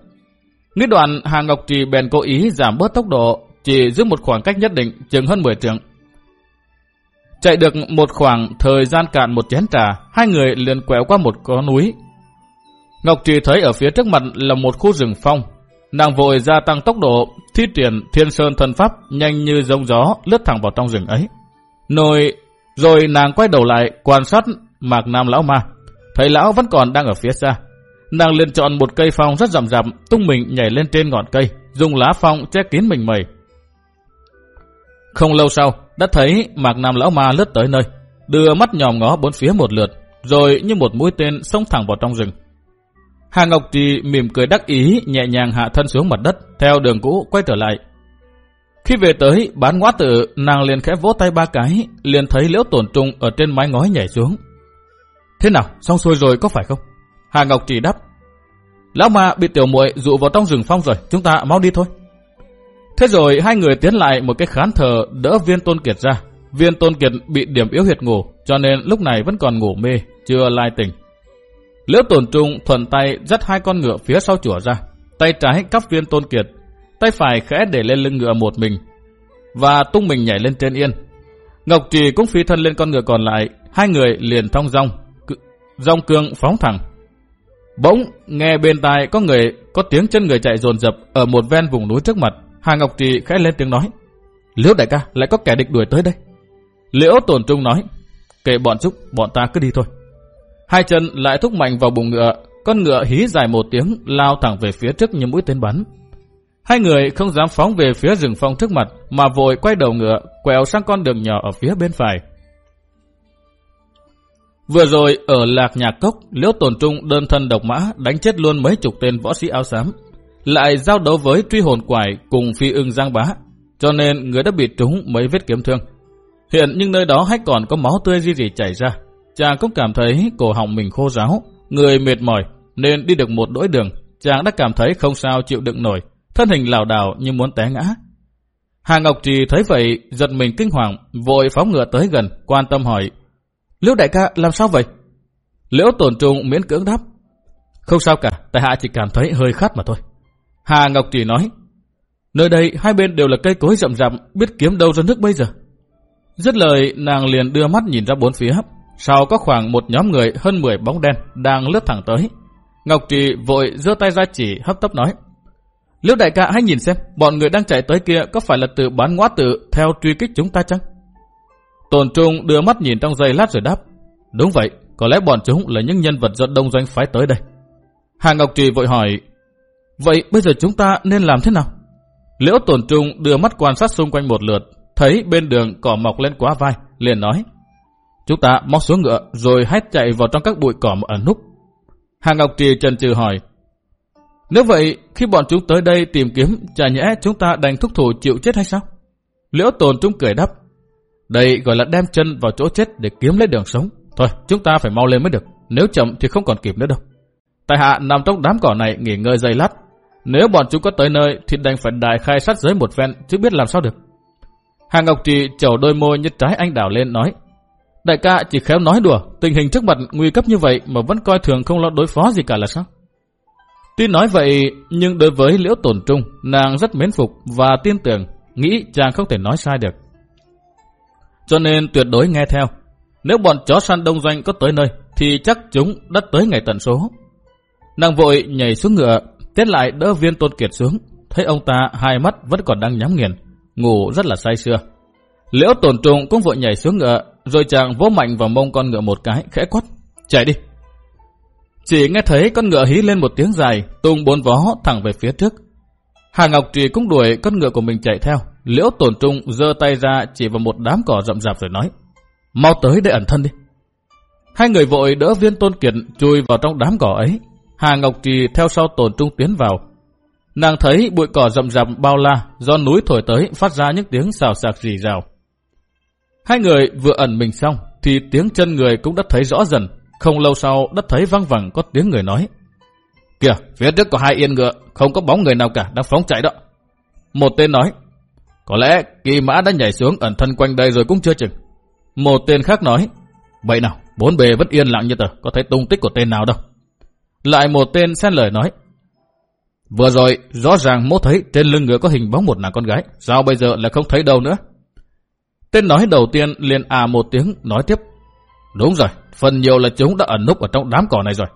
Nghĩ đoạn Hà Ngọc Trì bèn cố ý giảm bớt tốc độ, chỉ giữ một khoảng cách nhất định, chừng hơn 10 trượng. Chạy được một khoảng thời gian cạn một chén trà, hai người liền quẹo qua một con núi. Ngọc Trì thấy ở phía trước mặt là một khu rừng phong, Nàng vội gia tăng tốc độ, thi triển thiên sơn thần pháp nhanh như giống gió lướt thẳng vào trong rừng ấy. Rồi, rồi nàng quay đầu lại quan sát mạc nam lão ma. Thấy lão vẫn còn đang ở phía xa. Nàng liền chọn một cây phong rất rậm rậm, tung mình nhảy lên trên ngọn cây, dùng lá phong che kín mình mẩy. Không lâu sau, đã thấy mạc nam lão ma lướt tới nơi, đưa mắt nhòm ngó bốn phía một lượt, rồi như một mũi tên xông thẳng vào trong rừng. Hà Ngọc Trì mỉm cười đắc ý, nhẹ nhàng hạ thân xuống mặt đất, theo đường cũ quay trở lại. Khi về tới bán ngoá tử, nàng liền khẽ vỗ tay ba cái, liền thấy liễu tổn trung ở trên mái ngói nhảy xuống. Thế nào, xong xuôi rồi có phải không? Hà Ngọc Trì đáp. Lão ma bị tiểu muội dụ vào trong rừng phong rồi, chúng ta mau đi thôi. Thế rồi hai người tiến lại một cái khán thờ đỡ viên tôn kiệt ra. Viên tôn kiệt bị điểm yếu huyệt ngủ, cho nên lúc này vẫn còn ngủ mê, chưa lai tỉnh. Liễu tổn trung thuận tay dắt hai con ngựa phía sau chùa ra. Tay trái cắp viên tôn kiệt. Tay phải khẽ để lên lưng ngựa một mình. Và tung mình nhảy lên trên yên. Ngọc Trì cũng phi thân lên con ngựa còn lại. Hai người liền thong rong. Rong cương phóng thẳng. Bỗng nghe bên tai có người có tiếng chân người chạy dồn dập ở một ven vùng núi trước mặt. Hà Ngọc Trì khẽ lên tiếng nói. Liễu đại ca lại có kẻ địch đuổi tới đây. Liễu Tồn trung nói. Kệ bọn chúng, bọn ta cứ đi thôi. Hai chân lại thúc mạnh vào bụng ngựa, con ngựa hí dài một tiếng lao thẳng về phía trước như mũi tên bắn. Hai người không dám phóng về phía rừng phong trước mặt mà vội quay đầu ngựa quẹo sang con đường nhỏ ở phía bên phải. Vừa rồi ở lạc nhạc cốc, liễu tồn trung đơn thân độc mã đánh chết luôn mấy chục tên võ sĩ áo xám. Lại giao đấu với truy hồn quải cùng phi ưng giang bá, cho nên người đã bị trúng mấy vết kiếm thương. Hiện nhưng nơi đó hay còn có máu tươi gì gì chảy ra. Chàng cũng cảm thấy cổ họng mình khô ráo, người mệt mỏi, nên đi được một đỗi đường. Chàng đã cảm thấy không sao chịu đựng nổi, thân hình lảo đảo như muốn té ngã. Hà Ngọc Trì thấy vậy, giật mình kinh hoàng, vội phóng ngựa tới gần, quan tâm hỏi. Liễu đại ca làm sao vậy? Liễu tổn trung miễn cưỡng đáp. Không sao cả, tại hạ chỉ cảm thấy hơi khát mà thôi. Hà Ngọc Trì nói. Nơi đây hai bên đều là cây cối rậm rạp, biết kiếm đâu ra nước bây giờ. Dứt lời, nàng liền đưa mắt nhìn ra bốn phía. Sau có khoảng một nhóm người hơn 10 bóng đen đang lướt thẳng tới. Ngọc Trì vội giơ tay ra chỉ hấp tấp nói. Liễu đại ca hãy nhìn xem, bọn người đang chạy tới kia có phải là từ bán ngoát tự theo truy kích chúng ta chăng? Tồn Trung đưa mắt nhìn trong giây lát rồi đáp. Đúng vậy, có lẽ bọn chúng là những nhân vật do đông doanh phái tới đây. Hà Ngọc Trì vội hỏi, vậy bây giờ chúng ta nên làm thế nào? Liễu Tồn Trung đưa mắt quan sát xung quanh một lượt, thấy bên đường cỏ mọc lên quá vai, liền nói, chúng ta móc xuống ngựa rồi hét chạy vào trong các bụi cỏ mà ẩn núp. Hà Ngọc Trì trần trừ hỏi, nếu vậy, khi bọn chúng tới đây tìm kiếm, chả nhẽ chúng ta đành thúc thủ chịu chết hay sao? Liễu Tồn Trung cười đáp, đây gọi là đem chân vào chỗ chết để kiếm lấy đường sống. Thôi, chúng ta phải mau lên mới được. Nếu chậm thì không còn kịp nữa đâu. tài hạ nằm trong đám cỏ này nghỉ ngơi dây lát. Nếu bọn chúng có tới nơi thì đành phải đại khai sát giới một ven chứ biết làm sao được. Hà Ngọc Trì chầu đôi môi như trái anh đảo lên nói. Đại ca chỉ khéo nói đùa, tình hình trước mặt nguy cấp như vậy mà vẫn coi thường không lo đối phó gì cả là sao? Tuy nói vậy, nhưng đối với Liễu Tổn Trung, nàng rất mến phục và tin tưởng, nghĩ chàng không thể nói sai được cho nên tuyệt đối nghe theo. Nếu bọn chó săn đông doanh có tới nơi, thì chắc chúng đã tới ngày tận số. Nàng vội nhảy xuống ngựa, tiến lại đỡ viên tôn kiệt xuống, thấy ông ta hai mắt vẫn còn đang nhắm nghiền, ngủ rất là say sưa. Liễu tổn trùng cũng vội nhảy xuống ngựa, rồi chàng vỗ mạnh vào mông con ngựa một cái, khẽ quát, chạy đi. Chỉ nghe thấy con ngựa hí lên một tiếng dài, tung bốn vó thẳng về phía trước. Hà Ngọc Trì cũng đuổi con ngựa của mình chạy theo, Liễu tổn trung giơ tay ra chỉ vào một đám cỏ rậm rạp rồi nói. Mau tới để ẩn thân đi. Hai người vội đỡ viên tôn kiệt chui vào trong đám cỏ ấy. Hà Ngọc Trì theo sau tổn trung tiến vào. Nàng thấy bụi cỏ rậm rạp bao la do núi thổi tới phát ra những tiếng xào xạc rì rào. Hai người vừa ẩn mình xong thì tiếng chân người cũng đã thấy rõ dần. Không lâu sau đã thấy văng vẳng có tiếng người nói. Kìa, phía trước có hai yên ngựa, không có bóng người nào cả đang phóng chạy đó. Một tên nói, có lẽ kỳ mã đã nhảy xuống ẩn thân quanh đây rồi cũng chưa chừng. Một tên khác nói, vậy nào, bốn bề vẫn yên lặng như tờ, có thấy tung tích của tên nào đâu. Lại một tên xen lời nói, vừa rồi rõ ràng mốt thấy trên lưng ngựa có hình bóng một nàng con gái, sao bây giờ lại không thấy đâu nữa. Tên nói đầu tiên liền à một tiếng nói tiếp, đúng rồi, phần nhiều là chúng đã ẩn núp ở trong đám cỏ này rồi.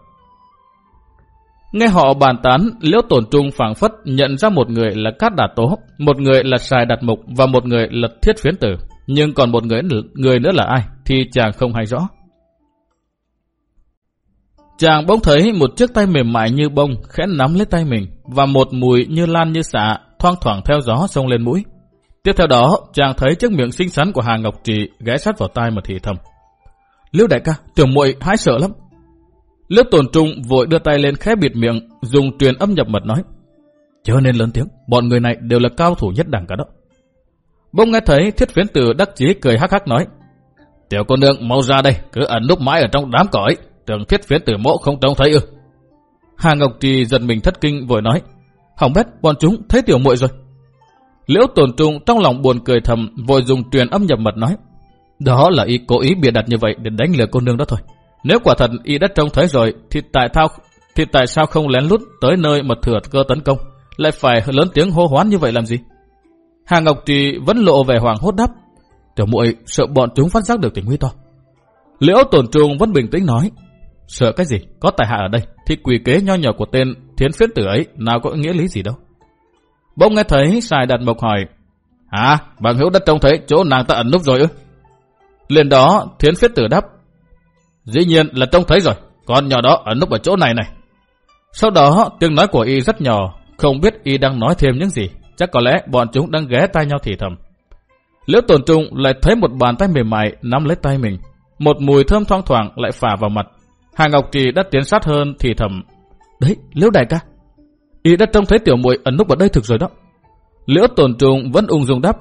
Nghe họ bàn tán, Liễu Tổn Trung phảng phất nhận ra một người là Cát Đà Tố, một người là Sài Đạt Mục và một người là Thiết Phiến Tử. Nhưng còn một người, người nữa là ai thì chàng không hay rõ. Chàng bỗng thấy một chiếc tay mềm mại như bông khẽ nắm lấy tay mình và một mùi như lan như xạ thoang thoảng theo gió xông lên mũi. Tiếp theo đó, chàng thấy chiếc miệng xinh xắn của Hà Ngọc Trì ghé sát vào tai mà thì thầm. Liễu đại ca, tiểu muội hái sợ lắm, Lớp tổn trung vội đưa tay lên khẽ bịt miệng, dùng truyền âm nhập mật nói. Chớ nên lớn tiếng, bọn người này đều là cao thủ nhất đẳng cả đó. Bông nghe thấy thiết phiến tử đắc chí cười hắc hắc nói. Tiểu cô nương mau ra đây, cứ ẩn núp mãi ở trong đám cỏ ấy, tưởng thiết phiến tử mộ không trông thấy ư. Hà Ngọc Trì giật mình thất kinh vội nói. Hỏng bét, bọn chúng thấy tiểu muội rồi. Liễu tổn trung trong lòng buồn cười thầm, vội dùng truyền âm nhập mật nói. Đó là ý cố ý bịa đặt như vậy để đánh lừa cô nương đó thôi. Nếu quả thật y đã trông thấy rồi thì tại sao thì tại sao không lén lút tới nơi mà thừa cơ tấn công, lại phải lớn tiếng hô hoán như vậy làm gì? Hà Ngọc Trì vẫn lộ vẻ hoàng hốt đáp. Tiểu muội sợ bọn chúng phát giác được tình nguy to. Liễu tổn Trung vẫn bình tĩnh nói. Sợ cái gì? Có tài hạ ở đây thì quỷ kế nho nhỏ của tên thiến phiến tử ấy nào có nghĩa lý gì đâu. Bỗng nghe thấy Sài đặt mộc hỏi. Hả? Bằng hữu đã trông thấy chỗ nàng ta ẩn núp rồi ư? Liền đó thiến Phiết tử đáp. Dĩ nhiên là trông thấy rồi, con nhỏ đó ở núp ở chỗ này này. Sau đó tiếng nói của y rất nhỏ, không biết y đang nói thêm những gì. Chắc có lẽ bọn chúng đang ghé tay nhau thì thầm. Liễu tổn trung lại thấy một bàn tay mềm mại nắm lấy tay mình. Một mùi thơm thoang thoảng lại phả vào mặt. Hà Ngọc Trì đã tiến sát hơn thì thầm. Đấy, Liễu đại ca. Y đã trông thấy tiểu muội ẩn núp ở đây thực rồi đó. Liễu tổn trung vẫn ung dung đáp.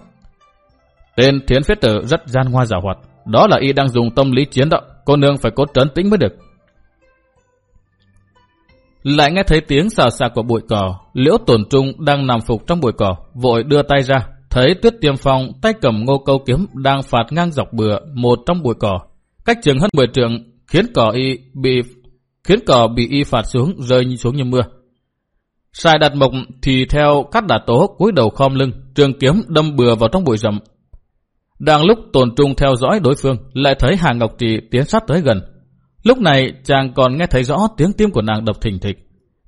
Tên thiến phết tử rất gian hoa giả hoạt. Đó là y đang dùng tâm lý chiến đó. Cô nương phải cố trấn tĩnh mới được. Lại nghe thấy tiếng xào xạc của bụi cỏ, liễu tổn trung đang nằm phục trong bụi cỏ, vội đưa tay ra, thấy tuyết tiêm phong tay cầm ngô câu kiếm đang phạt ngang dọc bừa một trong bụi cỏ. Cách trường hơn 10 trường khiến cỏ y bị khiến cỏ bị y phạt xuống rơi xuống như mưa. Sai đặt mộc thì theo cắt đả tố cúi đầu khom lưng, trường kiếm đâm bừa vào trong bụi rậm. Đang lúc tồn trung theo dõi đối phương, lại thấy Hà Ngọc Trì tiến sát tới gần, Lúc này chàng còn nghe thấy rõ tiếng tim của nàng đập thình thịch.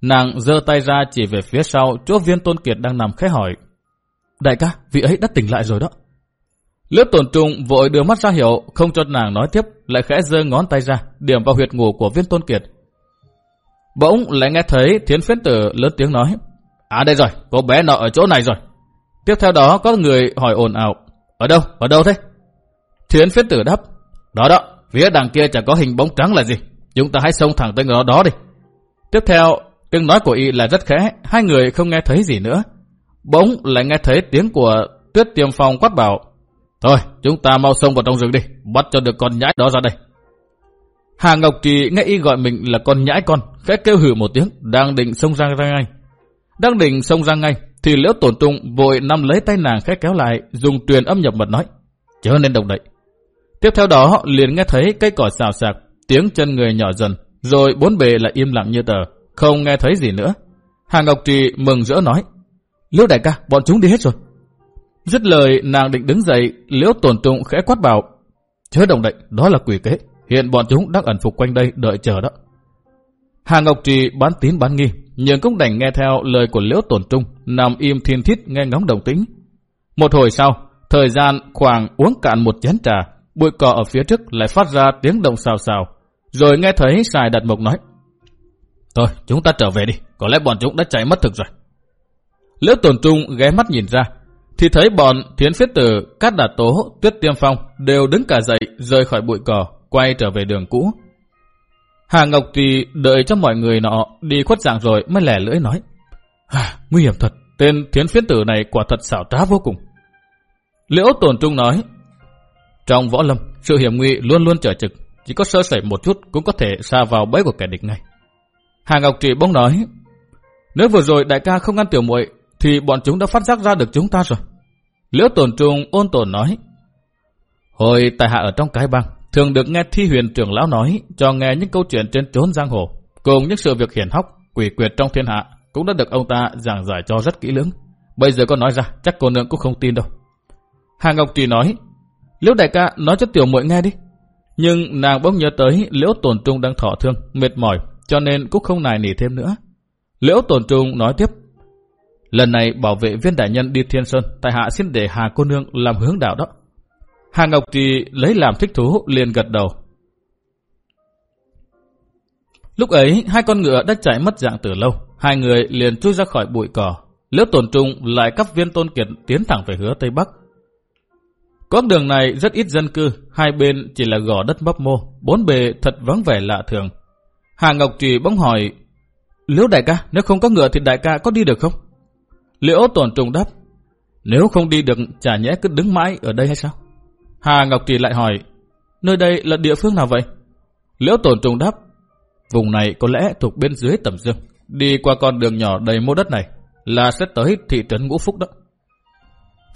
Nàng giơ tay ra chỉ về phía sau chỗ viên tôn kiệt đang nằm khẽ hỏi. Đại ca, vị ấy đã tỉnh lại rồi đó. Lớp tổn trung vội đưa mắt ra hiệu, không cho nàng nói tiếp, lại khẽ giơ ngón tay ra, điểm vào huyệt ngủ của viên tôn kiệt. Bỗng lại nghe thấy thiến phiến tử lớn tiếng nói. À đây rồi, cô bé nọ ở chỗ này rồi. Tiếp theo đó có người hỏi ồn ào. Ở đâu, ở đâu thế? Thiến phiết tử đáp. Đó đó, Phía đằng kia chẳng có hình bóng trắng là gì. Chúng ta hãy xông thẳng tới đó đó đi. Tiếp theo, tiếng nói của y là rất khẽ. Hai người không nghe thấy gì nữa. Bỗng lại nghe thấy tiếng của tuyết tiêm phong quát bảo. Thôi, chúng ta mau xông vào trong rừng đi. Bắt cho được con nhãi đó ra đây. Hà Ngọc Trì nghe y gọi mình là con nhãi con. Khẽ kêu hử một tiếng. Đang định xông ra ra ngay. Đang định xông ra ngay. Thì liễu tổn trung vội nắm lấy tay nàng khẽ kéo lại. Dùng truyền âm nhập mật nói. Chớ nên động đậy. Tiếp theo đó liền nghe thấy cây cỏ xào xạc, tiếng chân người nhỏ dần, rồi bốn bề lại im lặng như tờ, không nghe thấy gì nữa. Hà Ngọc Trì mừng rỡ nói, Liễu đại ca, bọn chúng đi hết rồi. Dứt lời nàng định đứng dậy, Liễu tổn trung khẽ quát bảo, chớ động đậy, đó là quỷ kế, hiện bọn chúng đang ẩn phục quanh đây đợi chờ đó. Hà Ngọc Trì bán tín bán nghi, nhưng cũng đành nghe theo lời của Liễu Tổn Trung, nằm im thiên thiết nghe ngóng đồng tính. Một hồi sau, thời gian khoảng uống cạn một chén trà, bụi cỏ ở phía trước lại phát ra tiếng động xào xào. Rồi nghe thấy xài đặt mộc nói. Thôi, chúng ta trở về đi, có lẽ bọn chúng đã chạy mất thực rồi. Liễu tổn trung ghé mắt nhìn ra, thì thấy bọn thiến phiết tử, cát đà tố, tuyết tiêm phong đều đứng cả dậy rời khỏi bụi cỏ, quay trở về đường cũ. Hà Ngọc thì đợi cho mọi người nọ đi khuất dạng rồi mới lẻ lưỡi nói. À, nguy hiểm thật, tên thiến Phiến tử này quả thật xảo trá vô cùng. Liễu Tồn trung nói, trong võ lâm, sự hiểm nguy luôn luôn trở trực, chỉ có sơ sẩy một chút cũng có thể xa vào bẫy của kẻ địch ngay. Hà Ngọc Trị bỗng nói, nếu vừa rồi đại ca không ngăn tiểu muội thì bọn chúng đã phát giác ra được chúng ta rồi. Liễu Tồn trung ôn tồn nói, hồi tại hạ ở trong cái băng thường được nghe thi huyền trưởng lão nói cho nghe những câu chuyện trên trốn giang hồ, cùng những sự việc hiển hóc, quỷ quyệt trong thiên hạ cũng đã được ông ta giảng giải cho rất kỹ lưỡng. Bây giờ có nói ra, chắc cô nương cũng không tin đâu. Hà Ngọc Trì nói, Liễu đại ca nói cho tiểu muội nghe đi. Nhưng nàng bỗng nhớ tới Liễu Tồn Trung đang thọ thương, mệt mỏi, cho nên cũng không nài nỉ thêm nữa. Liễu Tồn Trung nói tiếp. Lần này bảo vệ viên đại nhân đi Thiên Sơn, tại hạ xin để Hà cô nương làm hướng đạo đó. Hà Ngọc thì lấy làm thích thú liền gật đầu. Lúc ấy, hai con ngựa đã chạy mất dạng từ lâu. Hai người liền chui ra khỏi bụi cỏ. Liễu Tồn Trung lại cắp viên tôn kiệt tiến thẳng về hướng Tây Bắc. Con đường này rất ít dân cư, hai bên chỉ là gò đất bắp mô, bốn bề thật vắng vẻ lạ thường. Hà Ngọc Trì bỗng hỏi, Liễu đại ca, nếu không có ngựa thì đại ca có đi được không? Liễu tổn trùng đáp, nếu không đi được chả nhẽ cứ đứng mãi ở đây hay sao? Hà Ngọc Kỳ lại hỏi, nơi đây là địa phương nào vậy? Liễu tổn Trung đáp, vùng này có lẽ thuộc bên dưới tầm dương, đi qua con đường nhỏ đầy mô đất này là sẽ tới thị trấn Ngũ Phúc đó.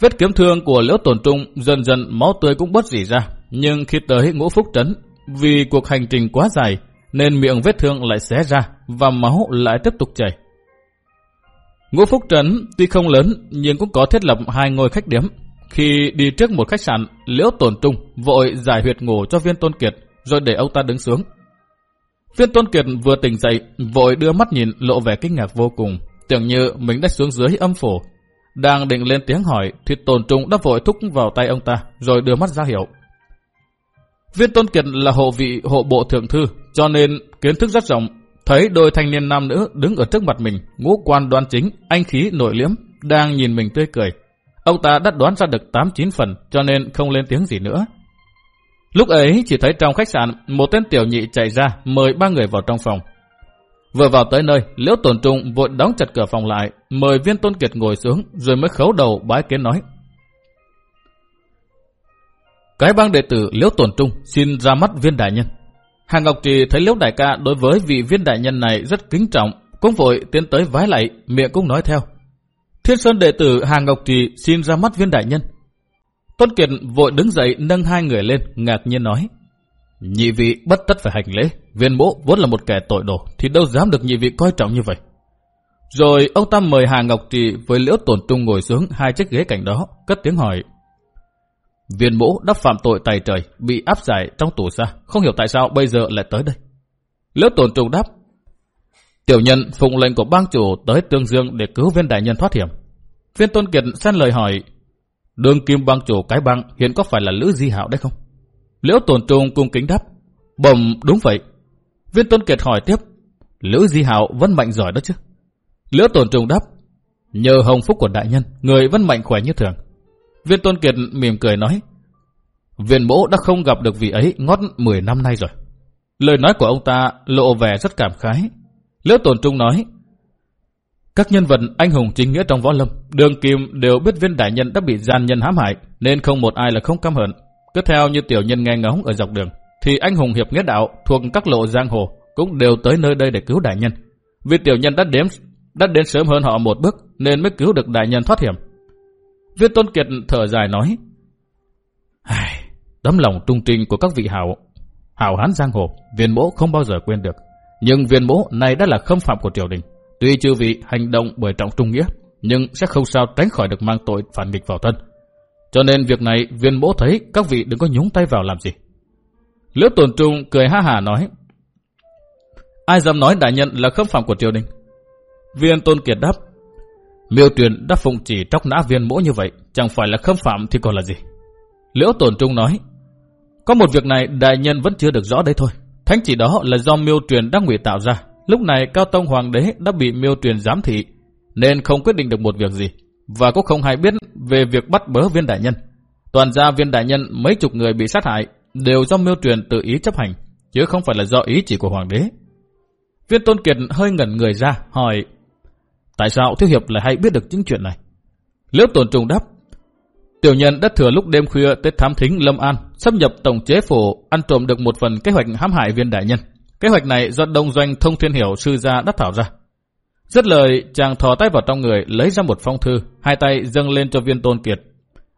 Vết kiếm thương của liễu tổn trung dần dần máu tươi cũng bớt dỉ ra. Nhưng khi tới ngũ phúc trấn, vì cuộc hành trình quá dài, nên miệng vết thương lại xé ra và máu lại tiếp tục chảy. Ngũ Phúc Trấn tuy không lớn nhưng cũng có thiết lập hai ngôi khách điếm. Khi đi trước một khách sạn, Liễu tồn Trung vội giải huyệt ngủ cho viên Tôn Kiệt rồi để ông ta đứng xuống. Viên Tôn Kiệt vừa tỉnh dậy, vội đưa mắt nhìn lộ vẻ kinh ngạc vô cùng, tưởng như mình đã xuống dưới âm phủ đang định lên tiếng hỏi thì tồn trung đã vội thúc vào tay ông ta rồi đưa mắt ra hiệu. Viên Tôn Kiệt là hộ vị hộ bộ thượng thư cho nên kiến thức rất rộng. thấy đôi thanh niên nam nữ đứng ở trước mặt mình, ngũ quan đoan chính, anh khí nội liễm, đang nhìn mình tươi cười. Ông ta đã đoán ra được 8-9 phần cho nên không lên tiếng gì nữa. Lúc ấy chỉ thấy trong khách sạn một tên tiểu nhị chạy ra mời ba người vào trong phòng. Vừa vào tới nơi, Liễu Tồn Trung vội đóng chặt cửa phòng lại, mời viên tôn kiệt ngồi xuống rồi mới khấu đầu bái kiến nói. Cái bang đệ tử Liễu Tồn Trung xin ra mắt viên đại nhân. Hàng Ngọc Trì thấy Liễu Đại ca đối với vị viên đại nhân này rất kính trọng, cũng vội tiến tới vái lại, miệng cũng nói theo. Thiên Sơn đệ tử Hàng Ngọc Trì xin ra mắt viên đại nhân. Tôn Kiệt vội đứng dậy nâng hai người lên, ngạc nhiên nói. Nhị vị bất tất phải hành lễ, viên bố vốn là một kẻ tội đồ, thì đâu dám được nhị vị coi trọng như vậy. Rồi ông ta mời Hà Ngọc Trì với Liễu Tổn Trung ngồi xuống hai chiếc ghế cạnh đó, cất tiếng hỏi. Viên bố đã phạm tội tài trời, bị áp giải trong tù xa, không hiểu tại sao bây giờ lại tới đây. Liễu Tổn Trung đáp, Tiểu nhân phụng lệnh của bang chủ tới Tương Dương để cứu viên đại nhân thoát hiểm. Viên Tôn Kiệt xen lời hỏi, Đường kim bang chủ cái bang hiện có phải là Lữ Di Hạo đấy không? Liễu Tồn Trung cung kính đáp. bẩm đúng vậy. Viên Tôn Kiệt hỏi tiếp. Lữ Di Hạo vẫn mạnh giỏi đó chứ? Liễu Tồn Trung đáp. Nhờ hồng phúc của đại nhân, người vẫn mạnh khỏe như thường. Viên Tôn Kiệt mỉm cười nói. Viên mỗ đã không gặp được vị ấy ngót 10 năm nay rồi. Lời nói của ông ta lộ vẻ rất cảm khái. Liễu Tồn Trung nói. Các nhân vật anh hùng chính nghĩa trong võ lâm, đường kim đều biết viên đại nhân đã bị gian nhân hãm hại, nên không một ai là không căm hận. Cứ theo như tiểu nhân nghe ngóng ở dọc đường, thì anh hùng hiệp nghĩa đạo thuộc các lộ giang hồ cũng đều tới nơi đây để cứu đại nhân. Vì tiểu nhân đã đếm đã đến sớm hơn họ một bước nên mới cứu được đại nhân thoát hiểm. Viên Tôn Kiệt thở dài nói, tấm lòng trung trinh của các vị hảo, hảo hán giang hồ, viên mỗ không bao giờ quên được. Nhưng viên mỗ này đã là khâm phạm của triều đình. Tuy chư vị hành động bởi trọng trung nghĩa, nhưng sẽ không sao tránh khỏi được mang tội phản nghịch vào thân. Cho nên việc này viên mỗ thấy các vị đừng có nhúng tay vào làm gì. Liễu tồn trung cười ha hà nói, Ai dám nói đại nhân là khâm phạm của triều đình? Viên tôn kiệt đáp, Miêu truyền đã phụng chỉ tróc nã viên mỗ như vậy, chẳng phải là khâm phạm thì còn là gì? Liễu tồn trung nói, Có một việc này đại nhân vẫn chưa được rõ đấy thôi. Thánh chỉ đó là do miêu truyền đang ngụy tạo ra. Lúc này Cao Tông Hoàng đế đã bị miêu truyền giám thị, nên không quyết định được một việc gì, và cũng không hay biết về việc bắt bớ viên đại nhân. Toàn gia viên đại nhân mấy chục người bị sát hại đều do miêu truyền tự ý chấp hành, chứ không phải là do ý chỉ của Hoàng đế. Viên Tôn Kiệt hơi ngẩn người ra, hỏi Tại sao Thiếu Hiệp lại hay biết được những chuyện này? Liễu Tồn Trung đáp Tiểu nhân đã thừa lúc đêm khuya tới thám thính Lâm An, xâm nhập tổng chế phủ, ăn trộm được một phần kế hoạch hãm hại viên đại nhân. Kế hoạch này do đông doanh thông thiên hiểu sư gia đắc thảo ra. Rất lời, chàng thò tay vào trong người, lấy ra một phong thư, hai tay dâng lên cho viên tôn kiệt.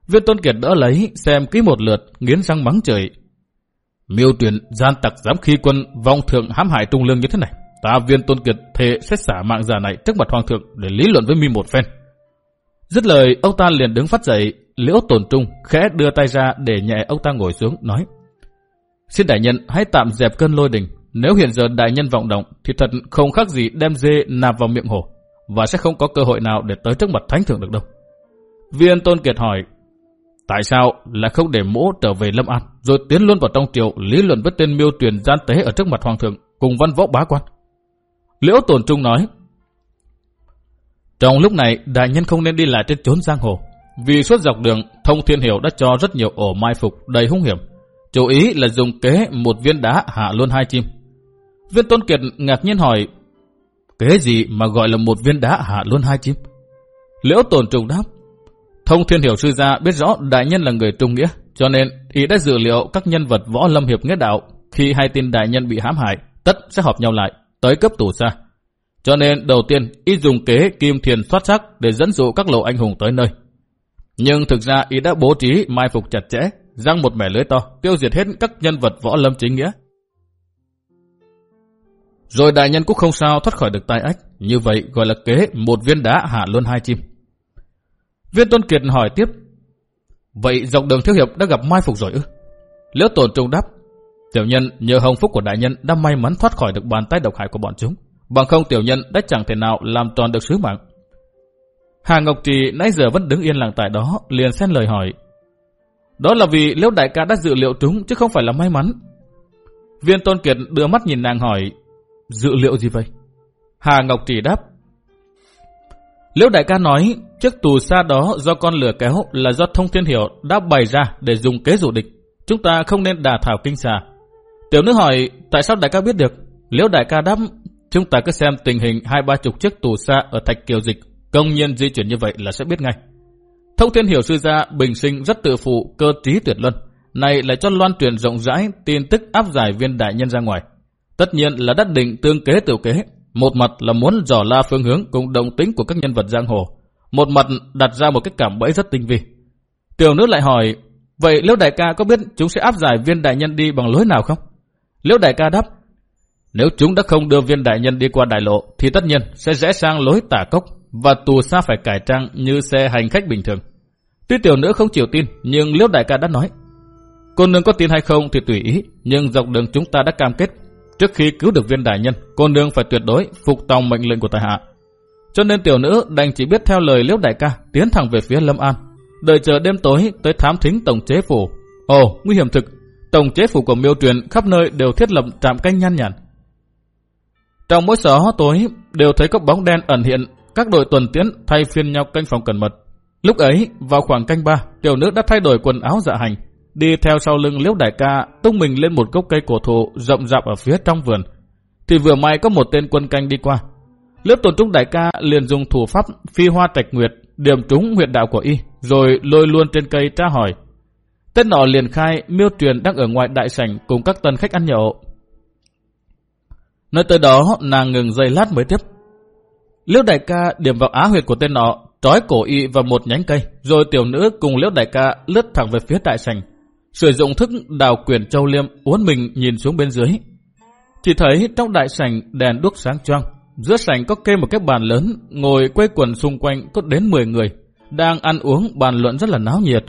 Viên tôn kiệt đỡ lấy, xem ký một lượt, nghiến răng mắng trời. Miêu tuyển gian tặc dám khi quân vong thượng hãm hại trung lương như thế này. Ta viên tôn kiệt thề xét xả mạng già này trước mặt hoàng thượng để lý luận với mi một phen. Dứt lời, ông ta liền đứng phát dậy, liễu tổn trung, khẽ đưa tay ra để nhẹ ông ta ngồi xuống, nói. Xin đại nhân hãy tạm dẹp cơn lôi đình, nếu hiện giờ đại nhân vọng động thì thật không khác gì đem dê nạp vào miệng hổ và sẽ không có cơ hội nào để tới trước mặt thánh thượng được đâu. Viên Tôn Kiệt hỏi Tại sao lại không để mỗ trở về Lâm An rồi tiến luôn vào trong triều lý luận với tên miêu truyền gian tế ở trước mặt hoàng thượng cùng văn võ bá quan? Liễu Tổn Trung nói trong lúc này đại nhân không nên đi lại trên chốn giang hồ vì suốt dọc đường thông thiên hiểu đã cho rất nhiều ổ mai phục đầy hung hiểm chú ý là dùng kế một viên đá hạ luôn hai chim Viên Tôn Kiệt ngạc nhiên hỏi, kế gì mà gọi là một viên đá hạ luôn hai chim? Liễu tồn trùng đáp, thông thiên hiểu sư gia biết rõ đại nhân là người trung nghĩa, cho nên ý đã dự liệu các nhân vật võ lâm hiệp nghĩa đạo khi hai tin đại nhân bị hãm hại, tất sẽ họp nhau lại, tới cấp tù xa. Cho nên đầu tiên y dùng kế kim thiền thoát sắc để dẫn dụ các lộ anh hùng tới nơi. Nhưng thực ra y đã bố trí mai phục chặt chẽ, răng một mẻ lưới to, tiêu diệt hết các nhân vật võ lâm chính nghĩa, rồi đại nhân cũng không sao thoát khỏi được tai ách. Như vậy gọi là kế một viên đá hạ luôn hai chim. Viên Tôn Kiệt hỏi tiếp. Vậy dọc đường thiếu hiệp đã gặp mai phục rồi ư? Liễu tổn trung đáp. Tiểu nhân nhờ hồng phúc của đại nhân đã may mắn thoát khỏi được bàn tay độc hại của bọn chúng. Bằng không tiểu nhân đã chẳng thể nào làm toàn được sứ mạng. Hà Ngọc Trì nãy giờ vẫn đứng yên lặng tại đó, liền xen lời hỏi. Đó là vì Liễu đại ca đã dự liệu chúng chứ không phải là may mắn. Viên Tôn Kiệt đưa mắt nhìn nàng hỏi, Dự liệu gì vậy? Hà Ngọc Trì đáp. Liễu đại ca nói, chiếc tù xa đó do con lửa kéo là do thông thiên hiểu đã bày ra để dùng kế dụ địch. Chúng ta không nên đà thảo kinh xà. Tiểu nữ hỏi, tại sao đại ca biết được? Liễu đại ca đáp, chúng ta cứ xem tình hình hai ba chục chiếc tù xa ở Thạch Kiều Dịch, công nhân di chuyển như vậy là sẽ biết ngay. Thông thiên hiểu sư gia bình sinh rất tự phụ, cơ trí tuyệt luân. Này lại cho loan truyền rộng rãi tin tức áp giải viên đại nhân ra ngoài. Tất nhiên là đắc định tương kế tiểu kế. Một mặt là muốn dò la phương hướng cùng động tính của các nhân vật giang hồ. Một mặt đặt ra một cái cảm bẫy rất tinh vi. Tiểu nữ lại hỏi, vậy Liễu đại ca có biết chúng sẽ áp giải viên đại nhân đi bằng lối nào không? Liễu đại ca đáp, nếu chúng đã không đưa viên đại nhân đi qua đại lộ thì tất nhiên sẽ rẽ sang lối tả cốc và tù xa phải cải trang như xe hành khách bình thường. Tuy tiểu nữ không chịu tin nhưng Liễu đại ca đã nói, cô nương có tin hay không thì tùy ý, nhưng dọc đường chúng ta đã cam kết Trước khi cứu được viên đại nhân, cô nương phải tuyệt đối phục tòng mệnh lệnh của tài hạ. Cho nên tiểu nữ đành chỉ biết theo lời liễu đại ca tiến thẳng về phía Lâm An. Đợi chờ đêm tối tới thám thính tổng chế phủ. Ồ, nguy hiểm thực. Tổng chế phủ của miêu truyền khắp nơi đều thiết lập trạm canh nhan nhản. Trong mỗi xó tối đều thấy có bóng đen ẩn hiện, các đội tuần tiến thay phiên nhau canh phòng cẩn mật. Lúc ấy, vào khoảng canh ba, tiểu nữ đã thay đổi quần áo dạ hành, đi theo sau lưng liễu đại ca, tung mình lên một gốc cây cổ thụ rộng rạp ở phía trong vườn. Thì vừa may có một tên quân canh đi qua. Liễu tồn trung đại ca liền dùng thủ pháp phi hoa trạch nguyệt, điểm trúng huyệt đạo của y, rồi lôi luôn trên cây tra hỏi. Tên nọ liền khai miêu truyền đang ở ngoài đại sảnh cùng các tân khách ăn nhậu. Nơi tới đó nàng ngừng giây lát mới tiếp. Liễu đại ca điểm vào á huyệt của tên nọ, trói cổ y vào một nhánh cây, rồi tiểu nữ cùng liễu đại ca lướt thẳng về phía đại sảnh, sử dụng thức đào quyền châu liêm uốn mình nhìn xuống bên dưới. Chỉ thấy trong đại sảnh đèn đuốc sáng choang, giữa sảnh có kê một cái bàn lớn, ngồi quây quần xung quanh có đến 10 người, đang ăn uống bàn luận rất là náo nhiệt.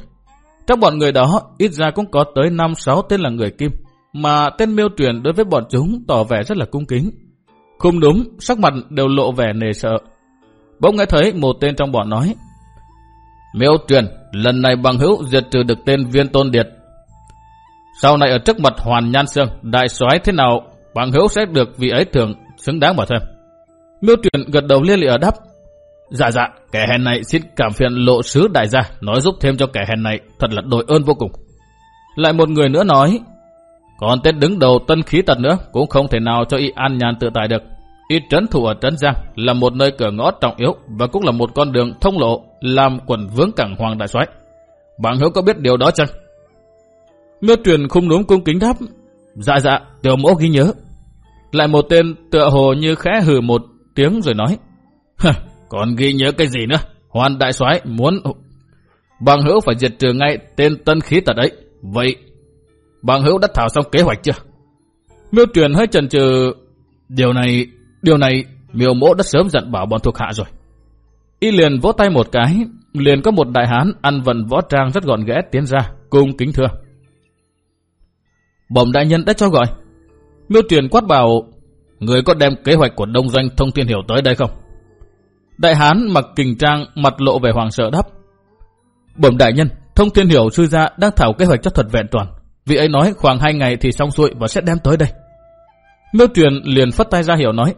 Trong bọn người đó, ít ra cũng có tới 5-6 tên là người kim, mà tên miêu truyền đối với bọn chúng tỏ vẻ rất là cung kính. Không đúng, sắc mặt đều lộ vẻ nề sợ. Bỗng nghe thấy một tên trong bọn nói, Miêu truyền, lần này bằng hữu diệt trừ được tên viên tôn điệt, sau này ở trước mặt Hoàn Nhan Sương, đại soái thế nào, bằng hữu sẽ được vị ấy thưởng xứng đáng mà thêm. Miêu truyền gật đầu liên lịa đáp. Dạ dạ, kẻ hèn này xin cảm phiền lộ sứ đại gia, nói giúp thêm cho kẻ hèn này, thật là đội ơn vô cùng. Lại một người nữa nói, còn tên đứng đầu tân khí tật nữa cũng không thể nào cho y an nhàn tự tại được. Y trấn thủ ở Trấn Giang là một nơi cửa ngõ trọng yếu và cũng là một con đường thông lộ làm quần vướng cảng hoàng đại soái. Bạn hữu có biết điều đó chăng? Miêu truyền không núm cung kính đáp. Dạ dạ, tiểu mẫu ghi nhớ. Lại một tên tựa hồ như khẽ hừ một tiếng rồi nói. Còn ghi nhớ cái gì nữa? Hoàn đại soái muốn... Bằng hữu phải diệt trừ ngay tên tân khí tật ấy. Vậy, bạn hữu đã thảo xong kế hoạch chưa? Miêu truyền hơi chần chừ. Điều này, điều này, miêu mẫu đã sớm dặn bảo bọn thuộc hạ rồi. Y liền vỗ tay một cái, liền có một đại hán ăn vận võ trang rất gọn ghẽ tiến ra, cung kính thưa. Bổng đại nhân đã cho gọi. Miêu truyền quát bảo, người có đem kế hoạch của đông doanh thông thiên hiểu tới đây không? Đại hán mặc kình trang, mặt lộ vẻ hoàng sợ đáp. Bẩm đại nhân, thông thiên hiểu sư gia đang thảo kế hoạch cho thuật vẹn toàn. Vị ấy nói khoảng hai ngày thì xong xuôi và sẽ đem tới đây. Miêu truyền liền phất tay ra hiểu nói.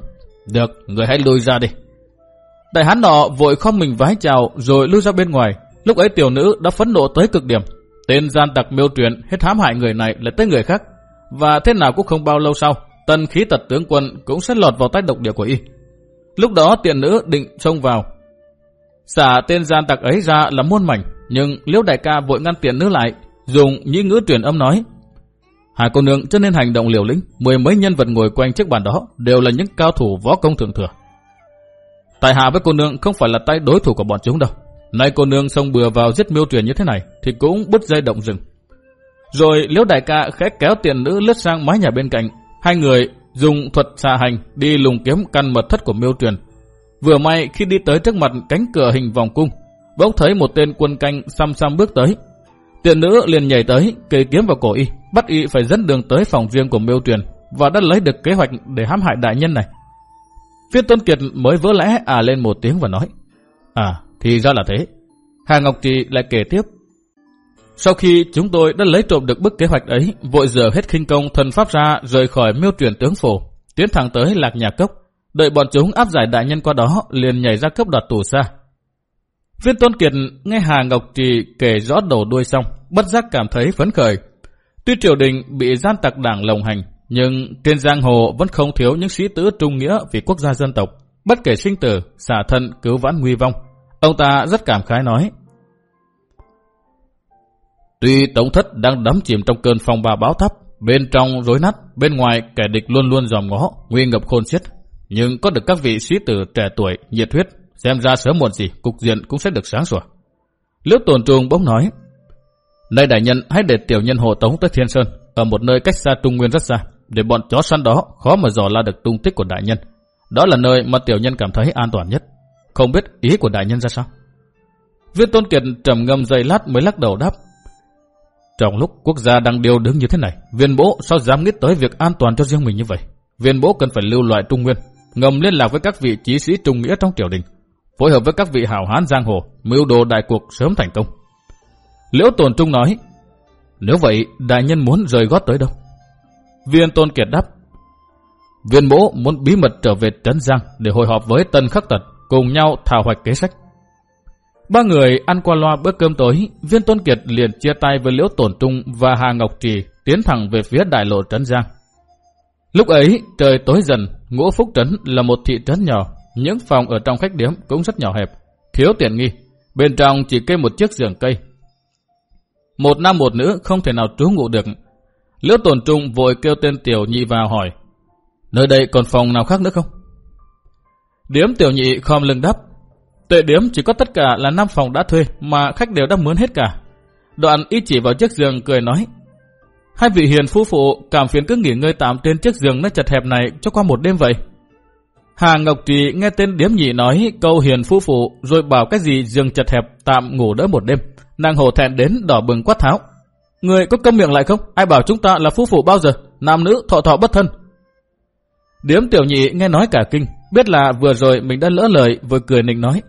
Được, người hãy lui ra đi. Đại hán nọ vội không mình vái chào rồi lui ra bên ngoài. Lúc ấy tiểu nữ đã phấn nộ tới cực điểm. Tên gian tặc miêu truyền hết hãm hại người này lại tới người khác. Và thế nào cũng không bao lâu sau, tân khí tật tướng quân cũng sẽ lọt vào tay độc địa của y. Lúc đó tiện nữ định xông vào. Xả tên gian tặc ấy ra là muôn mảnh, nhưng liễu đại ca vội ngăn tiện nữ lại, dùng những ngữ truyền âm nói. Hai cô nương cho nên hành động liều lĩnh, mười mấy nhân vật ngồi quanh chiếc bàn đó đều là những cao thủ võ công thường thừa. Tại hạ với cô nương không phải là tay đối thủ của bọn chúng đâu. Nay cô nương xông bừa vào giết miêu truyền như thế này thì cũng bứt dây động rừng. Rồi liễu đại ca khẽ kéo tiền nữ lướt sang mái nhà bên cạnh. Hai người dùng thuật xà hành đi lùng kiếm căn mật thất của miêu truyền. Vừa may khi đi tới trước mặt cánh cửa hình vòng cung, bỗng thấy một tên quân canh xăm xăm bước tới. Tiện nữ liền nhảy tới, kề kiếm vào cổ y, bắt y phải dẫn đường tới phòng riêng của miêu truyền và đã lấy được kế hoạch để hãm hại đại nhân này. Phiên Tôn Kiệt mới vỡ lẽ à lên một tiếng và nói, À, thì ra là thế. Hà Ngọc Trì lại kể tiếp. Sau khi chúng tôi đã lấy trộm được bức kế hoạch ấy, vội giờ hết khinh công thần pháp ra rời khỏi miêu truyền tướng phổ, tiến thẳng tới lạc nhà cốc, đợi bọn chúng áp giải đại nhân qua đó liền nhảy ra cấp đoạt tù xa. Viên Tôn Kiệt nghe Hà Ngọc Trì kể rõ đầu đuôi xong, bất giác cảm thấy phấn khởi. Tuy triều đình bị gian tặc đảng lồng hành, nhưng trên giang hồ vẫn không thiếu những sĩ tử trung nghĩa vì quốc gia dân tộc, bất kể sinh tử, xả thân cứu vãn nguy vong. Ông ta rất cảm khái nói. Tuy Tống Thất đang đắm chìm trong cơn phong ba báo thấp, bên trong rối nát, bên ngoài kẻ địch luôn luôn dòm ngó, nguy ngập khôn xiết. Nhưng có được các vị sĩ tử trẻ tuổi, nhiệt huyết, xem ra sớm muộn gì cục diện cũng sẽ được sáng sủa. Liễu tồn Trung bỗng nói, nay đại nhân hãy để tiểu nhân hộ tống tới Thiên Sơn, ở một nơi cách xa Trung Nguyên rất xa, để bọn chó săn đó khó mà dò la được tung tích của đại nhân. Đó là nơi mà tiểu nhân cảm thấy an toàn nhất. Không biết ý của đại nhân ra sao? Viên Tôn Kiệt trầm ngâm giây lát mới lắc đầu đáp. Trong lúc quốc gia đang điều đứng như thế này, viên bố sao dám nghĩ tới việc an toàn cho riêng mình như vậy? Viên bố cần phải lưu loại Trung Nguyên, ngầm liên lạc với các vị chí sĩ trung nghĩa trong triều đình, phối hợp với các vị hảo hán giang hồ, mưu đồ đại cuộc sớm thành công. Liễu Tồn Trung nói, nếu vậy đại nhân muốn rời gót tới đâu? Viên Tôn Kiệt đáp, viên bố muốn bí mật trở về Trấn Giang để hội họp với Tân Khắc Tật, cùng nhau thảo hoạch kế sách. Ba người ăn qua loa bữa cơm tối, Viên Tôn Kiệt liền chia tay với Liễu Tổn Trung và Hà Ngọc Trì tiến thẳng về phía đại lộ Trấn Giang. Lúc ấy, trời tối dần, Ngũ Phúc Trấn là một thị trấn nhỏ, những phòng ở trong khách điếm cũng rất nhỏ hẹp, thiếu tiện nghi. Bên trong chỉ kê một chiếc giường cây. Một nam một nữ không thể nào trú ngụ được. Lữ Tồn Trung vội kêu tên Tiểu Nhị vào hỏi, nơi đây còn phòng nào khác nữa không? Điếm Tiểu Nhị khom lưng đắp, Tệ điếm chỉ có tất cả là 5 phòng đã thuê mà khách đều đã mướn hết cả. Đoạn y chỉ vào chiếc giường cười nói. Hai vị hiền phu phụ cảm phiền cứ nghỉ ngơi tạm trên chiếc giường nó chật hẹp này cho qua một đêm vậy. Hà Ngọc Trì nghe tên điếm nhị nói câu hiền phu phụ rồi bảo cái gì giường chật hẹp tạm ngủ đỡ một đêm. Nàng hổ thẹn đến đỏ bừng quát tháo. Người có câm miệng lại không? Ai bảo chúng ta là phu phụ bao giờ? Nam nữ thọ thọ bất thân. Điếm tiểu nhị nghe nói cả kinh, biết là vừa rồi mình đã lỡ lời vừa cười nịnh nói.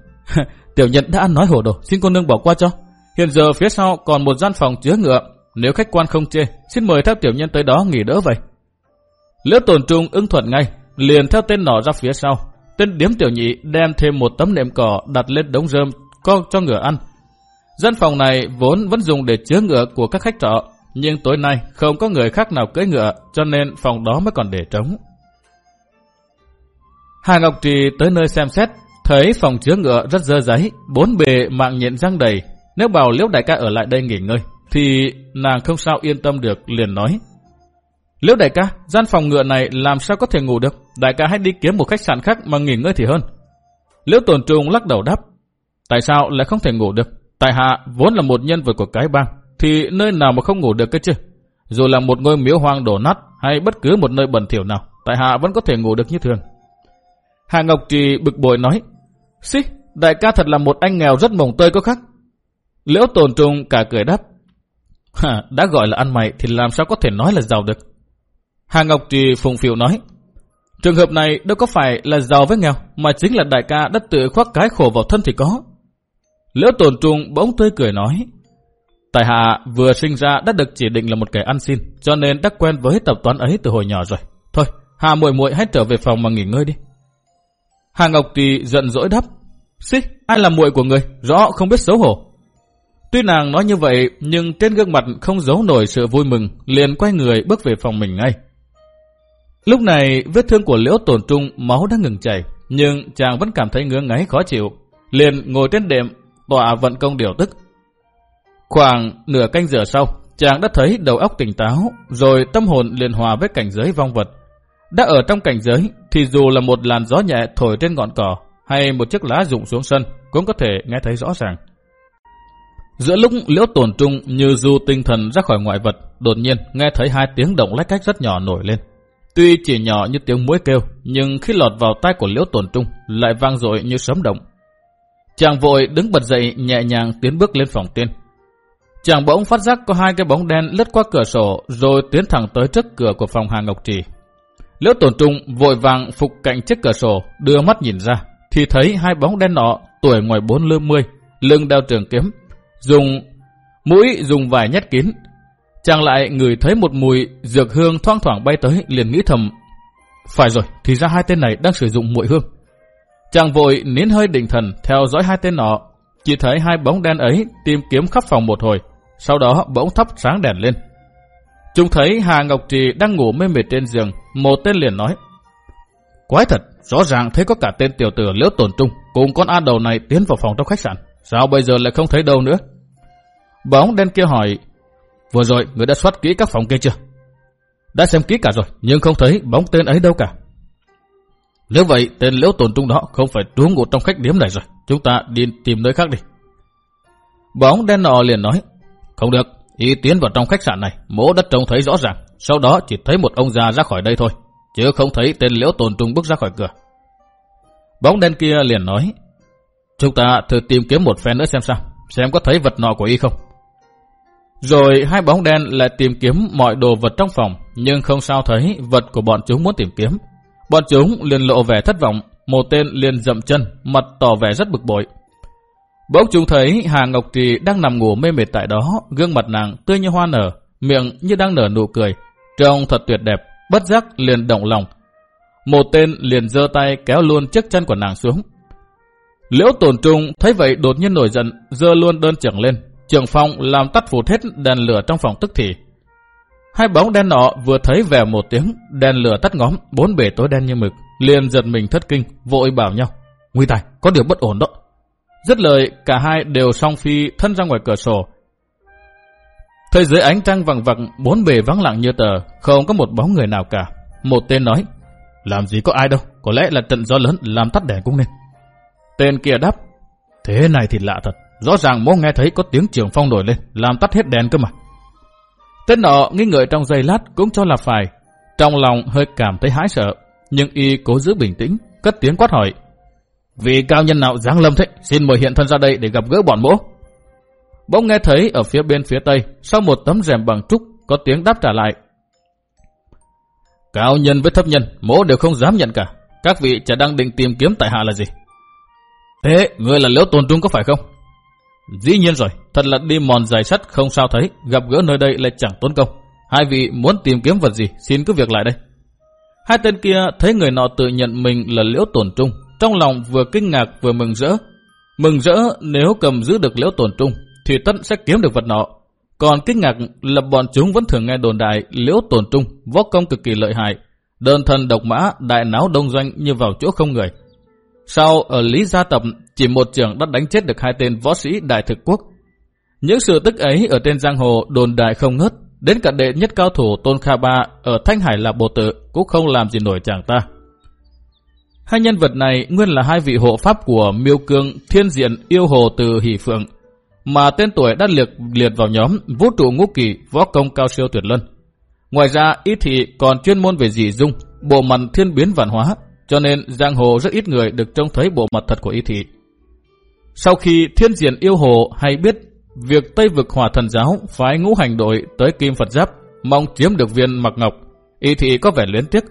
Tiểu nhân đã ăn nói hổ đồ, xin cô nương bỏ qua cho. Hiện giờ phía sau còn một gian phòng chứa ngựa. Nếu khách quan không chê, xin mời theo tiểu nhân tới đó nghỉ đỡ vậy. Liễu tổn trung ưng thuận ngay, liền theo tên nỏ ra phía sau. Tên điếm tiểu nhị đem thêm một tấm nệm cỏ đặt lên đống rơm co cho ngựa ăn. Gian phòng này vốn vẫn dùng để chứa ngựa của các khách trọ, nhưng tối nay không có người khác nào cưỡi ngựa, cho nên phòng đó mới còn để trống. Hà Ngọc Trì tới nơi xem xét, Thấy phòng chứa ngựa rất dơ giấy, bốn bề mạng nhện răng đầy. Nếu bảo Liễu đại ca ở lại đây nghỉ ngơi, thì nàng không sao yên tâm được, liền nói. Liễu đại ca, gian phòng ngựa này làm sao có thể ngủ được? Đại ca hãy đi kiếm một khách sạn khác mà nghỉ ngơi thì hơn. Liễu tổn trung lắc đầu đáp. Tại sao lại không thể ngủ được? Tại hạ vốn là một nhân vật của cái bang, thì nơi nào mà không ngủ được cơ chứ? Dù là một ngôi miếu hoang đổ nát hay bất cứ một nơi bẩn thỉu nào, tại hạ vẫn có thể ngủ được như thường. Hà Ngọc Trì bực bội nói, Xí, đại ca thật là một anh nghèo rất mồng tơi có khác. Liễu tồn trung cả cười đáp. Hả, đã gọi là ăn mày thì làm sao có thể nói là giàu được. Hà Ngọc Trì phùng phiểu nói. Trường hợp này đâu có phải là giàu với nghèo, mà chính là đại ca đã tự khoác cái khổ vào thân thì có. Liễu tồn trung bỗng tươi cười nói. Tài hạ vừa sinh ra đã được chỉ định là một kẻ ăn xin, cho nên đã quen với tập toán ấy từ hồi nhỏ rồi. Thôi, Hà muội muội hãy trở về phòng mà nghỉ ngơi đi. Hà Ngọc Trì giận dỗi đáp. xí, ai là muội của người, rõ không biết xấu hổ. Tuy nàng nói như vậy, nhưng trên gương mặt không giấu nổi sự vui mừng, liền quay người bước về phòng mình ngay. Lúc này, vết thương của liễu tổn trung, máu đã ngừng chảy, nhưng chàng vẫn cảm thấy ngứa ngáy khó chịu. Liền ngồi trên đệm, tọa vận công điều tức. Khoảng nửa canh giờ sau, chàng đã thấy đầu óc tỉnh táo, rồi tâm hồn liền hòa với cảnh giới vong vật. Đã ở trong cảnh giới, thì dù là một làn gió nhẹ thổi trên ngọn cỏ hay một chiếc lá rụng xuống sân cũng có thể nghe thấy rõ ràng. Giữa lúc liễu tổn trung như du tinh thần ra khỏi ngoại vật, đột nhiên nghe thấy hai tiếng động lách cách rất nhỏ nổi lên. Tuy chỉ nhỏ như tiếng muối kêu, nhưng khi lọt vào tai của liễu Tồn trung lại vang dội như sấm động. Chàng vội đứng bật dậy nhẹ nhàng tiến bước lên phòng tiên. Chàng bỗng phát giác có hai cái bóng đen lướt qua cửa sổ rồi tiến thẳng tới trước cửa của phòng Hà Ngọc Trì. Liễu Tồn trung vội vàng phục cạnh chiếc cửa sổ, đưa mắt nhìn ra, thì thấy hai bóng đen nọ tuổi ngoài bốn lưa mươi, lưng đeo trường kiếm, dùng mũi dùng vài nhét kín. Chàng lại ngửi thấy một mùi dược hương thoang thoảng bay tới liền nghĩ thầm, Phải rồi, thì ra hai tên này đang sử dụng muội hương. Chàng vội nín hơi định thần theo dõi hai tên nọ. Chỉ thấy hai bóng đen ấy tìm kiếm khắp phòng một hồi. Sau đó bỗng thắp sáng đèn lên. Chúng thấy Hà Ngọc Trì đang ngủ mê mệt trên giường. Một tên liền nói. Quái thật, rõ ràng thấy có cả tên tiểu tử liễu tổn trung cùng con A đầu này tiến vào phòng trong khách sạn. Sao bây giờ lại không thấy đâu nữa? Bóng đen kia hỏi. Vừa rồi người đã soát kỹ các phòng kia chưa? Đã xem kỹ cả rồi, nhưng không thấy bóng tên ấy đâu cả. Nếu vậy, tên liễu tồn trung đó không phải trú ngụ trong khách điếm này rồi. Chúng ta đi tìm nơi khác đi. Bóng đen nọ liền nói. Không được, y tiến vào trong khách sạn này, mỗ đất trông thấy rõ ràng. Sau đó chỉ thấy một ông già ra khỏi đây thôi, chứ không thấy tên liễu tồn trung bước ra khỏi cửa. Bóng đen kia liền nói. Chúng ta thử tìm kiếm một phen nữa xem sao, xem có thấy vật nọ của y không. Rồi hai bóng đen lại tìm kiếm mọi đồ vật trong phòng, nhưng không sao thấy vật của bọn chúng muốn tìm kiếm. Bọn chúng liền lộ vẻ thất vọng, một tên liền dậm chân, mặt tỏ vẻ rất bực bội. Bỗng chúng thấy Hà Ngọc Trì đang nằm ngủ mê mệt tại đó, gương mặt nàng tươi như hoa nở, miệng như đang nở nụ cười, trông thật tuyệt đẹp, bất giác liền động lòng. Một tên liền giơ tay kéo luôn chiếc chân của nàng xuống. Liễu tổn trung thấy vậy đột nhiên nổi giận, giơ luôn đơn trưởng lên, Trường phong làm tắt phụt hết đèn lửa trong phòng tức thì. Hai bóng đen nọ vừa thấy về một tiếng, đèn lửa tắt ngóm, bốn bể tối đen như mực, liền giật mình thất kinh, vội bảo nhau. Nguy tài, có điều bất ổn đó. Rất lời, cả hai đều song phi thân ra ngoài cửa sổ. Thời dưới ánh trăng vằng vặc, bốn bề vắng lặng như tờ, không có một bóng người nào cả. Một tên nói, làm gì có ai đâu, có lẽ là trận gió lớn làm tắt đèn cũng nên. Tên kia đáp, thế này thì lạ thật, Rõ ràng mô nghe thấy có tiếng trường phong nổi lên, làm tắt hết đèn cơ mà. Tên nọ nghi ngợi trong giây lát cũng cho là phải. Trong lòng hơi cảm thấy hãi sợ, nhưng y cố giữ bình tĩnh, cất tiếng quát hỏi. Vì cao nhân nào dáng lâm thế, xin mời hiện thân ra đây để gặp gỡ bọn bố. Bỗng nghe thấy ở phía bên phía tây, sau một tấm rèm bằng trúc, có tiếng đáp trả lại. Cao nhân với thấp nhân, mỗ đều không dám nhận cả. Các vị chả đang định tìm kiếm tại hạ là gì? Thế, người là liễu tôn trung có phải không? Dĩ nhiên rồi, thật là đi mòn dài sắt không sao thấy, gặp gỡ nơi đây lại chẳng tốn công. Hai vị muốn tìm kiếm vật gì, xin cứ việc lại đây. Hai tên kia thấy người nọ tự nhận mình là liễu tổn trung, trong lòng vừa kinh ngạc vừa mừng rỡ. Mừng rỡ nếu cầm giữ được liễu tổn trung, thì tất sẽ kiếm được vật nọ. Còn kinh ngạc là bọn chúng vẫn thường nghe đồn đại liễu tổn trung, võ công cực kỳ lợi hại, đơn thần độc mã, đại náo đông doanh như vào chỗ không người. Sau ở Lý Gia Tập, chỉ một trưởng đã đánh chết được hai tên võ sĩ đại thực quốc. Những sự tức ấy ở trên giang hồ đồn đại không ngớt, đến cả đệ nhất cao thủ Tôn Kha Ba ở Thanh Hải là Bộ Tự cũng không làm gì nổi chàng ta. Hai nhân vật này nguyên là hai vị hộ pháp của Miêu Cương Thiên Diện Yêu Hồ từ Hỷ Phượng, mà tên tuổi đã liệt liệt vào nhóm vũ trụ ngũ kỳ võ công cao siêu tuyệt luân. Ngoài ra, ít thị còn chuyên môn về dị dung, bộ mặt thiên biến vạn hóa, cho nên giang hồ rất ít người được trông thấy bộ mặt thật của y thị. Sau khi thiên diện yêu hồ hay biết việc Tây vực hỏa thần giáo phái ngũ hành đội tới Kim Phật Giáp mong chiếm được viên mặc ngọc, y thị có vẻ luyến tiếc.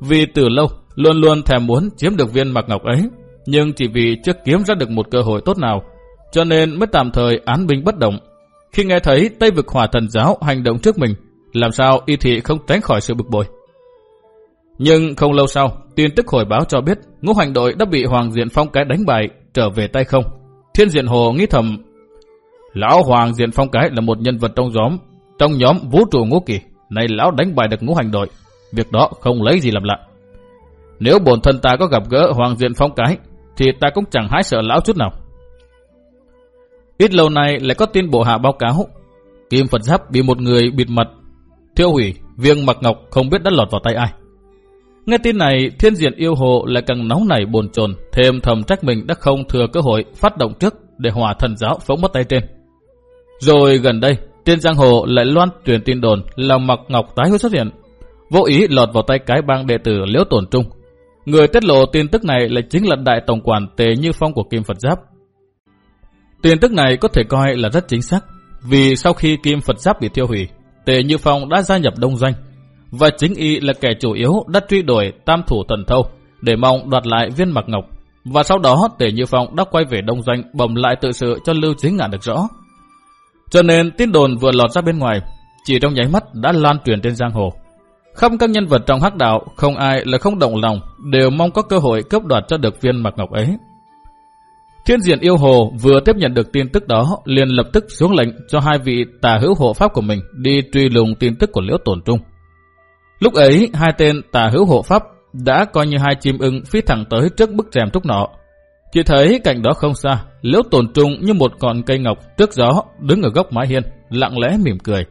Vì từ lâu luôn luôn thèm muốn chiếm được viên mặc ngọc ấy, nhưng chỉ vì chưa kiếm ra được một cơ hội tốt nào, cho nên mới tạm thời án binh bất động. Khi nghe thấy Tây vực hỏa thần giáo hành động trước mình, làm sao y thị không tránh khỏi sự bực bội. Nhưng không lâu sau, tin tức hồi báo cho biết ngũ hành đội đã bị Hoàng Diện Phong cái đánh bại, trở về tay không. Thiên Diện Hồ nghĩ thầm, Lão Hoàng Diện Phong cái là một nhân vật trong nhóm, trong nhóm vũ trụ ngũ kỳ. Này lão đánh bại được ngũ hành đội, việc đó không lấy gì làm lạ. Nếu bổn thân ta có gặp gỡ Hoàng Diện Phong cái, thì ta cũng chẳng hái sợ lão chút nào. Ít lâu nay lại có tin bộ hạ báo cáo, Kim Phật Giáp bị một người bịt mặt, thiêu hủy, viên mặc ngọc không biết đã lọt vào tay ai. Nghe tin này, thiên diện yêu hồ lại càng nóng nảy buồn chồn, thêm thầm trách mình đã không thừa cơ hội phát động trước để hòa thần giáo phóng mất tay trên. Rồi gần đây, trên giang hồ lại loan truyền tin đồn là mặc ngọc tái hứa xuất hiện, vô ý lọt vào tay cái bang đệ tử liễu tổn trung. Người tiết lộ tin tức này là chính là đại tổng quản Tề Như Phong của Kim Phật Giáp. Tin tức này có thể coi là rất chính xác, vì sau khi Kim Phật Giáp bị tiêu hủy, Tề Như Phong đã gia nhập đông doanh, và chính y là kẻ chủ yếu đã truy đuổi tam thủ thần thâu để mong đoạt lại viên mặc ngọc. Và sau đó Tề Như Phong đã quay về đông doanh bầm lại tự sự cho Lưu Chính Ngạn được rõ. Cho nên tin đồn vừa lọt ra bên ngoài, chỉ trong nháy mắt đã lan truyền trên giang hồ. Khắp các nhân vật trong hắc đạo, không ai là không động lòng, đều mong có cơ hội cướp đoạt cho được viên mặc ngọc ấy. Thiên diện yêu hồ vừa tiếp nhận được tin tức đó, liền lập tức xuống lệnh cho hai vị tà hữu hộ pháp của mình đi truy lùng tin tức của liễu tổn trung. Lúc ấy, hai tên tà hữu hộ pháp đã coi như hai chim ưng phi thẳng tới trước bức rèm trúc nọ. Chỉ thấy cạnh đó không xa, liễu tồn trung như một con cây ngọc trước gió đứng ở góc mái hiên, lặng lẽ mỉm cười.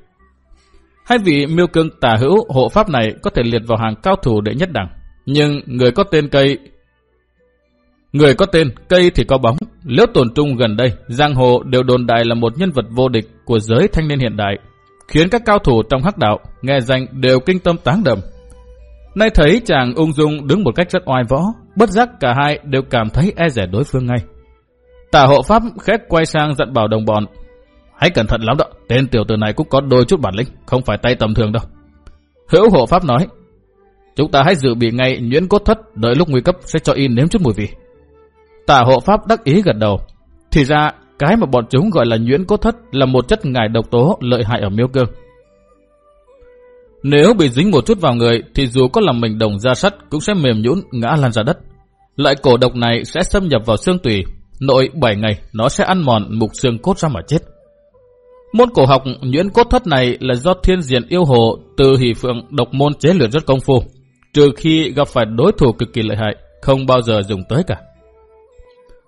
Hai vị miêu cương tà hữu hộ pháp này có thể liệt vào hàng cao thủ đệ nhất đẳng. Nhưng người có tên cây... Người có tên, cây thì có bóng. Liễu tồn trung gần đây, giang hồ đều đồn đại là một nhân vật vô địch của giới thanh niên hiện đại, khiến các cao thủ trong hắc đạo nghe danh đều kinh tâm tán đầm. Nay thấy chàng ung dung đứng một cách rất oai võ, bất giác cả hai đều cảm thấy e rẻ đối phương ngay. Tả hộ pháp khét quay sang dặn bảo đồng bọn, Hãy cẩn thận lắm đó, tên tiểu tử này cũng có đôi chút bản lĩnh, không phải tay tầm thường đâu. Hữu hộ pháp nói, chúng ta hãy dự bị ngay nhuyễn cốt thất, đợi lúc nguy cấp sẽ cho in nếm chút mùi vị. Tả hộ pháp đắc ý gật đầu. Thì ra, cái mà bọn chúng gọi là nhuyễn cốt thất là một chất ngải độc tố lợi hại ở miêu cơ Nếu bị dính một chút vào người thì dù có làm mình đồng da sắt cũng sẽ mềm nhũn ngã lăn ra đất. Loại cổ độc này sẽ xâm nhập vào xương tủy, nội 7 ngày nó sẽ ăn mòn mục xương cốt ra mà chết. Môn cổ học nhuyễn cốt thất này là do thiên diện yêu hồ từ hỷ phượng độc môn chế luyện rất công phu, trừ khi gặp phải đối thủ cực kỳ lợi hại, không bao giờ dùng tới cả.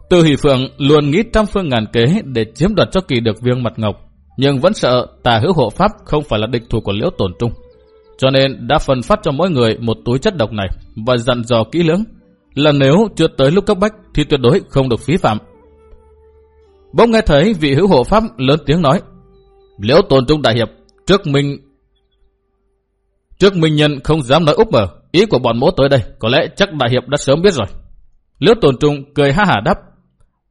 Từ hỷ phượng luôn nghĩ trăm phương ngàn kế để chiếm đoạt cho kỳ được viên mặt ngọc, nhưng vẫn sợ tà hữu hộ pháp không phải là địch thủ của liễu tổn trung. Cho nên đã phân phát cho mỗi người một túi chất độc này và dặn dò kỹ lưỡng là nếu chưa tới lúc cấp bách thì tuyệt đối không được phí phạm. Bỗng nghe thấy vị hữu hộ pháp lớn tiếng nói Liễu tồn trung đại hiệp, trước minh trước minh nhân không dám nói úp mở, ý của bọn mỗ tới đây, có lẽ chắc đại hiệp đã sớm biết rồi. Liễu tồn trung cười ha hả đáp,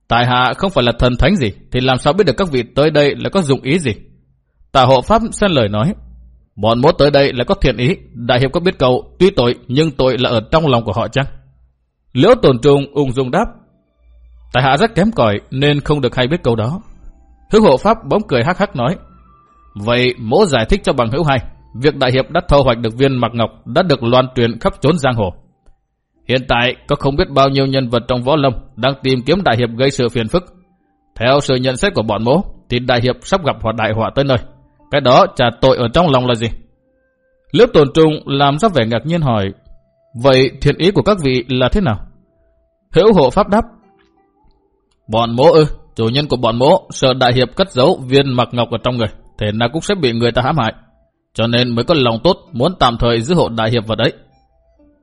tại hạ không phải là thần thánh gì, thì làm sao biết được các vị tới đây là có dụng ý gì? Tả hộ pháp xen lời nói, bọn mỗ tới đây là có thiện ý, đại hiệp có biết câu, tuy tội nhưng tội là ở trong lòng của họ chăng? Liễu tồn trung ung dung đáp, tại hạ rất kém cỏi nên không được hay biết câu đó. Hữu hộ pháp bỗng cười hắc hắc nói, Vậy mỗ giải thích cho bằng hữu hay, việc đại hiệp đã thu hoạch được viên mặc ngọc đã được loan truyền khắp chốn giang hồ. Hiện tại có không biết bao nhiêu nhân vật trong võ lâm đang tìm kiếm đại hiệp gây sự phiền phức. Theo sự nhận xét của bọn mố, thì đại hiệp sắp gặp họa đại họa tới nơi. Cái đó trả tội ở trong lòng là gì? Lớp tồn trung làm ra vẻ ngạc nhiên hỏi, vậy thiện ý của các vị là thế nào? Hữu hộ pháp đáp, bọn mố ư, chủ nhân của bọn mố sợ đại hiệp cất giấu viên mặc ngọc ở trong người, thế nào cũng sẽ bị người ta hãm hại. Cho nên mới có lòng tốt muốn tạm thời giữ hộ đại hiệp vào đấy.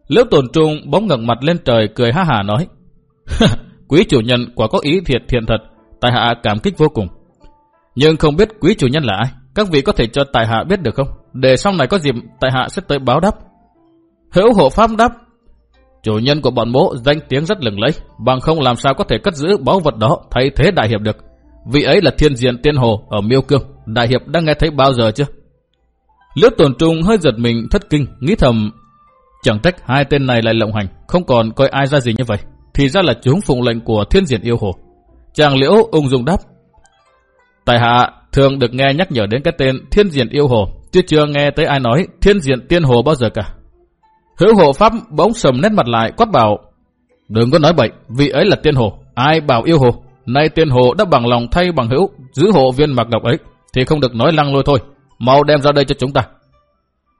Liễu tồn trung bóng ngẩng mặt lên trời cười ha hà nói. quý chủ nhân quả có ý thiệt thiện thật, tài hạ cảm kích vô cùng. Nhưng không biết quý chủ nhân là ai, các vị có thể cho tài hạ biết được không? Để sau này có dịp tài hạ sẽ tới báo đáp. Hữu hộ pháp đáp. Chủ nhân của bọn mỗ danh tiếng rất lừng lẫy, bằng không làm sao có thể cất giữ báu vật đó thay thế đại hiệp được. Vị ấy là thiên diện tiên hồ ở Miêu Cương. Đại hiệp đã nghe thấy bao giờ chưa? Liễu tổn trung hơi giật mình thất kinh, nghĩ thầm. Chẳng trách hai tên này lại lộng hành, không còn coi ai ra gì như vậy. Thì ra là chúng phụng lệnh của thiên diện yêu hồ. Chàng liễu ung dung đáp. Tại hạ thường được nghe nhắc nhở đến cái tên thiên diện yêu hồ, chứ chưa nghe tới ai nói thiên diện tiên hồ bao giờ cả. Hữu hộ pháp bỗng sầm nét mặt lại quát bảo. Đừng có nói bậy, vị ấy là tiên hồ, ai bảo yêu hồ. Nay tiên hồ đã bằng lòng thay bằng hữu giữ hộ viên mặc ngọc ấy, thì không được nói lăng lôi thôi. Mau đem ra đây cho chúng ta.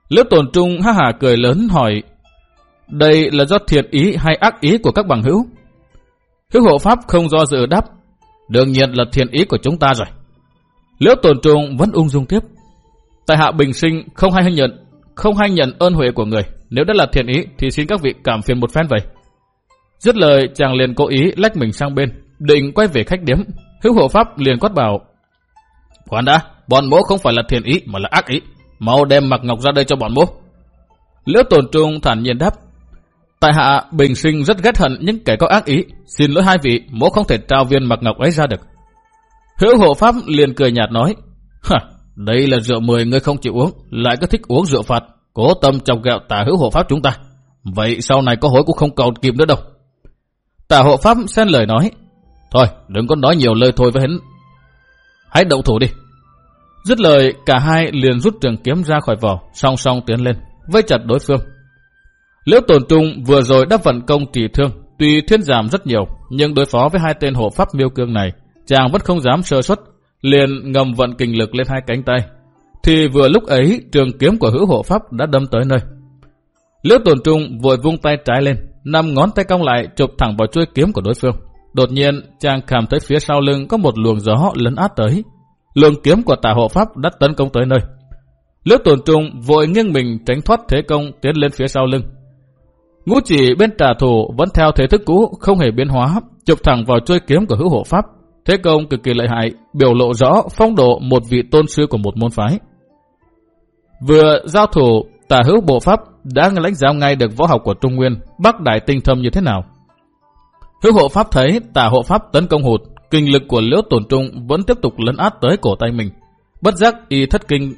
Liễu tồn trung ha hà cười lớn hỏi, đây là do thiện ý hay ác ý của các bằng hữu? Hữu hộ pháp không do dự đáp, đương nhiên là thiện ý của chúng ta rồi. Liễu tồn trung vẫn ung dung tiếp. Tại hạ bình sinh không hay nhận, không hay nhận ơn huệ của người. Nếu đã là thiện ý thì xin các vị cảm phiền một phen vậy. Dứt lời chàng liền cố ý lách mình sang bên, định quay về khách điếm. Hữu hộ pháp liền quát bảo, Khoan đã, bọn mỗ không phải là thiện ý mà là ác ý. Mau đem mặc ngọc ra đây cho bọn mỗ. Liễu tồn trung thản nhiên đáp. Tại hạ bình sinh rất ghét hận những kẻ có ác ý. Xin lỗi hai vị, mỗ không thể trao viên mặc ngọc ấy ra được. Hữu hộ pháp liền cười nhạt nói. Hả, đây là rượu mười người không chịu uống, lại cứ thích uống rượu phạt. Cố tâm trong gạo tả hữu hộ pháp chúng ta. Vậy sau này có hối cũng không còn kịp nữa đâu. Tả hộ pháp xen lời nói. Thôi, đừng có nói nhiều lời thôi với hắn. Hãy động thủ đi. Dứt lời, cả hai liền rút trường kiếm ra khỏi vỏ, song song tiến lên. vây chặt đối phương. Liễu Tồn Trung vừa rồi đã vận công trì thương, tuy thiên giảm rất nhiều, nhưng đối phó với hai tên hộ pháp miêu cương này, chàng vẫn không dám sơ suất, liền ngầm vận kinh lực lên hai cánh tay. Thì vừa lúc ấy, trường kiếm của hữu hộ pháp đã đâm tới nơi. Liễu Tồn Trung vội vung tay trái lên, năm ngón tay cong lại chụp thẳng vào chuôi kiếm của đối phương. Đột nhiên, chàng cảm thấy phía sau lưng có một luồng gió lấn át tới. Luồng kiếm của tà hộ pháp đã tấn công tới nơi. Liễu Tồn Trung vội nghiêng mình tránh thoát thế công tiến lên phía sau lưng. Ngũ chỉ bên trả thù vẫn theo thế thức cũ không hề biến hóa, chụp thẳng vào chuôi kiếm của hữu hộ pháp. Thế công cực kỳ lợi hại, biểu lộ rõ phong độ một vị tôn sư của một môn phái. Vừa giao thủ, tả hữu bộ pháp đã lãnh giáo ngay được võ học của Trung Nguyên, Bắc Đại tinh thâm như thế nào. Hữu hộ pháp thấy tả hộ pháp tấn công hụt, kinh lực của liễu tổn trung vẫn tiếp tục lấn át tới cổ tay mình. Bất giác y thất kinh,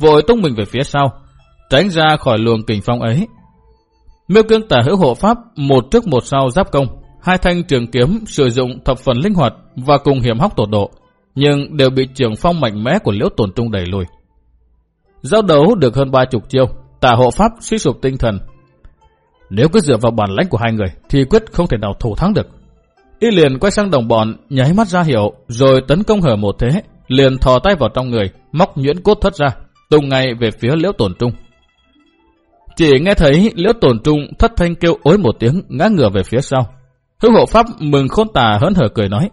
vội tung mình về phía sau, tránh ra khỏi luồng kình phong ấy. Miêu cương tả hữu hộ pháp một trước một sau giáp công, hai thanh trường kiếm sử dụng thập phần linh hoạt và cùng hiểm hóc tột độ, nhưng đều bị trường phong mạnh mẽ của liễu tổn trung đẩy lùi. Giao đấu được hơn ba chục chiêu, tả hộ pháp suy sụp tinh thần. Nếu cứ dựa vào bản lãnh của hai người thì quyết không thể nào thủ thắng được. Y liền quay sang đồng bọn, nháy mắt ra hiệu, rồi tấn công hở một thế, liền thò tay vào trong người, móc nhuyễn cốt thất ra, tung ngay về phía liễu tổn trung. Chỉ nghe thấy liễu tổn trung thất thanh kêu ối một tiếng ngã ngửa về phía sau. Hữu hộ pháp mừng khôn tà hớn hở cười nói,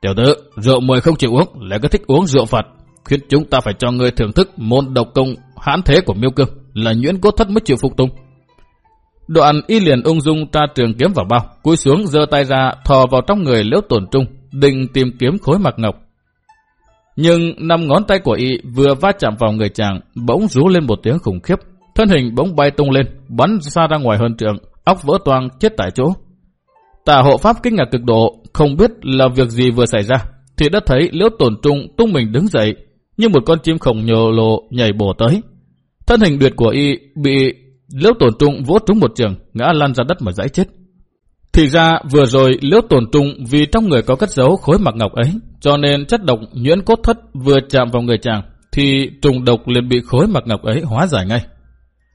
Tiểu tử, rượu mời không chịu uống, lại cứ thích uống rượu phật, khiến chúng ta phải cho người thưởng thức môn độc công hãn thế của miêu cương, là nhuyễn cốt thất mới chịu phục tùng. Đoạn y liền ung dung tra trường kiếm vào bao, cúi xuống giơ tay ra thò vào trong người liễu tổn trung, định tìm kiếm khối mặt ngọc. Nhưng năm ngón tay của y vừa va chạm vào người chàng, bỗng rú lên một tiếng khủng khiếp. Thân hình bỗng bay tung lên, bắn xa ra ngoài hơn trường, óc vỡ toang chết tại chỗ. Tả hộ pháp kinh ngạc cực độ, không biết là việc gì vừa xảy ra, thì đã thấy liễu tổn trung tung mình đứng dậy, như một con chim khổng nhồ lộ nhảy bổ tới. Thân hình tuyệt của y bị liễu tổn trung vỗ trúng một trường, ngã lăn ra đất mà dãy chết. Thì ra vừa rồi liễu tổn trung vì trong người có cất giấu khối mặc ngọc ấy, cho nên chất độc nhuyễn cốt thất vừa chạm vào người chàng, thì trùng độc liền bị khối mặc ngọc ấy hóa giải ngay.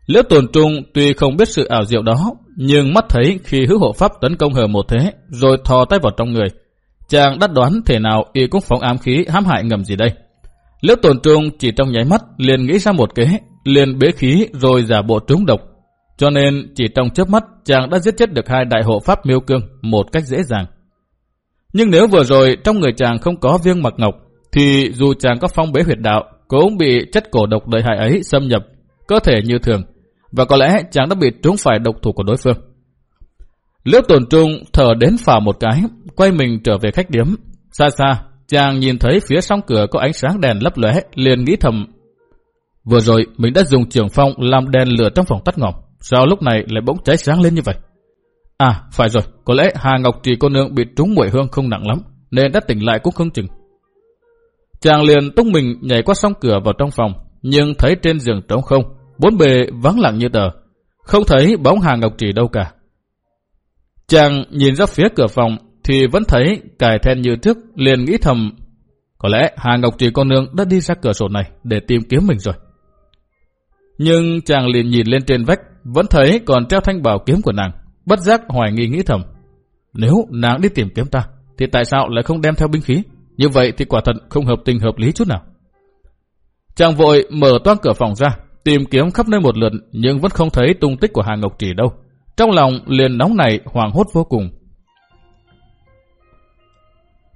Liễu Tồn trung tuy không biết sự ảo diệu đó, nhưng mắt thấy khi hữu hộ pháp tấn công hờ một thế, rồi thò tay vào trong người. Chàng đắt đoán thể nào y cũng phóng ám khí hãm hại ngầm gì đây. Liễu Tồn trung chỉ trong nháy mắt liền nghĩ ra một kế, liền bế khí rồi giả bộ trúng độc. Cho nên chỉ trong chớp mắt chàng đã giết chết được hai đại hộ pháp miêu cương một cách dễ dàng. Nhưng nếu vừa rồi trong người chàng không có viên mặc ngọc, thì dù chàng có phong bế huyệt đạo, cũng bị chất cổ độc đời hại ấy xâm nhập, cơ thể như thường, và có lẽ chàng đã bị trúng phải độc thủ của đối phương. Liễu tổn trung thở đến phà một cái, quay mình trở về khách điếm. Xa xa, chàng nhìn thấy phía song cửa có ánh sáng đèn lấp lóe, liền nghĩ thầm. Vừa rồi mình đã dùng trường phong làm đèn lửa trong phòng tắt ngọc. sao lúc này lại bỗng cháy sáng lên như vậy? À, phải rồi, có lẽ Hà Ngọc Trì cô nương bị trúng muội hương không nặng lắm, nên đã tỉnh lại cũng không chừng. Chàng liền tung mình nhảy qua song cửa vào trong phòng, nhưng thấy trên giường trống không, bốn bề vắng lặng như tờ, không thấy bóng Hà Ngọc Trì đâu cả. Chàng nhìn ra phía cửa phòng thì vẫn thấy cài then như trước, liền nghĩ thầm, có lẽ Hà Ngọc Trì con nương đã đi ra cửa sổ này để tìm kiếm mình rồi. Nhưng chàng liền nhìn lên trên vách, vẫn thấy còn treo thanh bảo kiếm của nàng, bất giác hoài nghi nghĩ thầm. Nếu nàng đi tìm kiếm ta, thì tại sao lại không đem theo binh khí? Như vậy thì quả thật không hợp tình hợp lý chút nào. Chàng vội mở toan cửa phòng ra, tìm kiếm khắp nơi một lượt nhưng vẫn không thấy tung tích của Hà Ngọc Trì đâu. Trong lòng liền nóng này hoàng hốt vô cùng.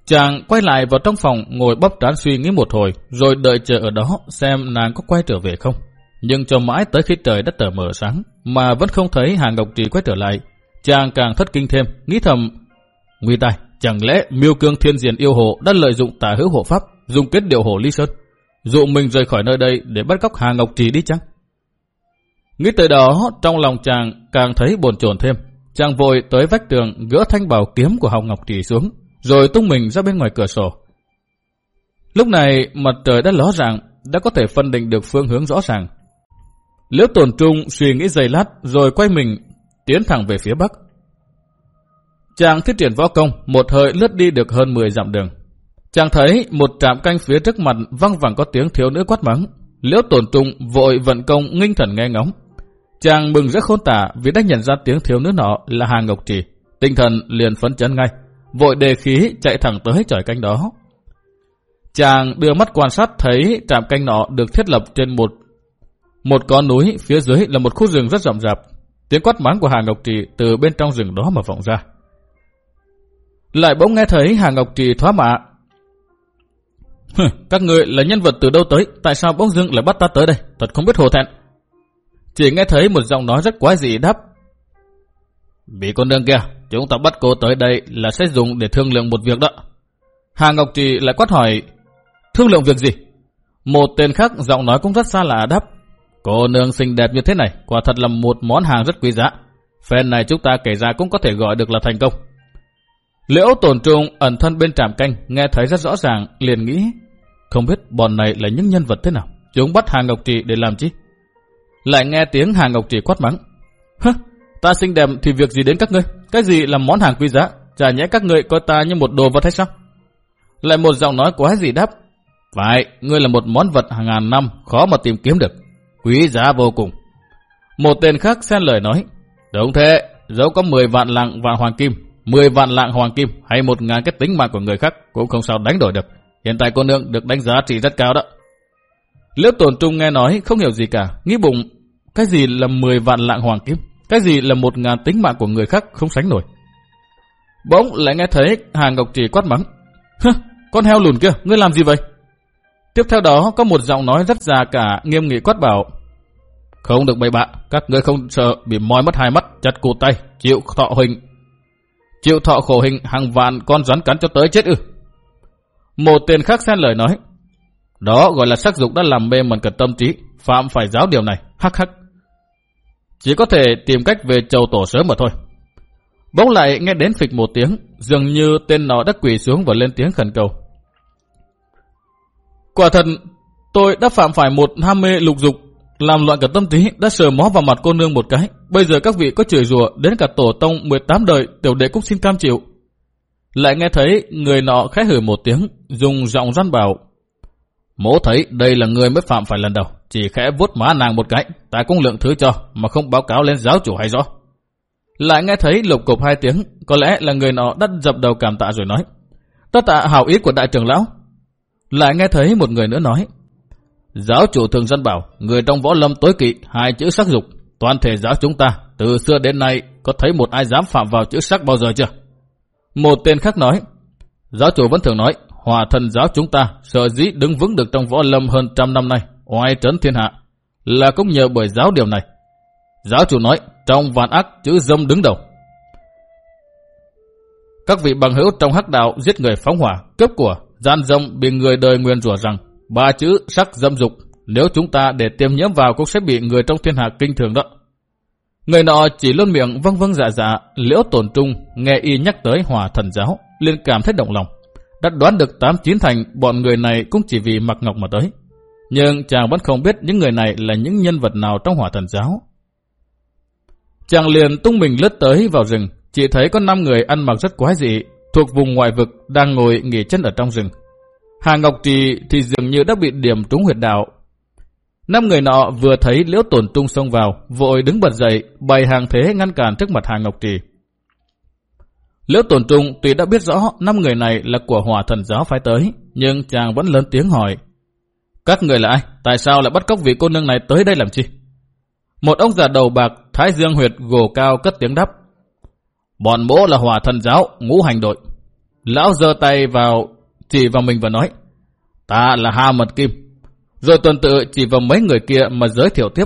Chàng quay lại vào trong phòng ngồi bóp trán suy nghĩ một hồi rồi đợi chờ ở đó xem nàng có quay trở về không. Nhưng cho mãi tới khi trời đã tờ mờ sáng mà vẫn không thấy Hà Ngọc Trì quay trở lại. Chàng càng thất kinh thêm, nghĩ thầm. Nguy tai, chẳng lẽ miêu cương thiên diền yêu hộ đã lợi dụng tà hữu hộ pháp, dùng kết điệu hồ ly sơn, dụ mình rời khỏi nơi đây để bắt cóc Hà Ngọc Trì đi chăng? Nghĩ tới đó, trong lòng chàng càng thấy bồn chồn thêm. Chàng vội tới vách tường gỡ thanh bảo kiếm của Hồng Ngọc Trì xuống, rồi tung mình ra bên ngoài cửa sổ. Lúc này mặt trời đã ló ràng, đã có thể phân định được phương hướng rõ ràng. Liễu tổn trung suy nghĩ giây lát rồi quay mình tiến thẳng về phía bắc. Chàng thiết triển võ công một hơi lướt đi được hơn 10 dặm đường. Chàng thấy một trạm canh phía trước mặt văng vẳng có tiếng thiếu nữ quát mắng. Liễu tổn trung vội vận công nghinh thần nghe ngóng. Chàng mừng rất khôn tả vì đã nhận ra tiếng thiếu nữ nọ là Hà Ngọc Trì. Tinh thần liền phấn chấn ngay, vội đề khí chạy thẳng tới chòi canh đó. Chàng đưa mắt quan sát thấy trạm canh nọ được thiết lập trên một một con núi, phía dưới là một khu rừng rất rậm rạp. Tiếng quát mắng của Hà Ngọc Trì từ bên trong rừng đó mà vọng ra. Lại bỗng nghe thấy Hà Ngọc Trì thoá mạ. Các người là nhân vật từ đâu tới, tại sao bỗng dưng lại bắt ta tới đây, thật không biết hồ thẹn. Chỉ nghe thấy một giọng nói rất quái dị đáp. Bị con nương kia, chúng ta bắt cô tới đây là sẽ dùng để thương lượng một việc đó. Hà Ngọc Trì lại quát hỏi, thương lượng việc gì? Một tên khác giọng nói cũng rất xa lạ đáp. Cô nương xinh đẹp như thế này, quả thật là một món hàng rất quý giá. Phen này chúng ta kể ra cũng có thể gọi được là thành công. Liễu tổn trung ẩn thân bên trạm canh, nghe thấy rất rõ ràng, liền nghĩ. Không biết bọn này là những nhân vật thế nào, chúng bắt Hà Ngọc Trì để làm chi? Lại nghe tiếng Hà Ngọc Trì quát mắng. Hứ, ta xinh đẹp thì việc gì đến các ngươi? Cái gì là món hàng quý giá? Chả nhẽ các ngươi coi ta như một đồ vật hay sao? Lại một giọng nói quá gì đáp. Phải, ngươi là một món vật hàng ngàn năm, khó mà tìm kiếm được. Quý giá vô cùng. Một tên khác xen lời nói. Đúng thế, dẫu có 10 vạn lạng vàng hoàng kim, 10 vạn lạng hoàng kim hay một ngàn cái tính mạng của người khác cũng không sao đánh đổi được. Hiện tại cô nương được đánh giá trị rất cao đó. Liễu tổn trung nghe nói không hiểu gì cả, nghĩ bụng, cái gì là 10 vạn lạng hoàng kim, cái gì là một ngàn tính mạng của người khác không sánh nổi. Bỗng lại nghe thấy Hà Ngọc Trì quát mắng. Hơ, con heo lùn kia, ngươi làm gì vậy? Tiếp theo đó có một giọng nói rất già cả nghiêm nghị quát bảo. Không được bậy bạ, các ngươi không sợ bị moi mất hai mắt, chặt cổ tay, chịu thọ hình. Chịu thọ khổ hình hàng vạn con rắn cắn cho tới chết ư. Một tên khác xen lời nói. Đó gọi là sắc dục đã làm mê mẩn cật tâm trí, phạm phải giáo điều này, hắc hắc. Chỉ có thể tìm cách về chầu tổ sớm mà thôi. Bỗng lại nghe đến phịch một tiếng, dường như tên nó đã quỳ xuống và lên tiếng khẩn cầu. Quả thật, tôi đã phạm phải một ham mê lục dục, làm loạn cả tâm trí, đã sờ mó vào mặt cô nương một cái. Bây giờ các vị có chửi rủa đến cả tổ tông 18 đời, tiểu đệ cũng xin cam chịu. Lại nghe thấy người nọ khẽ hử một tiếng, dùng giọng răn bảo. Mỗ thấy đây là người mới phạm phải lần đầu, chỉ khẽ vuốt má nàng một cái, ta cũng lượng thứ cho, mà không báo cáo lên giáo chủ hay rõ. Lại nghe thấy lục cục hai tiếng, có lẽ là người nọ đắt dập đầu cảm tạ rồi nói. Tất tạ hảo ý của đại trưởng lão. Lại nghe thấy một người nữa nói. Giáo chủ thường dân bảo, người trong võ lâm tối kỵ, hai chữ sắc dục. Toàn thể giáo chúng ta, từ xưa đến nay, có thấy một ai dám phạm vào chữ sắc bao giờ chưa? Một tên khác nói, giáo chủ vẫn thường nói, hòa thần giáo chúng ta sợ dĩ đứng vững được trong võ lâm hơn trăm năm nay, oai trấn thiên hạ, là cũng nhờ bởi giáo điều này. Giáo chủ nói, trong vạn ác chữ dâm đứng đầu. Các vị bằng hữu trong hắc đạo giết người phóng hỏa, cướp của, gian dâm bị người đời nguyên rủa rằng ba chữ sắc dâm dục, nếu chúng ta để tiêm nhiễm vào cũng sẽ bị người trong thiên hạ kinh thường đó. Người nọ chỉ luôn miệng vâng vâng dạ dạ, liễu tổn trung nghe y nhắc tới hòa thần giáo, liền cảm thấy động lòng. Đã đoán được tám chín thành bọn người này cũng chỉ vì mặc ngọc mà tới. Nhưng chàng vẫn không biết những người này là những nhân vật nào trong hỏa thần giáo. Chàng liền tung mình lướt tới vào rừng, chỉ thấy có năm người ăn mặc rất quái dị, thuộc vùng ngoại vực đang ngồi nghỉ chân ở trong rừng. Hà Ngọc Trì thì dường như đã bị điểm trúng huyệt đạo. Năm người nọ vừa thấy liễu tổn trung xông vào, vội đứng bật dậy, bày hàng thế ngăn cản trước mặt Hà Ngọc Trì. Liễu tổn trung tuy đã biết rõ năm người này là của hòa thần giáo phái tới, nhưng chàng vẫn lớn tiếng hỏi. Các người là ai? Tại sao lại bắt cóc vị cô nương này tới đây làm chi? Một ông già đầu bạc, thái dương huyệt gồ cao cất tiếng đáp. Bọn bố là hòa thần giáo, ngũ hành đội. Lão giơ tay vào, chỉ vào mình và nói. Ta là Hà Mật Kim. Rồi tuần tự chỉ vào mấy người kia mà giới thiệu tiếp.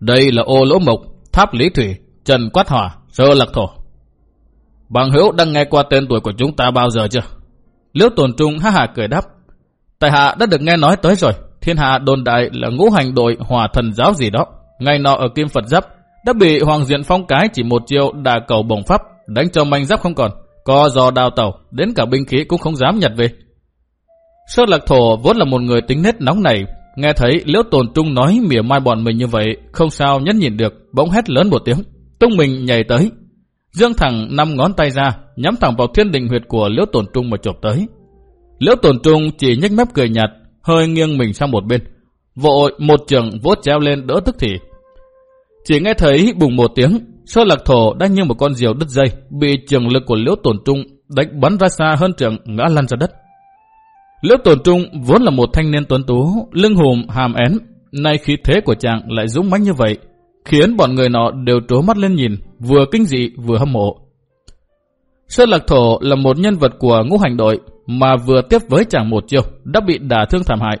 Đây là ô lỗ mộc, tháp lý thủy, trần quát hỏa, sơ lạc thổ. Bằng hữu đang nghe qua tên tuổi của chúng ta bao giờ chưa? Liễu tồn trung ha hà cười đáp. Tại hạ đã được nghe nói tới rồi. Thiên hạ đồn đại là ngũ hành đội hòa thần giáo gì đó. Ngày nọ ở Kim Phật Giáp đã bị Hoàng Diện Phong cái chỉ một chiêu đà cầu bổng pháp đánh cho manh giáp không còn. Co giò đào tàu, đến cả binh khí cũng không dám nhặt về. Sơ lạc thổ vốn là một người tính nết nóng này, nghe thấy liễu tồn trung nói mỉa mai bọn mình như vậy, không sao nhẫn nhìn được, bỗng hét lớn một tiếng, tung mình nhảy tới. Dương thẳng năm ngón tay ra, nhắm thẳng vào thiên đình huyệt của liễu tồn trung mà chộp tới. Liễu tồn trung chỉ nhếch mép cười nhạt, hơi nghiêng mình sang một bên. Vội một trường vốt treo lên đỡ tức thì. Chỉ nghe thấy bùng một tiếng, sơ lạc thổ đang như một con diều đứt dây, bị trường lực của liễu tổn trung đánh bắn ra xa hơn trường ngã lăn ra đất. Liễu tổn trung vốn là một thanh niên tuấn tú, lưng hùm, hàm én, nay khí thế của chàng lại dũng mãnh như vậy, khiến bọn người nọ đều trố mắt lên nhìn, vừa kinh dị vừa hâm mộ. Sơn Lạc Thổ là một nhân vật của ngũ hành đội mà vừa tiếp với chàng một chiều đã bị đả thương thảm hại.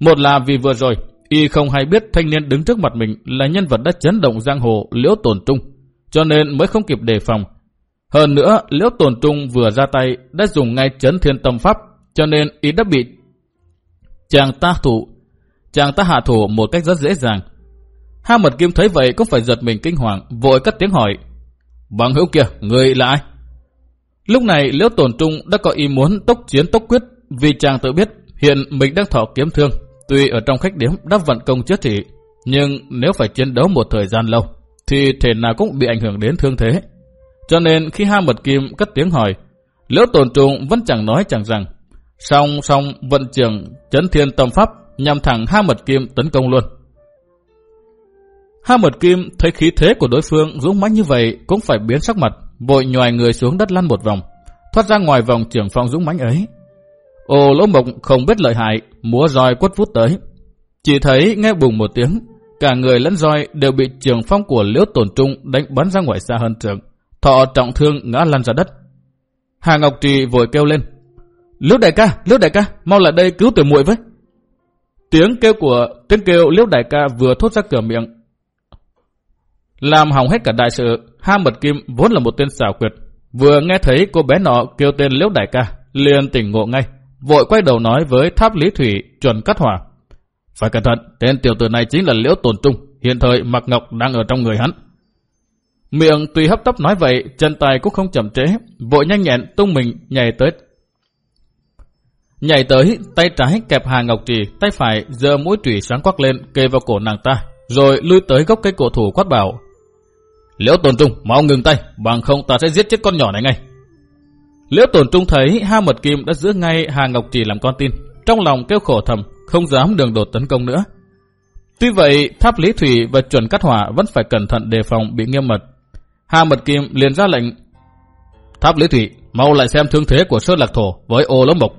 Một là vì vừa rồi, y không hay biết thanh niên đứng trước mặt mình là nhân vật đã chấn động giang hồ liễu tổn trung, cho nên mới không kịp đề phòng. Hơn nữa, liễu Tồn trung vừa ra tay đã dùng ngay chấn thiên tâm pháp, cho nên y đã bị chàng ta thủ, chàng ta hạ thủ một cách rất dễ dàng. Hai mật kim thấy vậy cũng phải giật mình kinh hoàng, vội cất tiếng hỏi. Bằng hữu kia, người là ai? Lúc này Liễu Tồn Trung đã có ý muốn tốc chiến tốc quyết vì chàng tự biết hiện mình đang thọ kiếm thương. Tuy ở trong khách điếm đã vận công chết trị, nhưng nếu phải chiến đấu một thời gian lâu, thì thể nào cũng bị ảnh hưởng đến thương thế. Cho nên khi hai mật kim cất tiếng hỏi, Liễu Tồn Trung vẫn chẳng nói chẳng rằng, song song vận trường chấn thiên tâm pháp nhằm thẳng hai mật kim tấn công luôn. Hai mật kim thấy khí thế của đối phương dũng mãnh như vậy cũng phải biến sắc mặt, vội nhòi người xuống đất lăn một vòng, thoát ra ngoài vòng trưởng phong dũng mãnh ấy. Ô lỗ mộc không biết lợi hại, múa roi quất vút tới. Chỉ thấy nghe bùng một tiếng, cả người lẫn roi đều bị trường phong của liễu tổn trung đánh bắn ra ngoài xa hơn trường. Thọ trọng thương ngã lăn ra đất. Hà Ngọc Trì vội kêu lên. Liễu đại ca, liễu đại ca, mau lại đây cứu tiểu muội với. Tiếng kêu của tiếng kêu liễu đại ca vừa thốt ra cửa miệng làm hỏng hết cả đại sự, Ha Mật Kim vốn là một tên xảo quyệt. Vừa nghe thấy cô bé nọ kêu tên Liễu Đại ca, liền tỉnh ngộ ngay. Vội quay đầu nói với Tháp Lý Thủy chuẩn cắt hỏa. Phải cẩn thận, tên tiểu tử này chính là Liễu Tồn Trung, hiện thời Mạc Ngọc đang ở trong người hắn. Miệng tùy hấp tấp nói vậy, chân tay cũng không chậm trễ, vội nhanh nhẹn tung mình nhảy tới. Nhảy tới, tay trái kẹp Hà Ngọc Trì, tay phải giơ mũi trùy sáng quắc lên kề vào cổ nàng ta, rồi lui tới gốc cây cổ thủ quát bảo Liễu Tồn Trung, mau ngừng tay, bằng không ta sẽ giết chết con nhỏ này ngay. Liễu Tồn Trung thấy Ha Mật Kim đã giữ ngay Hà Ngọc Trì làm con tin, trong lòng kêu khổ thầm, không dám đường đột tấn công nữa. Tuy vậy, Tháp Lý Thủy và chuẩn cắt hỏa vẫn phải cẩn thận đề phòng bị nghiêm mật. Hà Mật Kim liền ra lệnh, Tháp Lý Thủy, mau lại xem thương thế của Sơ Lạc Thổ với ô lỗ mộc.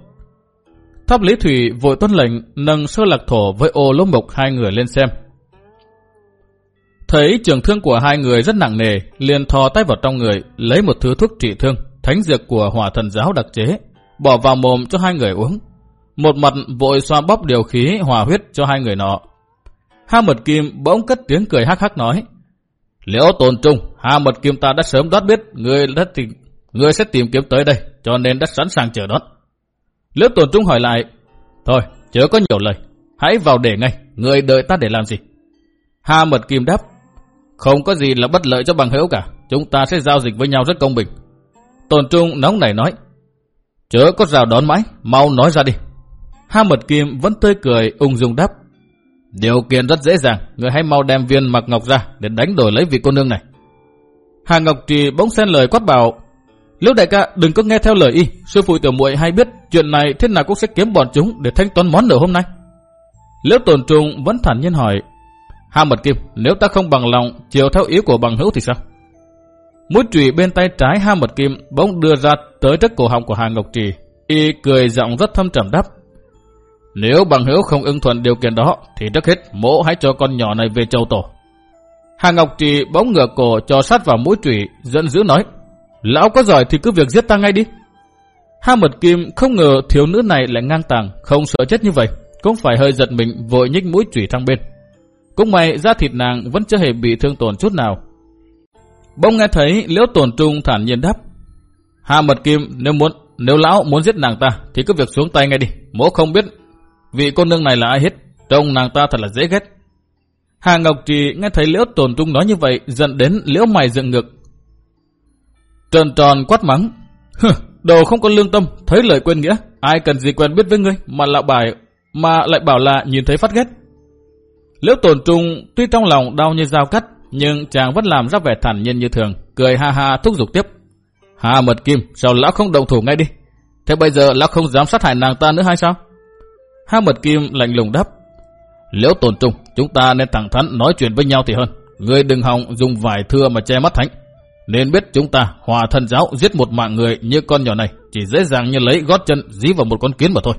Tháp Lý Thủy vội tuân lệnh nâng Sơ Lạc Thổ với ô lỗ mộc hai người lên xem. Thấy trường thương của hai người rất nặng nề, liền thò tay vào trong người, lấy một thứ thuốc trị thương, thánh dược của hỏa thần giáo đặc chế, bỏ vào mồm cho hai người uống. Một mặt vội xoa bóp điều khí hòa huyết cho hai người nọ. Ha mật kim bỗng cất tiếng cười hắc hắc nói, Liễu tồn trung, Ha mật kim ta đã sớm đoán biết người, đã tìm, người sẽ tìm kiếm tới đây, cho nên đã sẵn sàng chờ đón. Liễu tồn trung hỏi lại, Thôi, chớ có nhiều lời, hãy vào để ngay, người đợi ta để làm gì? Ha mật kim đáp, không có gì là bất lợi cho bằng hữu cả. Chúng ta sẽ giao dịch với nhau rất công bình. Tồn Trung nóng nảy nói. Chớ có rào đón mãi, mau nói ra đi. Ha Mật Kim vẫn tươi cười, ung dung đáp. Điều kiện rất dễ dàng, người hãy mau đem viên mặc ngọc ra để đánh đổi lấy vị cô nương này. Hà Ngọc Trì bỗng xen lời quát bảo. Liễu đại ca đừng có nghe theo lời y, sư phụ tiểu muội hay biết chuyện này thế nào cũng sẽ kiếm bọn chúng để thanh toán món nợ hôm nay. Liễu Tồn Trung vẫn thản nhiên hỏi. Hà Mật Kim, nếu ta không bằng lòng chiều theo ý của bằng hữu thì sao? Mũi trùy bên tay trái Ha Mật Kim bỗng đưa ra tới trước cổ họng của Hà Ngọc Trì. Y cười giọng rất thâm trầm đáp. Nếu bằng hữu không ưng thuận điều kiện đó, thì trước hết mỗ hãy cho con nhỏ này về châu tổ. Hà Ngọc Trì bỗng ngửa cổ cho sát vào mũi trụy giận dữ nói. Lão có giỏi thì cứ việc giết ta ngay đi. hà Mật Kim không ngờ thiếu nữ này lại ngang tàng, không sợ chết như vậy. Cũng phải hơi giật mình vội nhích mũi trụy sang bên. Cũng may da thịt nàng vẫn chưa hề bị thương tổn chút nào. Bông nghe thấy liễu tổn trung thản nhiên đáp. Hà mật kim nếu muốn nếu lão muốn giết nàng ta thì cứ việc xuống tay ngay đi. Mỗ không biết vị cô nương này là ai hết. Trông nàng ta thật là dễ ghét. Hà Ngọc Trì nghe thấy liễu tồn trung nói như vậy giận đến liễu mày dựng ngực. Trần tròn quát mắng. Hừ, đồ không có lương tâm, thấy lời quên nghĩa. Ai cần gì quen biết với ngươi mà lại bài mà lại bảo là nhìn thấy phát ghét. Liễu tồn trung tuy trong lòng đau như dao cắt, nhưng chàng vẫn làm ra vẻ thản nhiên như thường, cười ha ha thúc giục tiếp. Hà mật kim, sao lão không động thủ ngay đi? Thế bây giờ lão không dám sát hại nàng ta nữa hay sao? Hà mật kim lạnh lùng đáp. Liễu tồn trung, chúng ta nên thẳng thắn nói chuyện với nhau thì hơn. Ngươi đừng hòng dùng vải thưa mà che mắt thánh. Nên biết chúng ta hòa thân giáo giết một mạng người như con nhỏ này chỉ dễ dàng như lấy gót chân dí vào một con kiến mà thôi.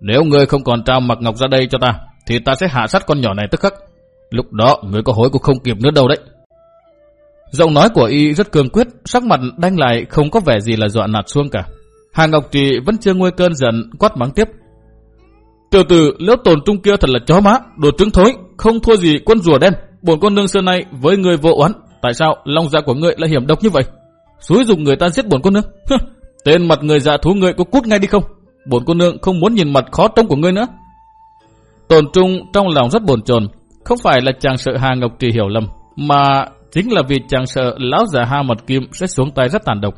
Nếu ngươi không còn trao mặc ngọc ra đây cho ta, thì ta sẽ hạ sát con nhỏ này tức khắc. Lúc đó ngươi có hối cũng không kịp nữa đâu đấy. Giọng nói của y rất cương quyết, sắc mặt đanh lại không có vẻ gì là dọa nạt xuông cả. Hà Ngọc Trì vẫn chưa nguôi cơn giận, quát mắng tiếp. Tiểu tử, liễu tồn trung kia thật là chó má, đồ trứng thối, không thua gì quân rùa đen. Bổn con nương xưa nay với người vô oán, tại sao lòng dạ của ngươi lại hiểm độc như vậy? Xúi dùng người ta giết bổn con nương. Tên mặt người dạ thú ngươi có cút ngay đi không? Bổn con nương không muốn nhìn mặt khó trông của ngươi nữa. Tồn trung trong lòng rất bồn chồn, không phải là chàng sợ Hà Ngọc Trì hiểu lầm, mà chính là vì chàng sợ lão già ha mật kim sẽ xuống tay rất tàn độc.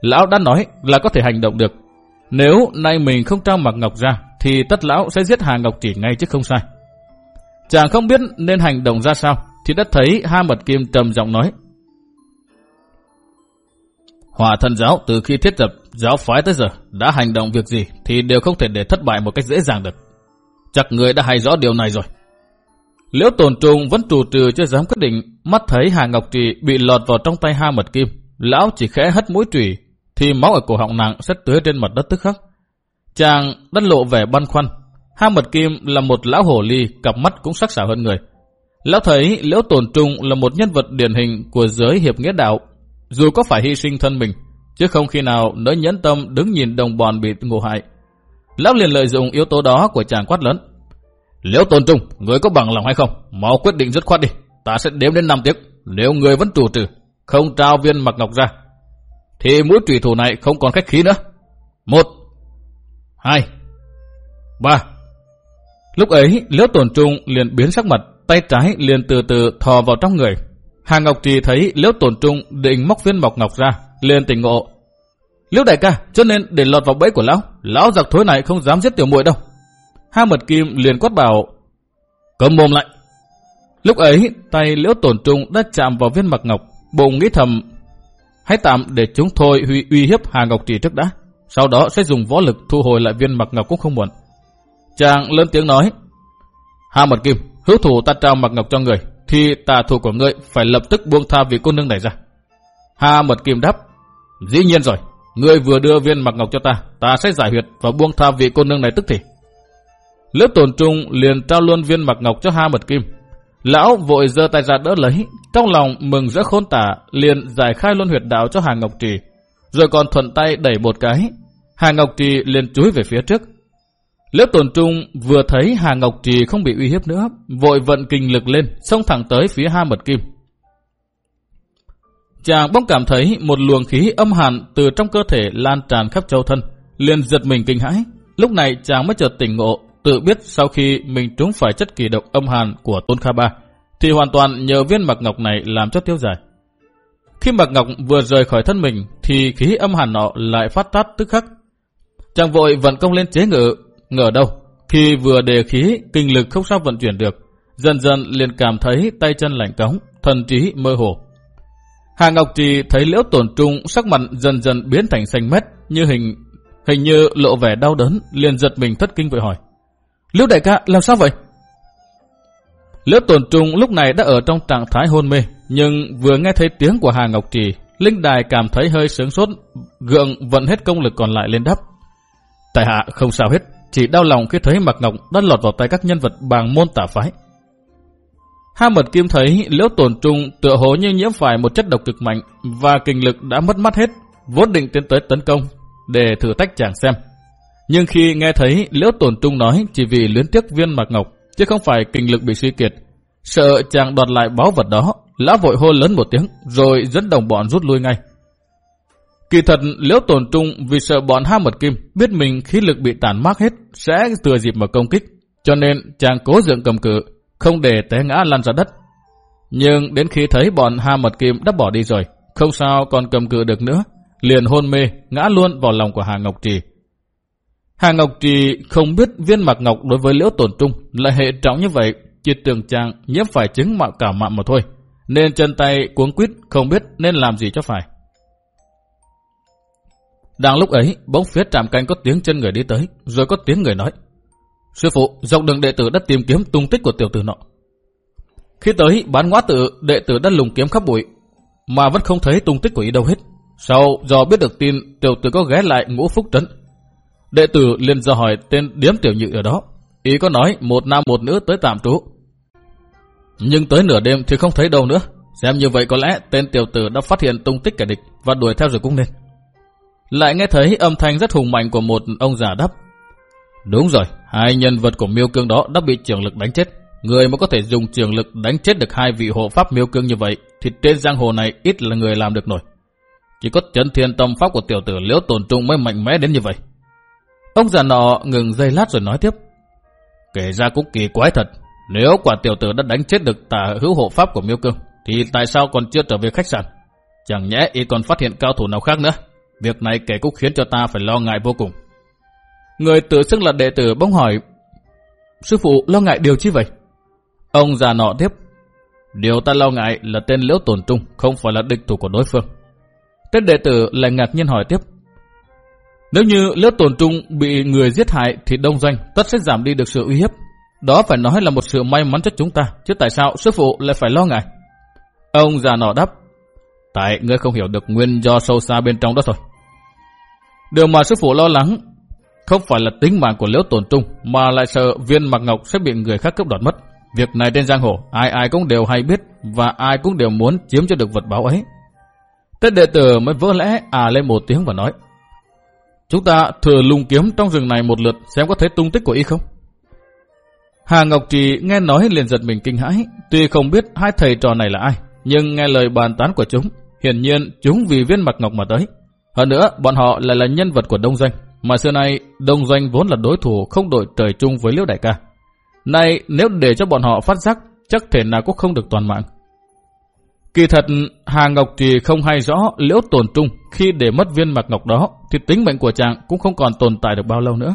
Lão đã nói là có thể hành động được. Nếu nay mình không trao mặt ngọc ra, thì tất lão sẽ giết Hà Ngọc Chỉ ngay chứ không sai. Chàng không biết nên hành động ra sao, thì đã thấy ha mật kim trầm giọng nói. Hòa thần giáo từ khi thiết lập giáo phái tới giờ đã hành động việc gì thì đều không thể để thất bại một cách dễ dàng được. Chắc người đã hay rõ điều này rồi. Liễu tồn trùng vẫn trù trừ chưa dám quyết định, mắt thấy Hà Ngọc Trì bị lọt vào trong tay ha mật kim. Lão chỉ khẽ hất mũi trùy, thì máu ở cổ họng nàng sẽ tưới trên mặt đất tức khắc. Chàng đất lộ vẻ băn khoăn. Ha mật kim là một lão hổ ly, cặp mắt cũng sắc sảo hơn người. Lão thấy Liễu tồn trung là một nhân vật điển hình của giới hiệp nghĩa đạo, dù có phải hy sinh thân mình, chứ không khi nào nỡ nhẫn tâm đứng nhìn đồng bọn bị ngộ hại. Lão liền lợi dụng yếu tố đó của chàng quát lớn. Liễu Tồn Trung, người có bằng lòng hay không? Mau quyết định dứt khoát đi. Ta sẽ đếm đến 5 tiếng. Nếu người vẫn chủ trừ, không trao viên mặc ngọc ra, thì mũi trùy thủ này không còn khách khí nữa. Một, hai, ba. Lúc ấy, Liễu tổn Trung liền biến sắc mặt, tay trái liền từ từ thò vào trong người. Hà Ngọc Trì thấy Liễu tổn Trung định móc viên mọc ngọc ra, liền tỉnh ngộ. Liễu đại ca, cho nên để lọt vào bẫy của lão, lão giặc thối này không dám giết tiểu muội đâu. Ha mật kim liền quát bảo, cấm mồm lại. Lúc ấy, tay liễu tổn trung đã chạm vào viên mặc ngọc, bụng nghĩ thầm, hãy tạm để chúng thôi huy uy hiếp Hà Ngọc Trì trước đã, sau đó sẽ dùng võ lực thu hồi lại viên mặc ngọc cũng không muộn. Chàng lớn tiếng nói, Ha mật kim, hữu thủ ta trao mặc ngọc cho người, thì tà thủ của ngươi phải lập tức buông tha vị cô nương này ra. Ha mật kim đáp, dĩ nhiên rồi, ngươi vừa đưa viên mặc ngọc cho ta, ta sẽ giải huyệt và buông tha vị cô nương này tức thì. Lớp tổn trung liền trao luôn viên mặc ngọc cho Ha Mật Kim. Lão vội giơ tay ra đỡ lấy, trong lòng mừng rỡ khôn tả, liền giải khai luân huyệt đạo cho Hà Ngọc Trì, rồi còn thuận tay đẩy một cái. Hà Ngọc Trì liền chúi về phía trước. Liễu tổn trung vừa thấy Hà Ngọc Trì không bị uy hiếp nữa, vội vận kinh lực lên, xông thẳng tới phía Ha Mật Kim. Chàng bỗng cảm thấy một luồng khí âm hàn từ trong cơ thể lan tràn khắp châu thân, liền giật mình kinh hãi. Lúc này chàng mới chợt tỉnh ngộ, tự biết sau khi mình trúng phải chất kỳ độc âm hàn của Tôn Kha Ba, thì hoàn toàn nhờ viên mặc ngọc này làm cho tiêu giải. Khi mặc ngọc vừa rời khỏi thân mình, thì khí âm hàn nọ lại phát tát tức khắc. Chàng vội vận công lên chế ngự, ngờ đâu, khi vừa đề khí, kinh lực không sao vận chuyển được, dần dần liền cảm thấy tay chân lạnh cống, thần trí mơ hồ. Hà Ngọc Trì thấy liễu tổn trung sắc mặt dần dần biến thành xanh mét, như hình hình như lộ vẻ đau đớn, liền giật mình thất kinh vội hỏi. Liễu đại ca làm sao vậy? Liễu tồn trung lúc này đã ở trong trạng thái hôn mê, nhưng vừa nghe thấy tiếng của Hà Ngọc Trì, Linh Đài cảm thấy hơi sướng sốt, gượng vận hết công lực còn lại lên đắp. Tại hạ không sao hết, chỉ đau lòng khi thấy Mạc Ngọc đã lọt vào tay các nhân vật bàng môn tả phái. Ha Mật Kim thấy liễu tổn trung tựa hồ như nhiễm phải một chất độc cực mạnh và kinh lực đã mất mắt hết, vốn định tiến tới tấn công để thử tách chàng xem. Nhưng khi nghe thấy Liễu Tồn Trung nói chỉ vì luyến tiếc viên mạc ngọc, chứ không phải kinh lực bị suy kiệt, sợ chàng đoạt lại báu vật đó, lão vội hô lớn một tiếng, rồi dẫn đồng bọn rút lui ngay. Kỳ thật, Liễu Tồn Trung vì sợ bọn Ha Mật Kim biết mình khí lực bị tàn mát hết, sẽ thừa dịp mà công kích, cho nên chàng cố dựng cầm cự, không để té ngã lăn ra đất. Nhưng đến khi thấy bọn Ha Mật Kim đã bỏ đi rồi, không sao còn cầm cự được nữa, liền hôn mê, ngã luôn vào lòng của Hà Ngọc Trì. Hà Ngọc Trì không biết viên mạc ngọc đối với liễu tổn trung là hệ trọng như vậy, chỉ tưởng chàng nhiễm phải chứng mạo cả mạng mà thôi, nên chân tay cuống quýt không biết nên làm gì cho phải. Đang lúc ấy, bóng phía trạm canh có tiếng chân người đi tới, rồi có tiếng người nói. Sư phụ, dọc đường đệ tử đã tìm kiếm tung tích của tiểu tử nọ. Khi tới bán ngõ tự, đệ tử đã lùng kiếm khắp bụi, mà vẫn không thấy tung tích của y đâu hết. Sau do biết được tin tiểu tử có ghé lại ngũ phúc trấn. Đệ tử liền do hỏi tên điếm tiểu nhị ở đó. Ý có nói một nam một nữ tới tạm trú. Nhưng tới nửa đêm thì không thấy đâu nữa. Xem như vậy có lẽ tên tiểu tử đã phát hiện tung tích kẻ địch và đuổi theo rồi cũng nên. Lại nghe thấy âm thanh rất hùng mạnh của một ông già đáp. Đúng rồi, hai nhân vật của miêu cương đó đã bị trường lực đánh chết. Người mà có thể dùng trường lực đánh chết được hai vị hộ pháp miêu cương như vậy thì trên giang hồ này ít là người làm được nổi. Chỉ có chấn thiên tâm pháp của tiểu tử liễu tồn trung mới mạnh mẽ đến như vậy. Ông già nọ ngừng giây lát rồi nói tiếp. Kể ra cũng kỳ quái thật. Nếu quả tiểu tử đã đánh chết được tà hữu hộ pháp của miêu cương thì tại sao còn chưa trở về khách sạn? Chẳng nhẽ y còn phát hiện cao thủ nào khác nữa. Việc này kể cũng khiến cho ta phải lo ngại vô cùng. Người tự xưng là đệ tử bỗng hỏi, Sư phụ lo ngại điều chi vậy? Ông già nọ tiếp, Điều ta lo ngại là tên liễu tổn trung Không phải là địch thủ của đối phương Tên đệ tử lại ngạc nhiên hỏi tiếp, Nếu như liễu tổn trung Bị người giết hại Thì đông doanh tất sẽ giảm đi được sự uy hiếp Đó phải nói là một sự may mắn cho chúng ta, Chứ tại sao sư phụ lại phải lo ngại Ông già nọ đáp, Tại ngươi không hiểu được nguyên do sâu xa bên trong đó thôi Điều mà sư phụ lo lắng không phải là tính mạng của liễu tổn trung mà lại sợ viên Mạc ngọc sẽ bị người khác cướp đoạt mất. Việc này trên giang hồ, ai ai cũng đều hay biết và ai cũng đều muốn chiếm cho được vật báo ấy. Tết đệ tử mới vỡ lẽ à lên một tiếng và nói Chúng ta thừa lùng kiếm trong rừng này một lượt xem có thấy tung tích của y không? Hà Ngọc Trì nghe nói liền giật mình kinh hãi, tuy không biết hai thầy trò này là ai, nhưng nghe lời bàn tán của chúng, hiển nhiên chúng vì viên mặt ngọc mà tới. Hơn nữa, bọn họ lại là nhân vật của đông Doanh mà xưa nay đông doanh vốn là đối thủ không đội trời chung với liễu đại ca. Nay nếu để cho bọn họ phát giác, chắc thể nào cũng không được toàn mạng. Kỳ thật, Hà Ngọc thì không hay rõ liễu tổn trung khi để mất viên mạc ngọc đó thì tính mệnh của chàng cũng không còn tồn tại được bao lâu nữa.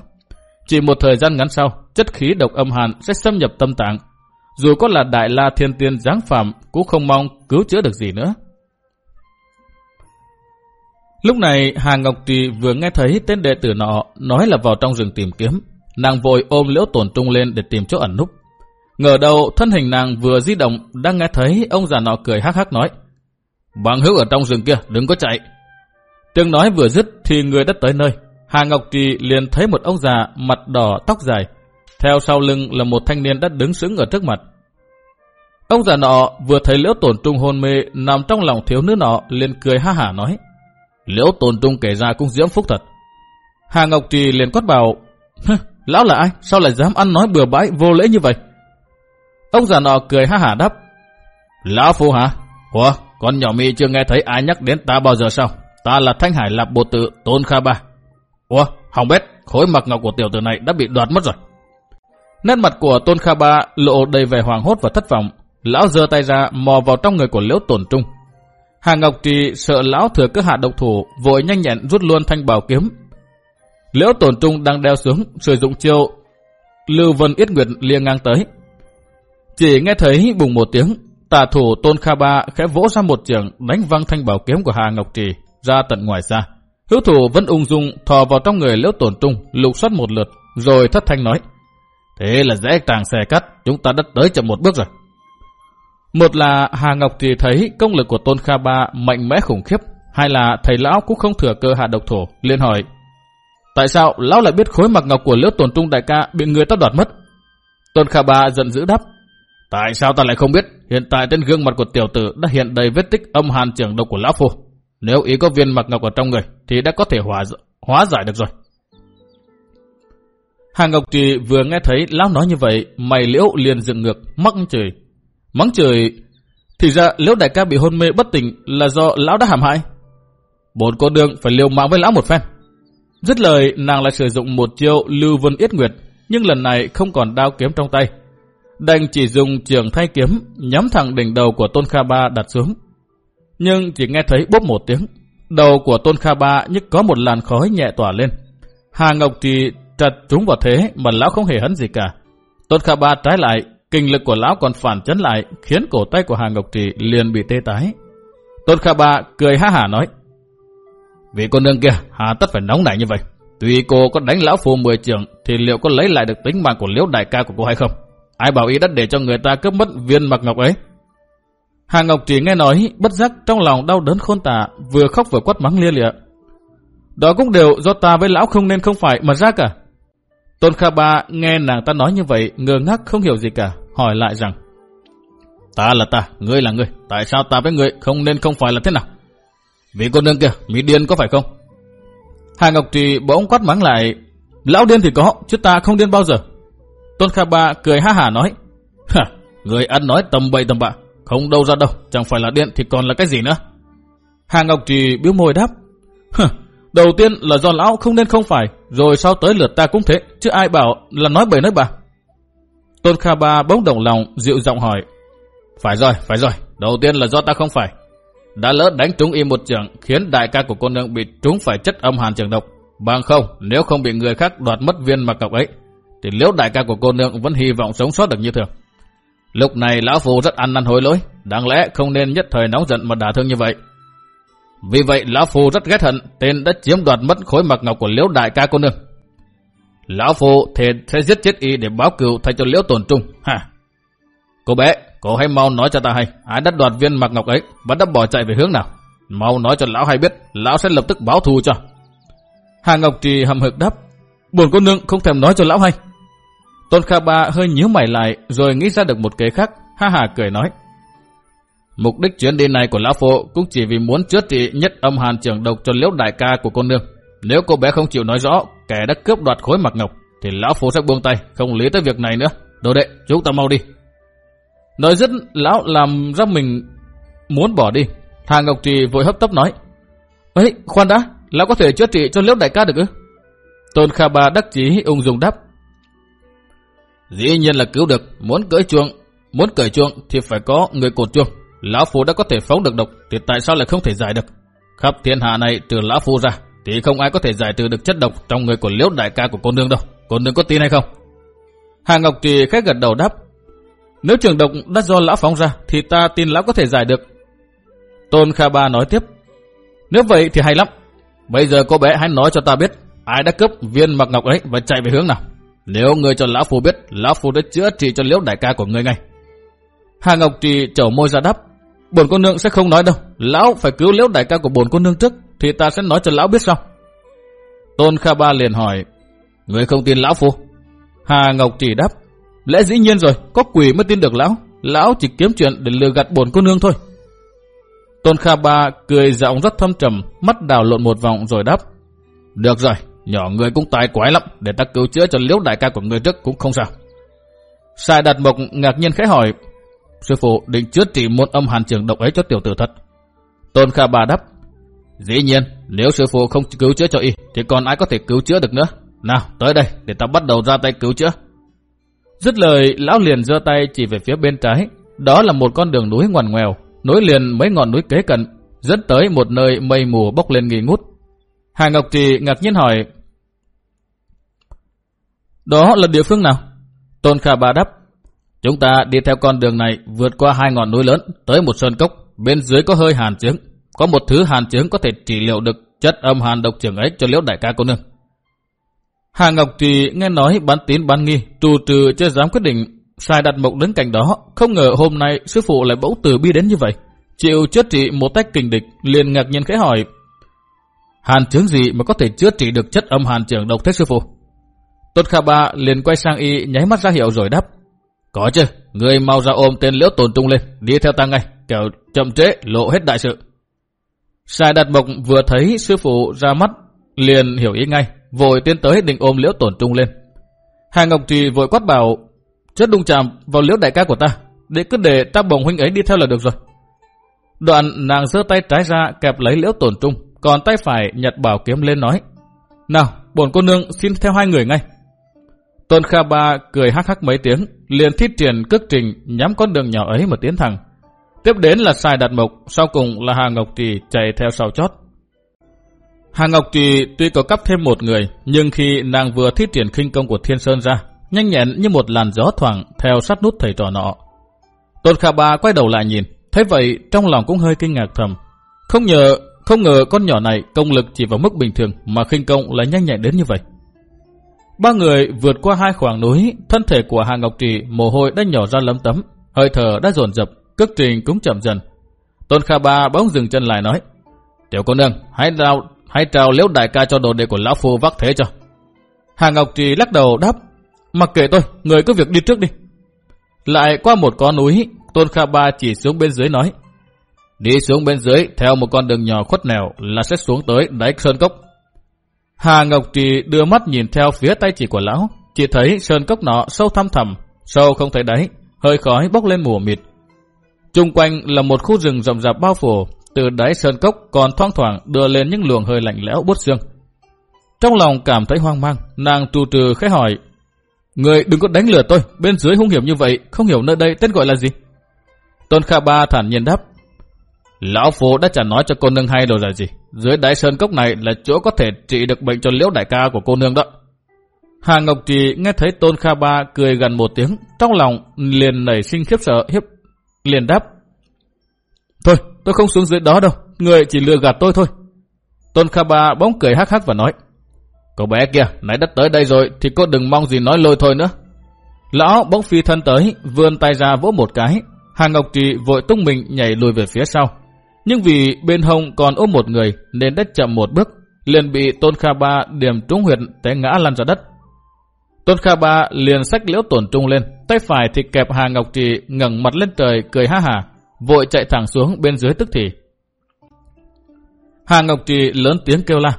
Chỉ một thời gian ngắn sau, chất khí độc âm hàn sẽ xâm nhập tâm tạng. Dù có là đại la thiên tiên giáng phạm cũng không mong cứu chữa được gì nữa. Lúc này, Hà Ngọc Trì vừa nghe thấy tên đệ tử nọ nói là vào trong rừng tìm kiếm. Nàng vội ôm liễu tổn trung lên để tìm chỗ ẩn núp. Ngờ đầu, thân hình nàng vừa di động, đang nghe thấy ông già nọ cười hắc hắc nói. Bằng hữu ở trong rừng kia, đừng có chạy. Tiếng nói vừa dứt thì người đã tới nơi. Hà Ngọc Trì liền thấy một ông già mặt đỏ tóc dài. Theo sau lưng là một thanh niên đã đứng sững ở trước mặt. Ông già nọ vừa thấy liễu tổn trung hôn mê, nằm trong lòng thiếu nữ nọ, liền cười ha hả nói. Liễu tồn trung kể ra cũng diễm phúc thật. Hà Ngọc Trì liền quát bảo, lão là ai? Sao lại dám ăn nói bừa bãi vô lễ như vậy? Ông già nọ cười ha hả đáp, lão phu hả? Ủa, con nhỏ mi chưa nghe thấy ai nhắc đến ta bao giờ sao? Ta là Thanh Hải Lạp Bộ Tự Tôn Kha Ba. Ủa, hỏng bét, khối mặc ngọc của tiểu tử này đã bị đoạt mất rồi. Nét mặt của Tôn Kha Ba lộ đầy vẻ hoàng hốt và thất vọng. Lão giơ tay ra mò vào trong người của Liễu Tồn Trung, Hà Ngọc Trì sợ lão thừa cơ hạ độc thủ, vội nhanh nhẹn rút luôn thanh bảo kiếm. Liễu tổn trung đang đeo xuống, sử dụng chiêu Lưu Vân Yết Nguyệt liêng ngang tới. Chỉ nghe thấy bùng một tiếng, tà thủ Tôn Kha Ba khẽ vỗ ra một trường đánh văng thanh bảo kiếm của Hà Ngọc Trì ra tận ngoài xa. Hữu thủ vẫn ung dung thò vào trong người liễu tổn trung, lục soát một lượt, rồi thất thanh nói. Thế là dễ tàng xe cắt, chúng ta đã tới chậm một bước rồi. Một là Hà Ngọc thì thấy công lực của Tôn Kha Ba mạnh mẽ khủng khiếp, hai là thầy lão cũng không thừa cơ hạ độc thổ, liền hỏi. Tại sao lão lại biết khối mặc ngọc của liễu tồn trung đại ca bị người ta đoạt mất? Tôn Kha Ba giận dữ đáp. Tại sao ta lại không biết? Hiện tại trên gương mặt của tiểu tử đã hiện đầy vết tích âm hàn trưởng độc của lão phu. Nếu ý có viên mặc ngọc ở trong người thì đã có thể hóa, hóa giải được rồi. Hà Ngọc Trì vừa nghe thấy lão nói như vậy, mày liễu liền dựng ngược, mắc chửi. Mắng trời, thì ra liễu đại ca bị hôn mê bất tỉnh là do lão đã hàm hại. Bốn cô đương phải liều mạng với lão một phen. Dứt lời, nàng lại sử dụng một chiêu lưu vân yết nguyệt, nhưng lần này không còn đao kiếm trong tay. Đành chỉ dùng trường thay kiếm, nhắm thẳng đỉnh đầu của Tôn Kha Ba đặt xuống. Nhưng chỉ nghe thấy bốp một tiếng, đầu của Tôn Kha Ba như có một làn khói nhẹ tỏa lên. Hà Ngọc thì trật trúng vào thế mà lão không hề hấn gì cả. Tôn Kha Ba trái lại Kinh lực của lão còn phản chấn lại, khiến cổ tay của Hà Ngọc Trì liền bị tê tái. Tôn Kha Ba cười ha hả nói, Vị cô nương kia, hà tất phải nóng nảy như vậy. Tuy cô có đánh lão phu 10 trường, thì liệu có lấy lại được tính mạng của liễu đại ca của cô hay không? Ai bảo ý đất để cho người ta cướp mất viên mặc ngọc ấy? Hà Ngọc Trì nghe nói, bất giác trong lòng đau đớn khôn tả, vừa khóc vừa quát mắng lia lịa. Đó cũng đều do ta với lão không nên không phải mà ra cả. Tôn Kha Ba nghe nàng ta nói như vậy, ngơ ngác không hiểu gì cả, hỏi lại rằng Ta là ta, ngươi là ngươi, tại sao ta với ngươi không nên không phải là thế nào? Vì con nương kia, mỹ điên có phải không? Hà Ngọc Trì bỗng quát mắng lại, lão điên thì có, chứ ta không điên bao giờ. Tôn Kha Ba cười ha hả nói, Hả, người ăn nói tầm bậy tầm bạ, không đâu ra đâu, chẳng phải là điên thì còn là cái gì nữa. Hà Ngọc Trì biếu môi đáp, Hả, đầu tiên là do lão không nên không phải, rồi sau tới lượt ta cũng thế, chứ ai bảo là nói bậy nói bà Tôn Kha Ba bỗng đồng lòng, dịu giọng hỏi, phải rồi, phải rồi, đầu tiên là do ta không phải. Đã lỡ đánh trúng y một trường khiến đại ca của cô nương bị trúng phải chất âm hàn trường độc. Bằng không, nếu không bị người khác đoạt mất viên mà cọc ấy, thì liễu đại ca của cô nương vẫn hy vọng sống sót được như thường. Lúc này lão phù rất ăn năn hối lỗi, đáng lẽ không nên nhất thời nóng giận mà đả thương như vậy. Vì vậy lão phù rất ghét hận tên đã chiếm đoạt mất khối mặc ngọc của liễu đại ca cô nương. Lão phù thề sẽ giết chết y để báo cừu thay cho liễu tổn trung. Ha. Cô bé, cô hãy mau nói cho ta hay, ai đã đoạt viên mặc ngọc ấy và đã bỏ chạy về hướng nào. Mau nói cho lão hay biết, lão sẽ lập tức báo thù cho. Hà Ngọc Trì hầm hực đáp, buồn cô nương không thèm nói cho lão hay. Tôn Kha Ba hơi nhíu mày lại rồi nghĩ ra được một kế khác, ha hà cười nói. Mục đích chuyến đi này của Lão Phụ cũng chỉ vì muốn chữa trị nhất âm hàn trường độc cho liễu đại ca của cô nương. Nếu cô bé không chịu nói rõ kẻ đã cướp đoạt khối mặc ngọc, thì Lão Phụ sẽ buông tay, không lý tới việc này nữa. Đồ đệ, chúng ta mau đi. Nói dứt, Lão làm ra mình muốn bỏ đi. Hà Ngọc Trì vội hấp tấp nói. ấy khoan đã, Lão có thể chữa trị cho liễu đại ca được ư? Tôn Kha Ba đắc chí ung dung đáp. Dĩ nhiên là cứu được, muốn cưỡi chuông, muốn cởi chuông thì phải có người cột chuông. Lão Phu đã có thể phóng được độc, thì tại sao lại không thể giải được? Khắp thiên hạ này trừ Lão Phu ra, thì không ai có thể giải trừ được chất độc trong người của liễu đại ca của cô nương đâu. Cô nương có tin hay không? Hà Ngọc Trì khách gật đầu đáp. Nếu trường độc đã do Lão phóng ra, thì ta tin Lão có thể giải được. Tôn Kha Ba nói tiếp. Nếu vậy thì hay lắm. Bây giờ cô bé hãy nói cho ta biết, ai đã cướp viên mặc ngọc ấy và chạy về hướng nào. Nếu người cho Lão Phu biết, Lão Phu đã chữa trị cho liễu đại ca của người ngay. Hà Ngọc Trì chầu môi ra đáp. Bồn cô nương sẽ không nói đâu. Lão phải cứu liễu đại ca của bồn cô nương trước, thì ta sẽ nói cho lão biết sau. Tôn Kha Ba liền hỏi, Người không tin lão phu? Hà Ngọc chỉ đáp, lẽ dĩ nhiên rồi, có quỷ mới tin được lão. Lão chỉ kiếm chuyện để lừa gạt bồn cô nương thôi. Tôn Kha Ba cười giọng rất thâm trầm, mắt đào lộn một vòng rồi đáp. Được rồi, nhỏ người cũng tài quái lắm, để ta cứu chữa cho liễu đại ca của người trước cũng không sao. Sai Đạt Mộc ngạc nhiên khẽ hỏi, sư phụ định chữa trị môn âm hàn trường độc ấy cho tiểu tử thật. Tôn Kha Bà đáp, dĩ nhiên, nếu sư phụ không cứu chữa cho y, thì còn ai có thể cứu chữa được nữa. Nào, tới đây, để ta bắt đầu ra tay cứu chữa. Dứt lời, lão liền giơ tay chỉ về phía bên trái. Đó là một con đường núi ngoằn ngoèo, nối liền mấy ngọn núi kế cận, dẫn tới một nơi mây mù bốc lên nghi ngút. Hà Ngọc Trì ngạc nhiên hỏi, đó là địa phương nào? Tôn Kha Bà đáp, chúng ta đi theo con đường này vượt qua hai ngọn núi lớn tới một sơn cốc, bên dưới có hơi hàn chứng. Có một thứ hàn chứng có thể trị liệu được chất âm hàn độc trưởng ấy cho liễu đại ca cô nương. Hà Ngọc Trì nghe nói bán tín bán nghi, trù trừ chưa dám quyết định sai đặt mộc đến cạnh đó. Không ngờ hôm nay sư phụ lại bỗng từ bi đến như vậy. Chịu chữa trị một tách kình địch, liền ngạc nhiên khẽ hỏi. Hàn chứng gì mà có thể chữa trị được chất âm hàn trưởng độc thế sư phụ? Tốt Kha Ba liền quay sang y nháy mắt ra hiệu rồi đáp. Có chứ, người mau ra ôm tên liễu tồn trung lên, đi theo ta ngay, kẻo chậm trễ lộ hết đại sự. Sai đạt mộc vừa thấy sư phụ ra mắt, liền hiểu ý ngay, vội tiến tới định ôm liễu tổn trung lên. Hà Ngọc Trì vội quát bảo, chất đung chạm vào liễu đại ca của ta, để cứ để ta bồng huynh ấy đi theo là được rồi. Đoạn nàng giơ tay trái ra kẹp lấy liễu tổn trung, còn tay phải nhặt bảo kiếm lên nói, nào, bổn cô nương xin theo hai người ngay. Tôn Kha Ba cười hắc hắc mấy tiếng, liền thiết triển cước trình nhắm con đường nhỏ ấy mà tiến thẳng. Tiếp đến là Sai Đạt Mộc, sau cùng là Hà Ngọc Trì chạy theo sau chót. Hà Ngọc Trì tuy có cấp thêm một người, nhưng khi nàng vừa thiết triển khinh công của Thiên Sơn ra, nhanh nhẹn như một làn gió thoảng theo sát nút thầy trò nọ. Tôn Kha Ba quay đầu lại nhìn, thấy vậy trong lòng cũng hơi kinh ngạc thầm. Không ngờ, không ngờ con nhỏ này công lực chỉ vào mức bình thường mà khinh công lại nhanh nhẹn đến như vậy. Ba người vượt qua hai khoảng núi, thân thể của Hà Ngọc Trì mồ hôi đã nhỏ ra lấm tấm, hơi thở đã dồn dập, cước trình cũng chậm dần. Tôn Kha Ba bỗng dừng chân lại nói, Tiểu cô nương, hãy trao, hãy trao liễu đại ca cho đồ đệ của lão phu vác thế cho. Hà Ngọc Trì lắc đầu đáp, mặc kệ tôi, người cứ việc đi trước đi. Lại qua một con núi, Tôn Kha Ba chỉ xuống bên dưới nói, Đi xuống bên dưới, theo một con đường nhỏ khuất nẻo là sẽ xuống tới đáy sơn cốc. Hà Ngọc Trì đưa mắt nhìn theo phía tay chỉ của lão, chỉ thấy sơn cốc nọ sâu thăm thẳm, sâu không thấy đáy, hơi khói bốc lên mù mịt. Trung quanh là một khu rừng rậm rạp bao phủ, từ đáy sơn cốc còn thoang thoảng đưa lên những luồng hơi lạnh lẽo bút xương. Trong lòng cảm thấy hoang mang, nàng trù trừ khẽ hỏi, Người đừng có đánh lừa tôi, bên dưới hung hiểm như vậy, không hiểu nơi đây tên gọi là gì. Tôn Kha Ba thản nhiên đáp, Lão Phu đã chẳng nói cho cô nương hay rồi là gì. Dưới đáy sơn cốc này là chỗ có thể trị được bệnh cho liễu đại ca của cô nương đó. Hà Ngọc Trì nghe thấy Tôn Kha Ba cười gần một tiếng, trong lòng liền nảy sinh khiếp sợ, hiếp liền đáp. Thôi, tôi không xuống dưới đó đâu, người chỉ lừa gạt tôi thôi. Tôn Kha Ba bỗng cười hắc hắc và nói. Cậu bé kia, nãy đất tới đây rồi thì cô đừng mong gì nói lôi thôi nữa. Lão bỗng phi thân tới, vươn tay ra vỗ một cái. Hà Ngọc Trì vội tung mình nhảy lùi về phía sau. Nhưng vì bên hông còn ôm một người nên đất chậm một bước, liền bị Tôn Kha Ba điểm trúng huyệt té ngã lăn ra đất. Tôn Kha Ba liền sách liễu tổn trung lên, tay phải thì kẹp Hà Ngọc Trì ngẩng mặt lên trời cười ha hà, vội chạy thẳng xuống bên dưới tức thì. Hà Ngọc Trì lớn tiếng kêu la.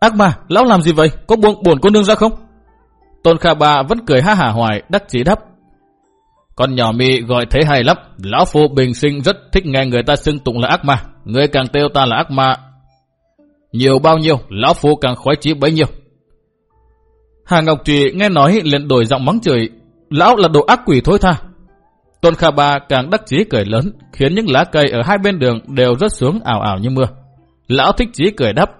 Ác ma, lão làm gì vậy? Có buông buồn cô nương ra không? Tôn Kha Ba vẫn cười ha hả hoài, đắc chí đáp. Con nhỏ mi gọi thế hay lắm. Lão Phu bình sinh rất thích nghe người ta xưng tụng là ác ma. Người càng kêu ta là ác ma. Nhiều bao nhiêu, Lão Phu càng khoái chí bấy nhiêu. Hà Ngọc Trì nghe nói liền đổi giọng mắng chửi. Lão là đồ ác quỷ thôi tha. Tôn Kha Ba càng đắc chí cười lớn, khiến những lá cây ở hai bên đường đều rớt xuống ảo ảo như mưa. Lão thích chí cười đáp.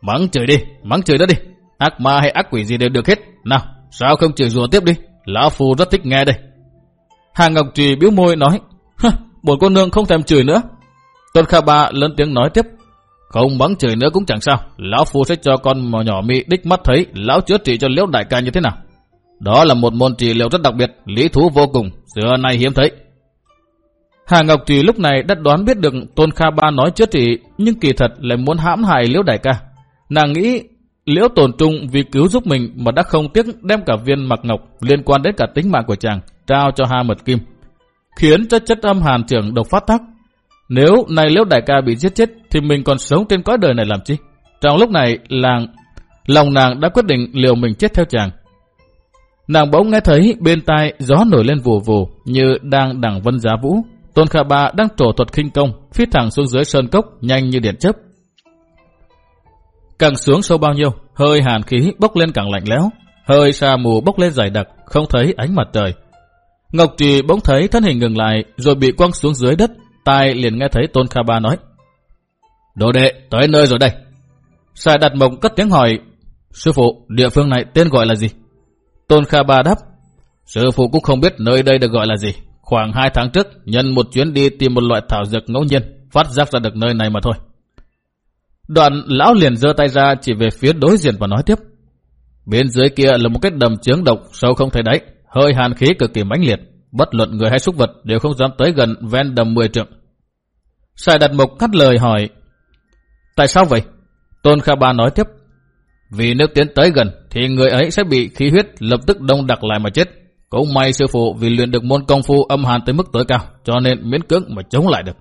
Mắng chửi đi, mắng chửi đó đi. Ác ma hay ác quỷ gì đều được hết. Nào, sao không chửi rủa tiếp đi. Lão Phu rất thích nghe đây. Hà Ngọc Trì bĩu môi nói, bổn cô nương không thèm chửi nữa. Tôn Kha Ba lớn tiếng nói tiếp, không bắn chửi nữa cũng chẳng sao, lão phu sẽ cho con mò nhỏ mị đích mắt thấy lão chữa trị cho liễu đại ca như thế nào. Đó là một môn trị liệu rất đặc biệt, lý thú vô cùng, xưa nay hiếm thấy. Hà Ngọc Trì lúc này đã đoán biết được Tôn Kha Ba nói chữa trị, nhưng kỳ thật lại muốn hãm hại liễu đại ca. Nàng nghĩ liễu tổn trung vì cứu giúp mình mà đã không tiếc đem cả viên mặc ngọc liên quan đến cả tính mạng của chàng, trao cho Ha Mật Kim, khiến cho chất âm hàn trưởng độc phát tác. Nếu này liễu đại ca bị giết chết thì mình còn sống trên cõi đời này làm chi? Trong lúc này, làng lòng nàng đã quyết định liều mình chết theo chàng. Nàng bỗng nghe thấy bên tai gió nổi lên vù vù như đang đằng vân giá vũ. Tôn Khả Ba đang trổ thuật khinh công, phi thẳng xuống dưới sơn cốc nhanh như điện chớp. Càng xuống sâu bao nhiêu, hơi hàn khí bốc lên càng lạnh lẽo, hơi xa mù bốc lên dày đặc, không thấy ánh mặt trời. Ngọc Trì bỗng thấy thân hình ngừng lại rồi bị quăng xuống dưới đất, tai liền nghe thấy Tôn Kha Ba nói. Đồ đệ, tới nơi rồi đây. Sài đặt mộng cất tiếng hỏi, Sư phụ, địa phương này tên gọi là gì? Tôn Kha Ba đáp, Sư phụ cũng không biết nơi đây được gọi là gì. Khoảng 2 tháng trước, nhân một chuyến đi tìm một loại thảo dược ngẫu nhiên, phát giác ra được nơi này mà thôi. Đoạn lão liền giơ tay ra chỉ về phía đối diện và nói tiếp. Bên dưới kia là một cái đầm chướng độc sâu không thấy đáy, hơi hàn khí cực kỳ mãnh liệt, bất luận người hay súc vật đều không dám tới gần ven đầm 10 trượng. Sài đặt mộc cắt lời hỏi, tại sao vậy? Tôn Kha Ba nói tiếp, vì nếu tiến tới gần thì người ấy sẽ bị khí huyết lập tức đông đặc lại mà chết. Cũng may sư phụ vì luyện được môn công phu âm hàn tới mức tối cao, cho nên miễn cưỡng mà chống lại được.